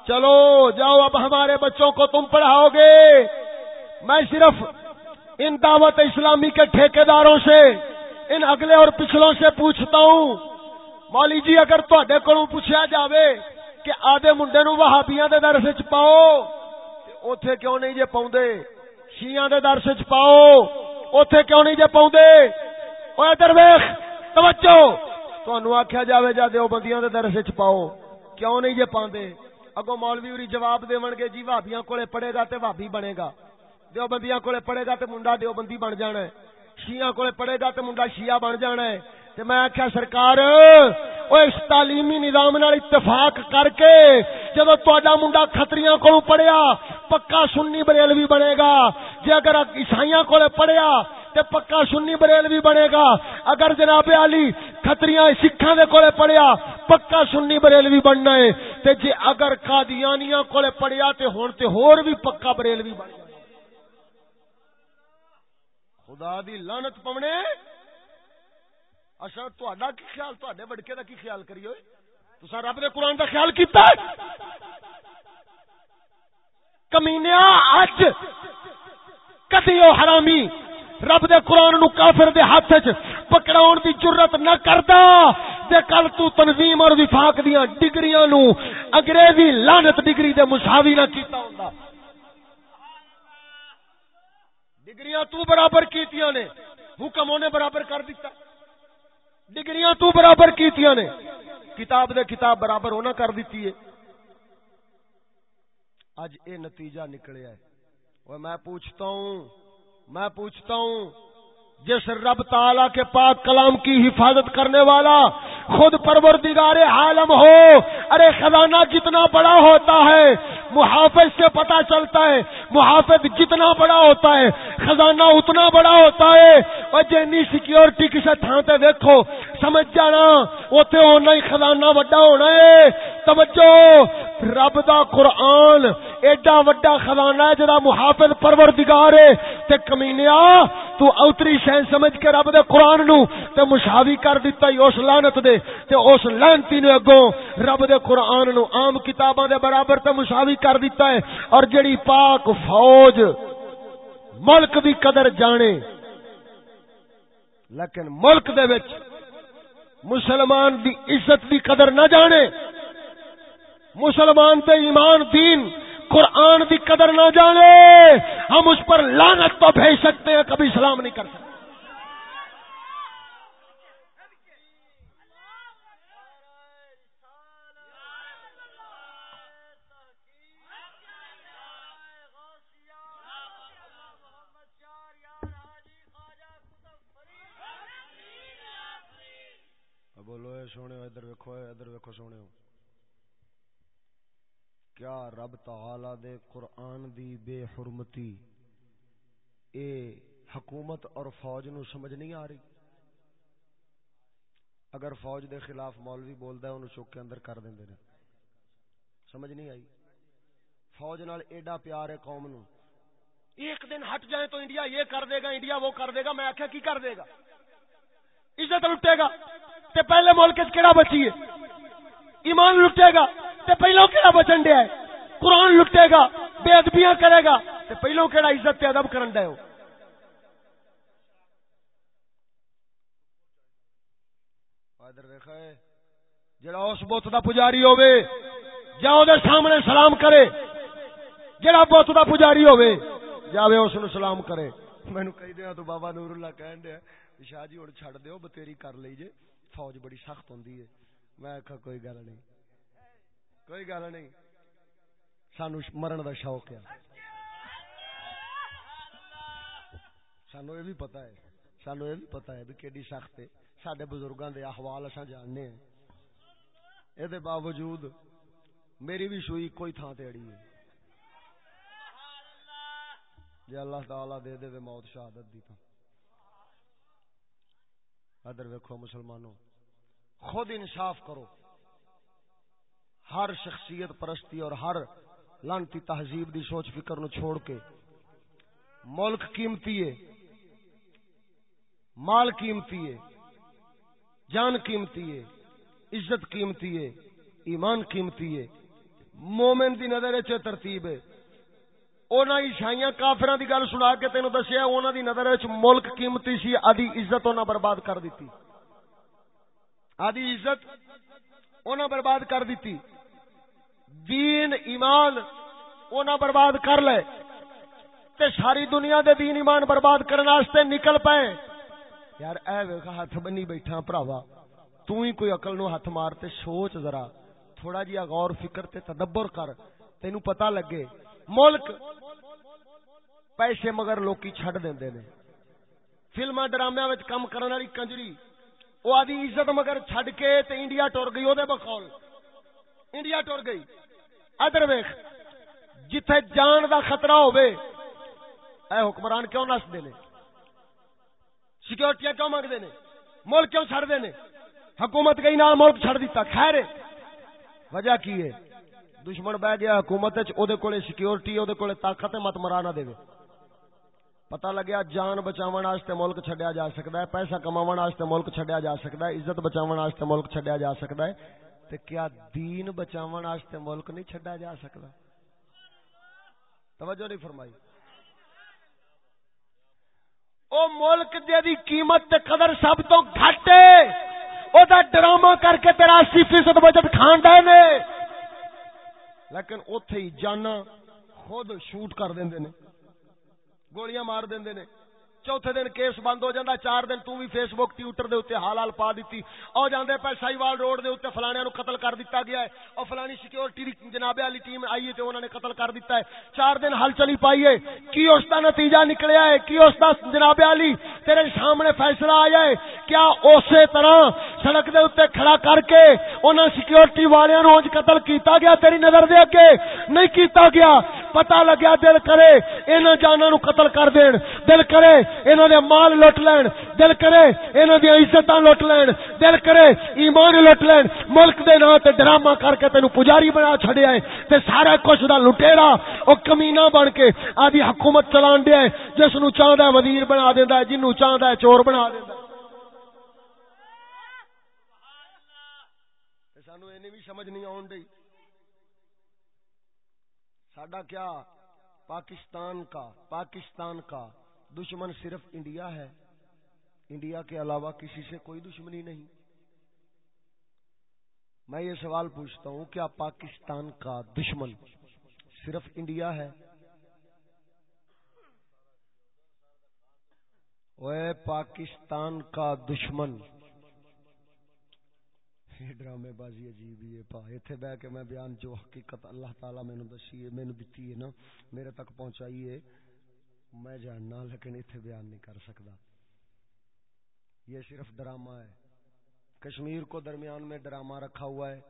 چلو، جاؤ، اب ہمارے بچوں کو تم پڑھاؤ گے۔ میں صرف ان دعوت اسلامی کے ٹھیکے داروں سے، ان اگلے اور پچھلوں سے پوچھتا ہوں۔ مولی جی اگر تے کو پوچھا جاوے کہ آدھے منڈے نو وہابیاں دے درس چ پاؤ اوتھے کیوں نہیں جے پاؤں شیعہ دے درس چ پاؤ، اوتھے کیوں نہیں جے پاؤں او ادھر ویکھ توجہ! تانوں آکھیا جاوے جا دیو بندیاں دے درس چ پاؤ، کیوں نہیں جے پاندے؟ اگو مولوی وری جواب دیون گے جی بھابیاں کولے پڑھے گا تے بھابی بنے گا۔ دیو بندیاں کولے پڑھے گا تے منڈا دیو بندی بن جانا ہے۔ شیعہ کولے پڑھے گا تے منڈا شیعہ بن جانا ہے۔ تے میں آکھیا، سرکار او اس تعلیمی نظام نال اتفاق کر کے جدو تہاڈا منڈا کھتریاں کولوں پڑھیا، پکا سنی بریلوی بنے گا۔ جے اگر عیسائیاں کولے پڑھیا تے پکا سنی بریلوی بنے گا۔ اگر جناب علی کھتریاں سکھاں دے کولے پڑھیا، پکا سنی بریلوی بننا ہے۔ تے جے اگر قادیانیاں کولے پڑھیا تے ہن تے ہور بھی پکا بریلوی بن جائے خدا دی لعنت پونے۔ اچھا تہاڈا کی خیال، تہاڈے بڑکے دا کی خیال کریو تساں رب دے قرآن دا خیال کیتا کمینیا اج کدی او حرامی رب دے قرآن نو کافر دے ہاتھ چ پکڑاؤن دی جرت نہ کردا تے کل تو تنظیم اور وفاق دیاں ڈگریاں نو انگریزی لعنت ڈگری دے مساوی نہ کیتا ہوندا۔ ڈگریاں تو برابر کیتیاں نے، حکم نے برابر کر دیتا۔ ڈگریاں تو برابر کیتیاں نے۔ کتاب دے کتاب برابر ہونا کر دیتی ہے۔ اج اے نتیجہ نکلیا ہے۔ اور میں پوچھتا ہوں، میں پوچھتا ہوں جس رب تعالی کے پاک کلام کی حفاظت کرنے والا خود پروردگار عالم ہو، ارے خزانہ جتنا بڑا ہوتا ہے، محافظ سے پتا چلتا ہے، محافظ جتنا بڑا ہوتا ہے، خزانہ اتنا بڑا ہوتا ہے۔ اور جینی سیکیورٹی کسی تھانتے دیکھو سمجھ جانا۔ اتنے ہونا ہی خزانہ وڈا ہونا ہے۔ توجہ، رب دا قرآن ایڈا وڈا خزانہ ہے جدا محافظ پروردگار ہے۔ تے کمینیا، تو اوتری شہن سمجھ کے رب دے قرآن نو تے مشاوی کر دیتا ہی اس لانت دے۔ تے اس لانتی نے اگوں رب دے قرآن نو عام کتاباں دے برابر تے مشاوی کر دیتا ہے۔ اور جڑی پاک فوج ملک دی قدر جانے، لیکن ملک دے وچ مسلمان دی عزت دی قدر نہ جانے، مسلمان تے ایمان دین، قرآن دی قدر نہ جانے، ہم اس پر لانت تو بھیج سکتے ہیں، کبھی سلام نہیں کر سکتے۔ بولو، اے سونے، ادھر ویکو ادھر ویکو سونے۔ کیا رب تعالی دے قرآن دی بے حرمتی اے حکومت اور فوج نو سمجھ نہیں آ رہی؟ اگر فوج دے خلاف مولوی بولدا ہے اونوں چوک کے اندر کر دیندے نے۔ سمجھ نہیں آئی؟ فوج نال ایڈا پیار ہے قوم نو۔ ایک دن ہٹ جائے تو انڈیا یہ کر دے گا، انڈیا وہ کر دے گا، میں آخیا کی کر دے گا؟ عزت لٹے گا۔ تے پہلے ملک کیڑا بچی ہے؟ ایمان لٹے گا تے پہلو کیڑا بچن دیا ہے؟ قرآن لٹے گا بے ادبیاں کرے گا تے پہلو کیڑا عزت تے ادب کرن دے ہو؟ ادھر دیکھا ہے جڑا اس بت دا پجاری ہوے جاؤ دے سامنے سلام کرے۔ جڑا بت دا پجاری ہوے جاوے اس نو سلام کرے۔ مینوں کہی دیا تو بابا نور اللہ کہن دیا شاہ جی ہن چھڈ دیو بتیری کر لئی جے فوج بڑی سخت ہوندی ہے۔ میں آخا کوئی گل نہیں۔ کوئی گل نہیں۔ سانو مرن دا شوق ہے۔ سانو یہ بھی پتا ہے۔ سانو یہ بھی پتا ہے بھی کیڈی سخت ہے۔ سڈے بزرگاں دے احوال اساں جاننے ہیں۔ یہ باوجود میری بھی سوئی کوئی تھان تے اڑی ہے۔ جی اللہ تعالی دے دے موت شہادت دی تو ادھر ویکھو مسلمانوں، خود انصاف کرو۔ ہر شخصیت پرستی اور ہر لانتی تہذیب دی سوچ فکر نو چھوڑ کے ملک قیمتی ہے، مال قیمتی ہے، جان قیمتی ہے، عزت قیمتی ہے، ایمان قیمتی ہے۔ مومن دی نظر چ ترتیب ہے۔ اونا عیسائیاں کافراں دی گل سنا کے تینوں دسیا، اونا دی نظر وچ ملک قیمتی سی، آدھی عزت اونا برباد کر دیتی۔ آدھی عزت اونا برباد کر دیتی۔ دین، ایمان اونا برباد کر لے۔ تے ساری دنیا دے دین ایمان برباد کرنے واسطے نکل پئے یار، اے ویکھ ہاتھ بنی بیٹھا بھراوا تو ہی کوئی عقل نو ہاتھ مار تے سوچ ذرا۔ تھوڑا جیا غور فکر تے تدبر کر۔ تینو پتہ لگے ملک پیسے مگر لوکی چھڈ دیندے نے۔ فلماں ڈرامے وچ کم کرن والی کنجری، او آدی عزت مگر چھڈ کے تے انڈیا ٹر گئی او دے بخول۔ انڈیا ٹر گئی۔ ادر ویخ جتھے جان دا خطرہ ہوے اے حکمران کیوں نستے نے؟ سیکورٹیاں کیوں منگتے نے؟ ملک کیوں چڑھتے نے؟ حکومت گئی نہ، ملک چڑ دیتا۔ خیر وجہ کی ہے؟ دشمن بہ گیا، حکومت کول سیکورٹی وہ طاقت مت مرا نہ دے۔ پتا لگیا جان بچاؤ واسطے ملک چڈیا جا سکتا ہے، پیسہ کما واسطے ملک چڈیا جا سکتا ہے، عزت بچاؤ واسطے ملک چڈیا جا سکتا ہے۔ تے کیا دین بچاون واسطے ملک نہیں چھڈا جا سکتا توجہ نہیں فرمائی۔ او ملک دے دی قیمت تے قدر سب تو گھٹ ہے۔ او دا ڈرامہ کر کے تیرا 80% بجٹ کھان دے نے۔ لیکن اوتھے ہی جانا خود شوٹ کر دیندے نے گولیاں مار دیندے نے۔ چوتھے دن کیس بند ہو جاتا چار دن تو بھی فیس بک ٹویٹر دے اتنے حال حال پا دیتی۔ او جاندے پہ سائیوال روڈ دے اتنے فلانے نو قتل کر دیتا گیا ہے۔ اور فلانی سیکورٹی دی جناب والی ٹیم آئی ہے تے انہوں نے قتل کر دیتا ہے۔ چار دن ہل چلی پائی ہے۔ کی اس دا نتیجہ نکلیا ہے؟ کی اس دا جناب والی تیرے سامنے فیصلہ آیا ہے۔ کیا اسی طرح سڑک دے اتنے کھڑا کر کے انہاں سیکورٹی والے نو قتل کیتا گیا تیری نظر دے اگے نہیں کیتا گیا۔ پتہ لگیا دل کرے، انہاں جاناں نو قتل کر دین۔ دل کرے انہوں نے مال لٹ لین، دل کرے، انہوں نے عزت لٹ لین، دل کرے، ایمان لٹ لین، ملک دے نا تے ڈرامہ کر کے تینوں پجاری بنا چھڑیا ہے تے سارا کچھ دا لٹیرا، او کمینہ بن کے آدھی حکومت چلان دیا ہے جس نو چاہندا ہے وزیر بنا دیندا ہے، جنوں چاہندا ہے چور بنا دیندا ہے۔ سانو اینی بھی سمجھ نہیں آن ڈی ساڈا کیا؟ پاکستان کا پاکستان کا۔ دشمن صرف انڈیا ہے۔ انڈیا کے علاوہ کسی سے کوئی دشمنی نہیں۔ میں یہ سوال پوچھتا ہوں، کیا پاکستان کا دشمن صرف انڈیا ہے؟ پاکستان کا دشمن۔ ڈرامے بازی عجیب ہی پا۔ ایتھے بہ کے میں بیان جو حقیقت اللہ تعالی مینوں دسی ہے، مینوں دتی ہے نا، میرے تک پہنچائی ہے۔ میں جاننا، لیکن اتنے بیان نہیں کر سکتا۔ یہ صرف ڈرامہ ہے۔ کشمیر کو درمیان میں ڈرامہ رکھا ہوا ہے۔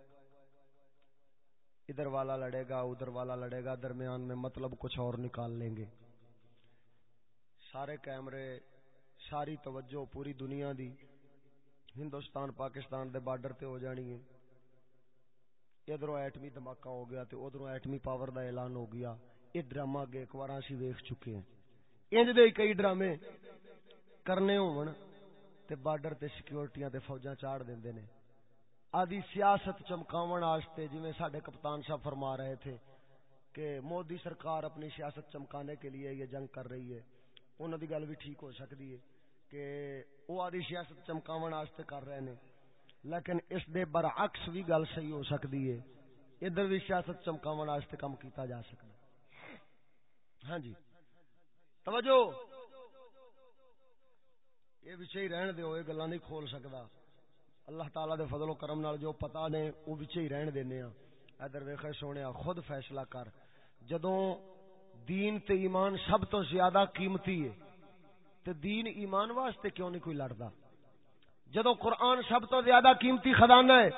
ادھر والا لڑے گا، ادھر والا لڑے گا، درمیان میں مطلب کچھ اور نکال لیں گے۔ سارے کیمرے، ساری توجہ پوری دنیا دی۔ ہندوستان، پاکستان دے بارڈر تے ہو جانی ہے۔ ادھر ایٹمی دھماکہ ہو گیا تو ادھر ایٹمی پاور دا اعلان ہو گیا۔ یہ ڈرامہ اگے ایک بار اسی ویکھ چکے ہیں۔ انج دے کئی ڈرامے کرنے ہون تے بارڈر تے سیکیورٹیاں تے فوجاں چاڑ دیندے نے۔ آدھی سیاست چمکاون واسطے جویں ساڈے کپتان صاحب فرما رہے تھے کہ مودی سرکار اپنی سیاست چمکانے کے لیے یہ جنگ کر رہی ہے۔ انہاں دی گل بھی ٹھیک ہو سکتی ہے کہ وہ آدھی سیاست چمکاون واسطے کر رہے نے۔ لیکن اس دے برعکس بھی گل صحیح ہو سکتی ہے۔ ادھر بھی سیاست چمکاون واسطے کام کیتا جا سکتا ہاں جی۔ توجہ! یہ بچے ہی رہن دیو، یہ گلا نہیں کھول سکتا اللہ تعالی دے فضل و کرم نال جو پتا نے وہ بچے ہی رہن دینے ہاں۔ ادھر ویکھے سونے، خود فیصلہ کر۔ جدوں دین تے ایمان سب تو زیادہ قیمتی ہے، تے دین ایمان واسطے کیوں نہیں کوئی لڑدا؟ جدوں قرآن سب تو زیادہ قیمتی خزانہ ہے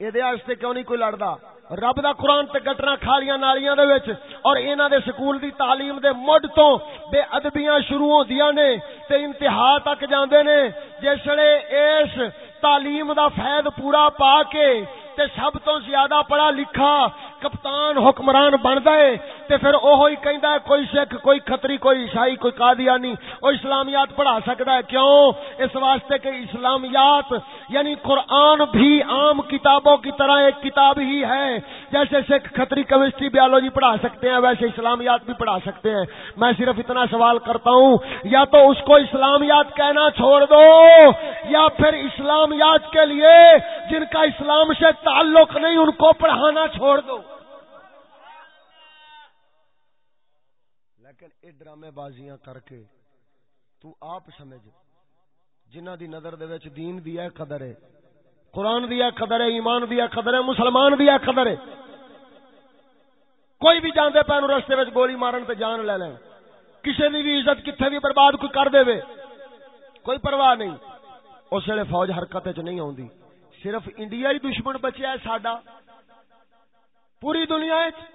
یہ کیوں نہیں کوئی لڑدا؟ رب دا قرآن تے گٹنا کھالیاں نالیاں دے وچ اور انہاں دے سکول دی تعلیم دے مڈ تو بے ادبیاں شروع ہوندیاں نے تے انتہا تک جاندے نے جسڑے اس تعلیم دا فائد پورا پا کے تے سب تو زیادہ پڑھا لکھا کپتان حکمران بندا ہے تے پھر اوہو ہی کہندا ہے، کوئی سکھ کوئی کھتری، کوئی عیسائی، کوئی قادیانی او اسلامیات پڑھا سکدا ہے۔ کیوں؟ اس واسطے کہ اسلامیات یعنی قرآن بھی عام کتابوں کی طرح ایک کتاب ہی ہے۔ جیسے سکھ کھتری کیمسٹری بیولوجی پڑھا سکتے ہیں، ویسے اسلامیات بھی پڑھا سکتے ہیں۔ میں صرف اتنا سوال کرتا ہوں، یا تو اس کو اسلامیات کہنا چھوڑ دو، یا پھر اسلامیات کے لیے جن کا اسلام سے تعلق نہیں، ان کو پڑھانا چھوڑ دو۔ لیکن یہ ڈرامے بازیاں کر کے تو آپ سمجھ جنہ دی نظر دے وچ دین دیا قدر ہے، قرآن دیا قدر ہے، ایمان دیا قدر ہے، مسلمان دیا قدر ہے۔ کوئی بھی جاندے پہ رستے وچ گولی مارن تے جان لے لیں کسی دی بھی عزت کتنے بھی برباد کوئی کر دے وے۔ کوئی پرواہ نہیں۔ اس ویلے فوج حرکت چ نہیں آتی صرف انڈیا ہی دشمن بچیا ہے ساڈا۔ پوری دنیا وچ۔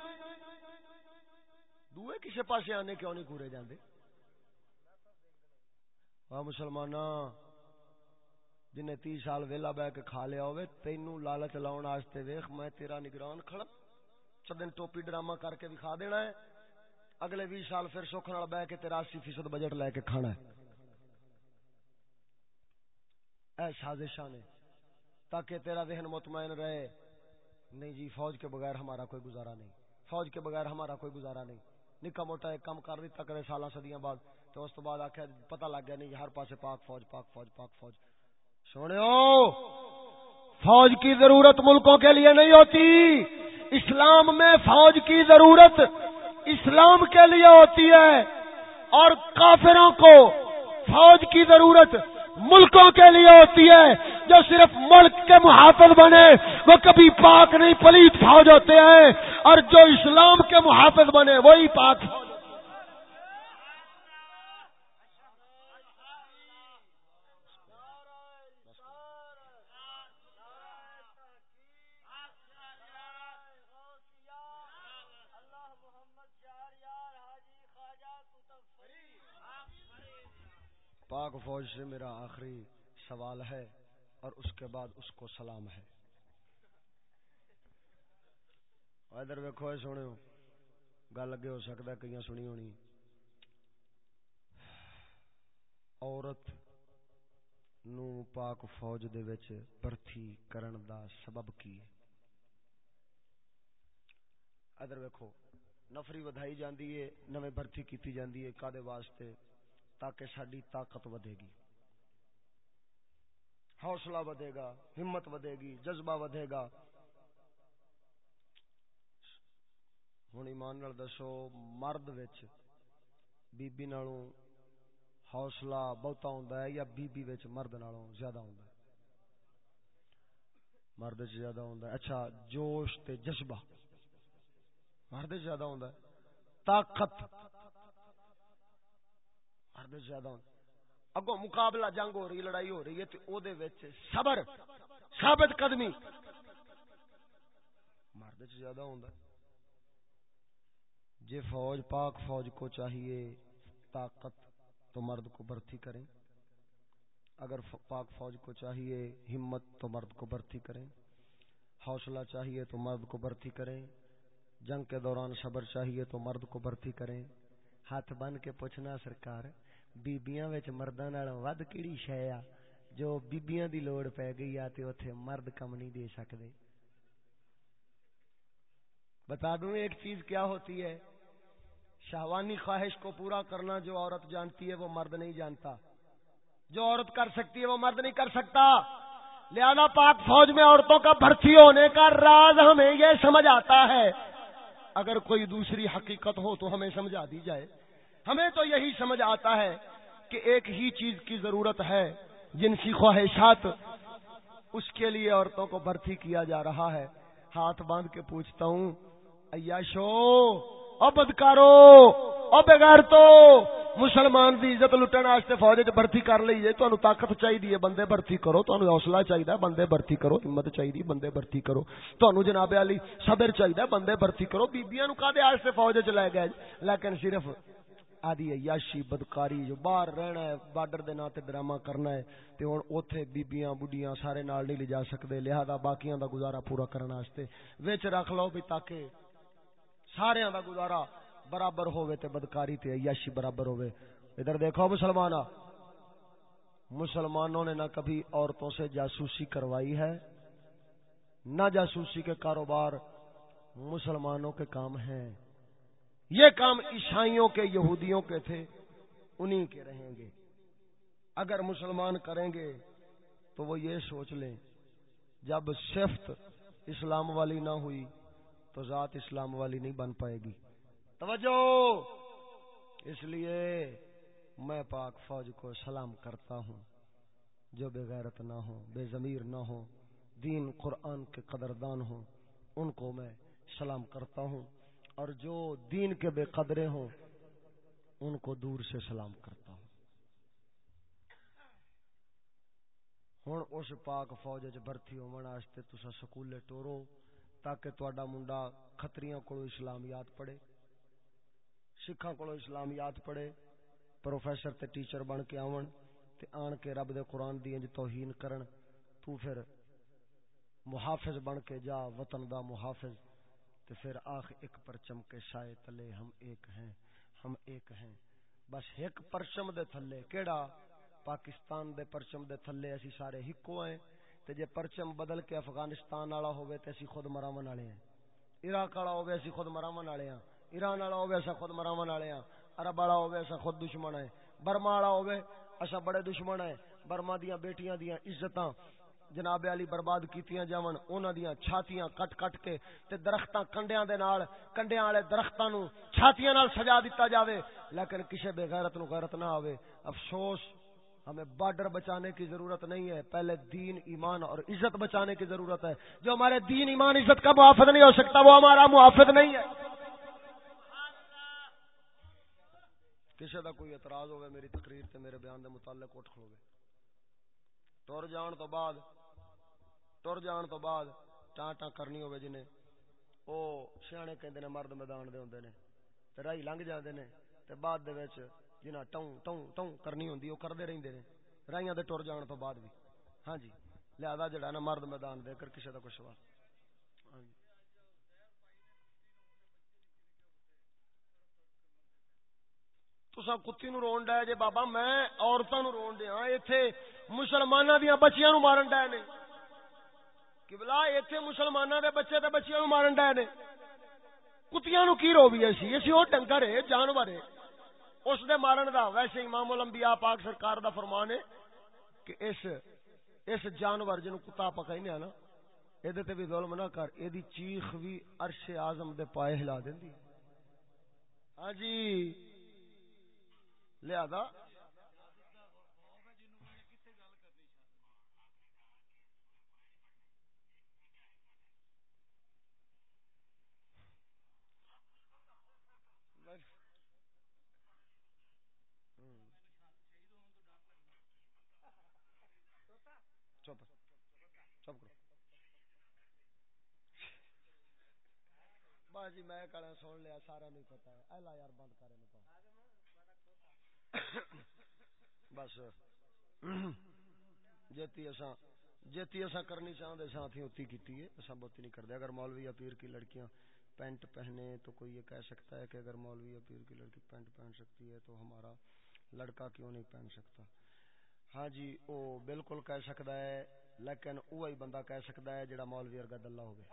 دوے کسی پاسے آنے کیوں نہیں پورے جاندے؟ ہاں مسلمان جن تی سال ویلا بہ کے کھا لیا ہوئے تینو لالچ لاؤن واسطے ویخ، میں تیرا نگران کھڑا چدن ٹوپی ڈرامہ کر کے دکھا دینا ہے۔ اگلے بھی سال پھر سکھ نال بہ کے تیرا اسی فیصد بجٹ لے کے کھانا ہے۔ اے سازشاں نے، تاکہ تیرا ذہن مطمئن رہے۔ نہیں جی فوج کے بغیر ہمارا کوئی گزارا نہیں۔ فوج کے بغیر ہمارا کوئی گزارا نہیں۔ نکا موٹا ایک کام کر دیتا کرے سالہ صدیاں بعد تو اس تو بعد آخیا پتہ لگ گیا نہیں ہر پاسے پاک فوج پاک فوج پاک فوج۔ سونے فوج کی ضرورت ملکوں کے لیے نہیں ہوتی۔ اسلام میں فوج کی ضرورت اسلام کے لیے ہوتی ہے۔ اور کافروں کو فوج کی ضرورت ملکوں کے لیے ہوتی ہے۔ جو صرف ملک کے محافظ بنے، وہ کبھی پاک نہیں پلیت فوج ہوتے ہیں۔ اور جو اسلام کے محافظ بنے، وہی پاک فوج پاک فوج سے میرا آخری سوال ہے اور اس کے بعد اس کو سلام ہے۔ ادھر ویکو سونے گل اگے ہو سکتا ہے کئی سنی ہونی۔ عورت نو پاک فوج دے وچ برتھی کرن دا سبب کی ادھر ویکو نفری ودائی جاندی ہے، نویں برتھی کیتی جاندی ہے، کادے واسطے؟ تاکہ ساری طاقت ودے گی۔ حوصلہ ودے گا، ہمت ودے گی، جذبہ ودے گا۔ ہوں ایمان دسو مرد وچ بی بی نالوں حوصلہ بہتا ہوں یا بی بی وچ مرد نالوں زیادہ ہوں مرد وچ زیادہ ہوں اچھا جوش تے جذبہ مرد وچ زیادہ ہوں طاقت مرد وچ زیادہ ہوندا اگو مقابلہ جنگ ہو رہی لڑائی ہو رہی ہے تے او دے وچ صبر ثابت قدمی مرد وچ زیادہ ہوندا ہے جے فوج پاک فوج کو چاہیے، طاقت تو مرد کو بھرتی کریں۔ اگر پاک فوج کو چاہیے، ہمت تو مرد کو بھرتی کریں۔ حوصلہ چاہیے تو مرد کو بھرتی کریں۔ جنگ کے دوران صبر چاہیے تو مرد کو بھرتی کریں۔ ہاتھ بن کے پوچھنا سرکار، بیبیاں وچ مرداں نال ود کیڑی شے آ؟ جو بیبیاں دی لوڑ پے گئی آ تے اوتھے مرد کم نہیں دے سکدے۔ بتا دوں ایک چیز کیا ہوتی ہے؟ شہوانی خواہش کو پورا کرنا جو عورت جانتی ہے وہ مرد نہیں جانتا۔ جو عورت کر سکتی ہے وہ مرد نہیں کر سکتا۔ لہذا پاک فوج میں عورتوں کا بھرتی ہونے کا راز ہمیں یہ سمجھ آتا ہے۔ اگر کوئی دوسری حقیقت ہو تو ہمیں سمجھا دی جائے۔ ہمیں تو یہی سمجھ آتا ہے کہ ایک ہی چیز کی ضرورت ہے جنسی خواہشات اس کے لیے عورتوں کو بھرتی کیا جا رہا ہے۔ ہاتھ باندھ کے پوچھتا ہوں ایاشو او بدکارو، او بغیر تو مسلمان دی عزت لٹن واسطے فوج وچ بھرتی کر لئی لئیے تانوں طاقت چاہیے بندے بھرتی کرو تانوں حوصلہ چاہیے بندے بھرتی کرو، ہمت چاہیے بندے بھرتی کرو۔ تانوں جناب علی صبر چاہیے بندے بھرتی کرو۔ بیبییاں نو کدے واسطے فوج وچ لے گئے؟ لیکن صرف آدھی یاشی بدکاری جو باہر رہنا ہے بارڈر دے ناتے ڈرامہ کرنا ہے، تے ہن اوتھے بیبییاں بڈیاں سارے نال نہیں لے جا سکدے، لہذا باقیاں دا گزارا پورا کرنا واسطے۔ وچ رکھ لو بھی تاکہ سارے دا گزارا برابر ہوئے تے بدکاری تے عیاشی برابر ہوئے ادھر دیکھو مسلمان مسلمانوں نے نہ کبھی عورتوں سے جاسوسی کروائی ہے، نہ جاسوسی کے کاروبار مسلمانوں کے کام ہیں۔ یہ کام عیسائیوں کے، یہودیوں کے تھے، انہی کے رہیں گے۔ اگر مسلمان کریں گے تو وہ یہ سوچ لیں، جب صفت اسلام والی نہ ہوئی تو ذات اسلام والی نہیں بن پائے گی۔ توجہ! اس لیے میں پاک فوج کو سلام کرتا ہوں۔ جو بے غیرت نہ ہو بے ضمیر نہ ہو دین قرآن کے قدردان ہوں ان کو میں سلام کرتا ہوں۔ اور جو دین کے بے قدرے ہوں ان کو دور سے سلام کرتا ہوں۔ ہوں اس پاک فوج برتی ہونے تسا سکولے ٹورو۔ تاکہ تہاڈا منڈا کھتریاں کو اسلامیات پڑھے سکھاں کو اسلامیات پڑھے پروفیسر تے ٹیچر بن کے آون تے آن کے رب دے قرآن دی انج توہین کرن، تو پھر محافظ بن کے جا وطن دا محافظ تو پھر آخ ایک پرچم کے سائے تلے ہم ایک ہیں، ہم ایک ہیں۔ بس ایک پرچم دے تھلے، کیڑا؟ پاکستان دے پرچم دے تھلے، اسی سارے ہکو ہیں۔ تے جے پرچم بدل کے افغانستان والا ہوے تے اسی خود مراون والے ہیں۔ عراق والا ہوے اسی خود مراون والے ہیں۔ ایران والا ہوے اسی خود مراون والے ہیں۔ عرب والا ہوے اسی خود دشمن ہیں۔ برما والا ہوے اسا بڑے دشمن ہیں۔ برما دیاں بیٹیاں دیاں عزتاں جناب علی برباد کیتیاں جاون، انہاں دیاں چھاتیاں کٹ کٹ کے تے درختاں کنڈیاں دے نال، کنڈیاں والے درختاں نو چھاتیاں نال سجا دتا جاوے۔ لیکن کسے بے غیرت نو غیرت نہ آوے۔ افسوس ہمیں بارڈر بچانے کی ضرورت نہیں ہے، پہلے دین، ایمان اور عزت بچانے کی ضرورت ہے۔ جو ہمارے دین، ایمان، عزت کا محافظ نہیں ہو سکتا، وہ ہمارا محافظ نہیں ہے۔ کسی کا کوئی اعتراض ہوگا میری تقریر سے میرے بیان دے متعلق، اٹھ کھلو گے۔ ٹر جان تو بعد ٹر جان تو بعد ٹان ٹان کرنی ہوگی جنہیں۔ وہ سیانے کہندے نے مرد میدان دے ہوندے نے، تے رائی لنگ جاندے نے، تے بعد دے وچ جنہاں ٹوں ٹوں ٹوں کرنی ہوندی او کردے رہندے نے۔ رائیاں دے ٹر جان تو بعد بھی ہاں جی۔ لہذا جڑا نا، مرد میدان دے کر کسے دا کچھ سوال۔ ہاں جی۔ تسا کتی نو رون ڈے جے بابا، میں عورتاں نو رون دیا ایتھے مسلماناں دیاں بچیاں نو مارن ڈے نے۔ قبلہ ایتھے مسلماناں دے بچے تے بچیاں نو مارن ڈے نے۔ کتیاں نو کی رو بھی اسی اسی او ڈنگر ہے، جانور ہے۔ اس دے مارن دا ویسے امام الانبیاء پاک سرکار دا فرمان ہے کہ اس اس جانور جنو کتا پکائنے نا ادھے تے بھی ظلم نہ کر، ایدی چیخ بھی عرش اعظم دے پائے ہلا دیندی ہاں جی۔ لہذا چپ چپ کرو بس جی میں کہنا سن لیا سارا نہیں پتا ہے الا یار بند کرے بس جیتی اساں جیتی اساں کرنی چاہتے ساتھی ہوتی کیتی ہے اساں بہت نہیں کرتے اگر مولوی یا پیر کی لڑکیاں پینٹ پہنے تو کوئی یہ کہہ سکتا ہے کہ اگر مولوی یا پیر کی لڑکی پینٹ پہن سکتی ہے تو ہمارا لڑکا کیوں نہیں پہن سکتا ہاں جی او بالکل کہہ سکتا ہے لیکن وہی بندہ کہہ سکتا ہے جڑا مولوی ارگا دلہ ہوگی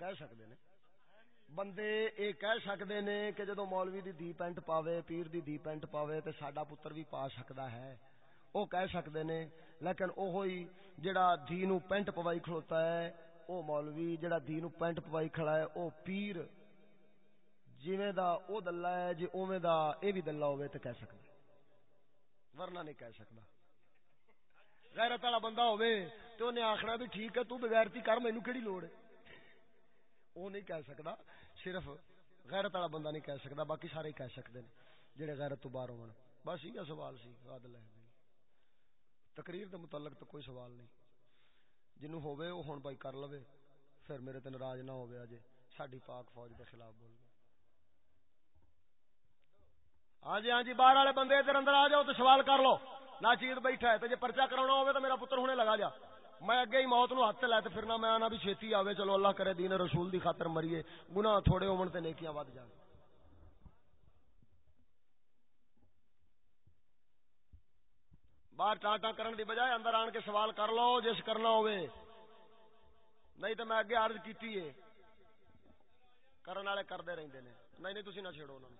کہہ سکتے نے بندے یہ کہہ سکتے نے کہ جدو مولوی دی دی پینٹ پاوے پیر دی دی پینٹ پاوے تے ساڈا پتر بھی پا سکتا ہے او کہہ سکتے نے لیکن اوہی جڑا دی نو پینٹ پوائی کھڑوتا ہے او مولوی جڑا دی نو پینٹ پوائی کھڑا ہے او پیر جویں دا او دلہ ہے جے اوویں دا اے بھی دلہ ہوے تے کہہ سکدا ورنہ نہیں کہہ سکدا غیرت والا بندہ ہوے تے اونے آکھنا بھی ٹھیک ہے تو بغیرتی کر مینوں کیڑی لوڑ ہے وہ نہیں کہہ سکتا، صرف غیرت والا بندہ نہیں کہہ سکتا، باقی سارے کہہ سکتے ہیں جڑے غیرت تو باہر ہون۔ بس یہ سوال سی، عادل ہے۔ تقریر دے متعلق تو کوئی سوال نہیں۔ جنوں ہوے او ہن بھائی کر لوے۔ پھر میرے تے ناراض نہ ہوے اجے۔ ساڈی پاک فوج دے خلاف بول۔ گیا ہاں جی ہاں جی باہر والے بندے ادھر اندر آ جاؤ تو سوال کر لو۔ نہ بیٹھا ہے تو جی پرچا کرانا ہوے تو میرا پتر ہونے لگا جا۔ میں اگے ہی موت نو ہاتھ لے تے پھرنا، میں آنا بھی چھتی آوے، چلو اللہ کرے دین رسول دی خاطر مریے۔ گناہ تھوڑے ہون تے نیکیاں ود جان۔ باہر ٹانٹا کرن دی بجائے اندر آن کے سوال کر لو، جس کرنا ہوئے نہیں تو میں اگے عرض کیتی ہے۔ کرن والے کرتے رہندے نے۔ نہیں نہیں، تسی نہ چھیڑو انہاں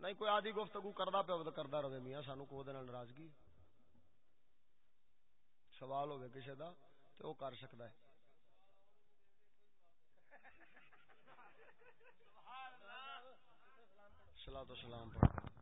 نہیں، کوئی آدھی گفتگو کردا پیا تو کردا رہے میاں، سانو کو دے نال ناراضگی سوال ہوگا کسی کا تو وہ کر سکتا ہے۔ سلام تو سلام پڑھ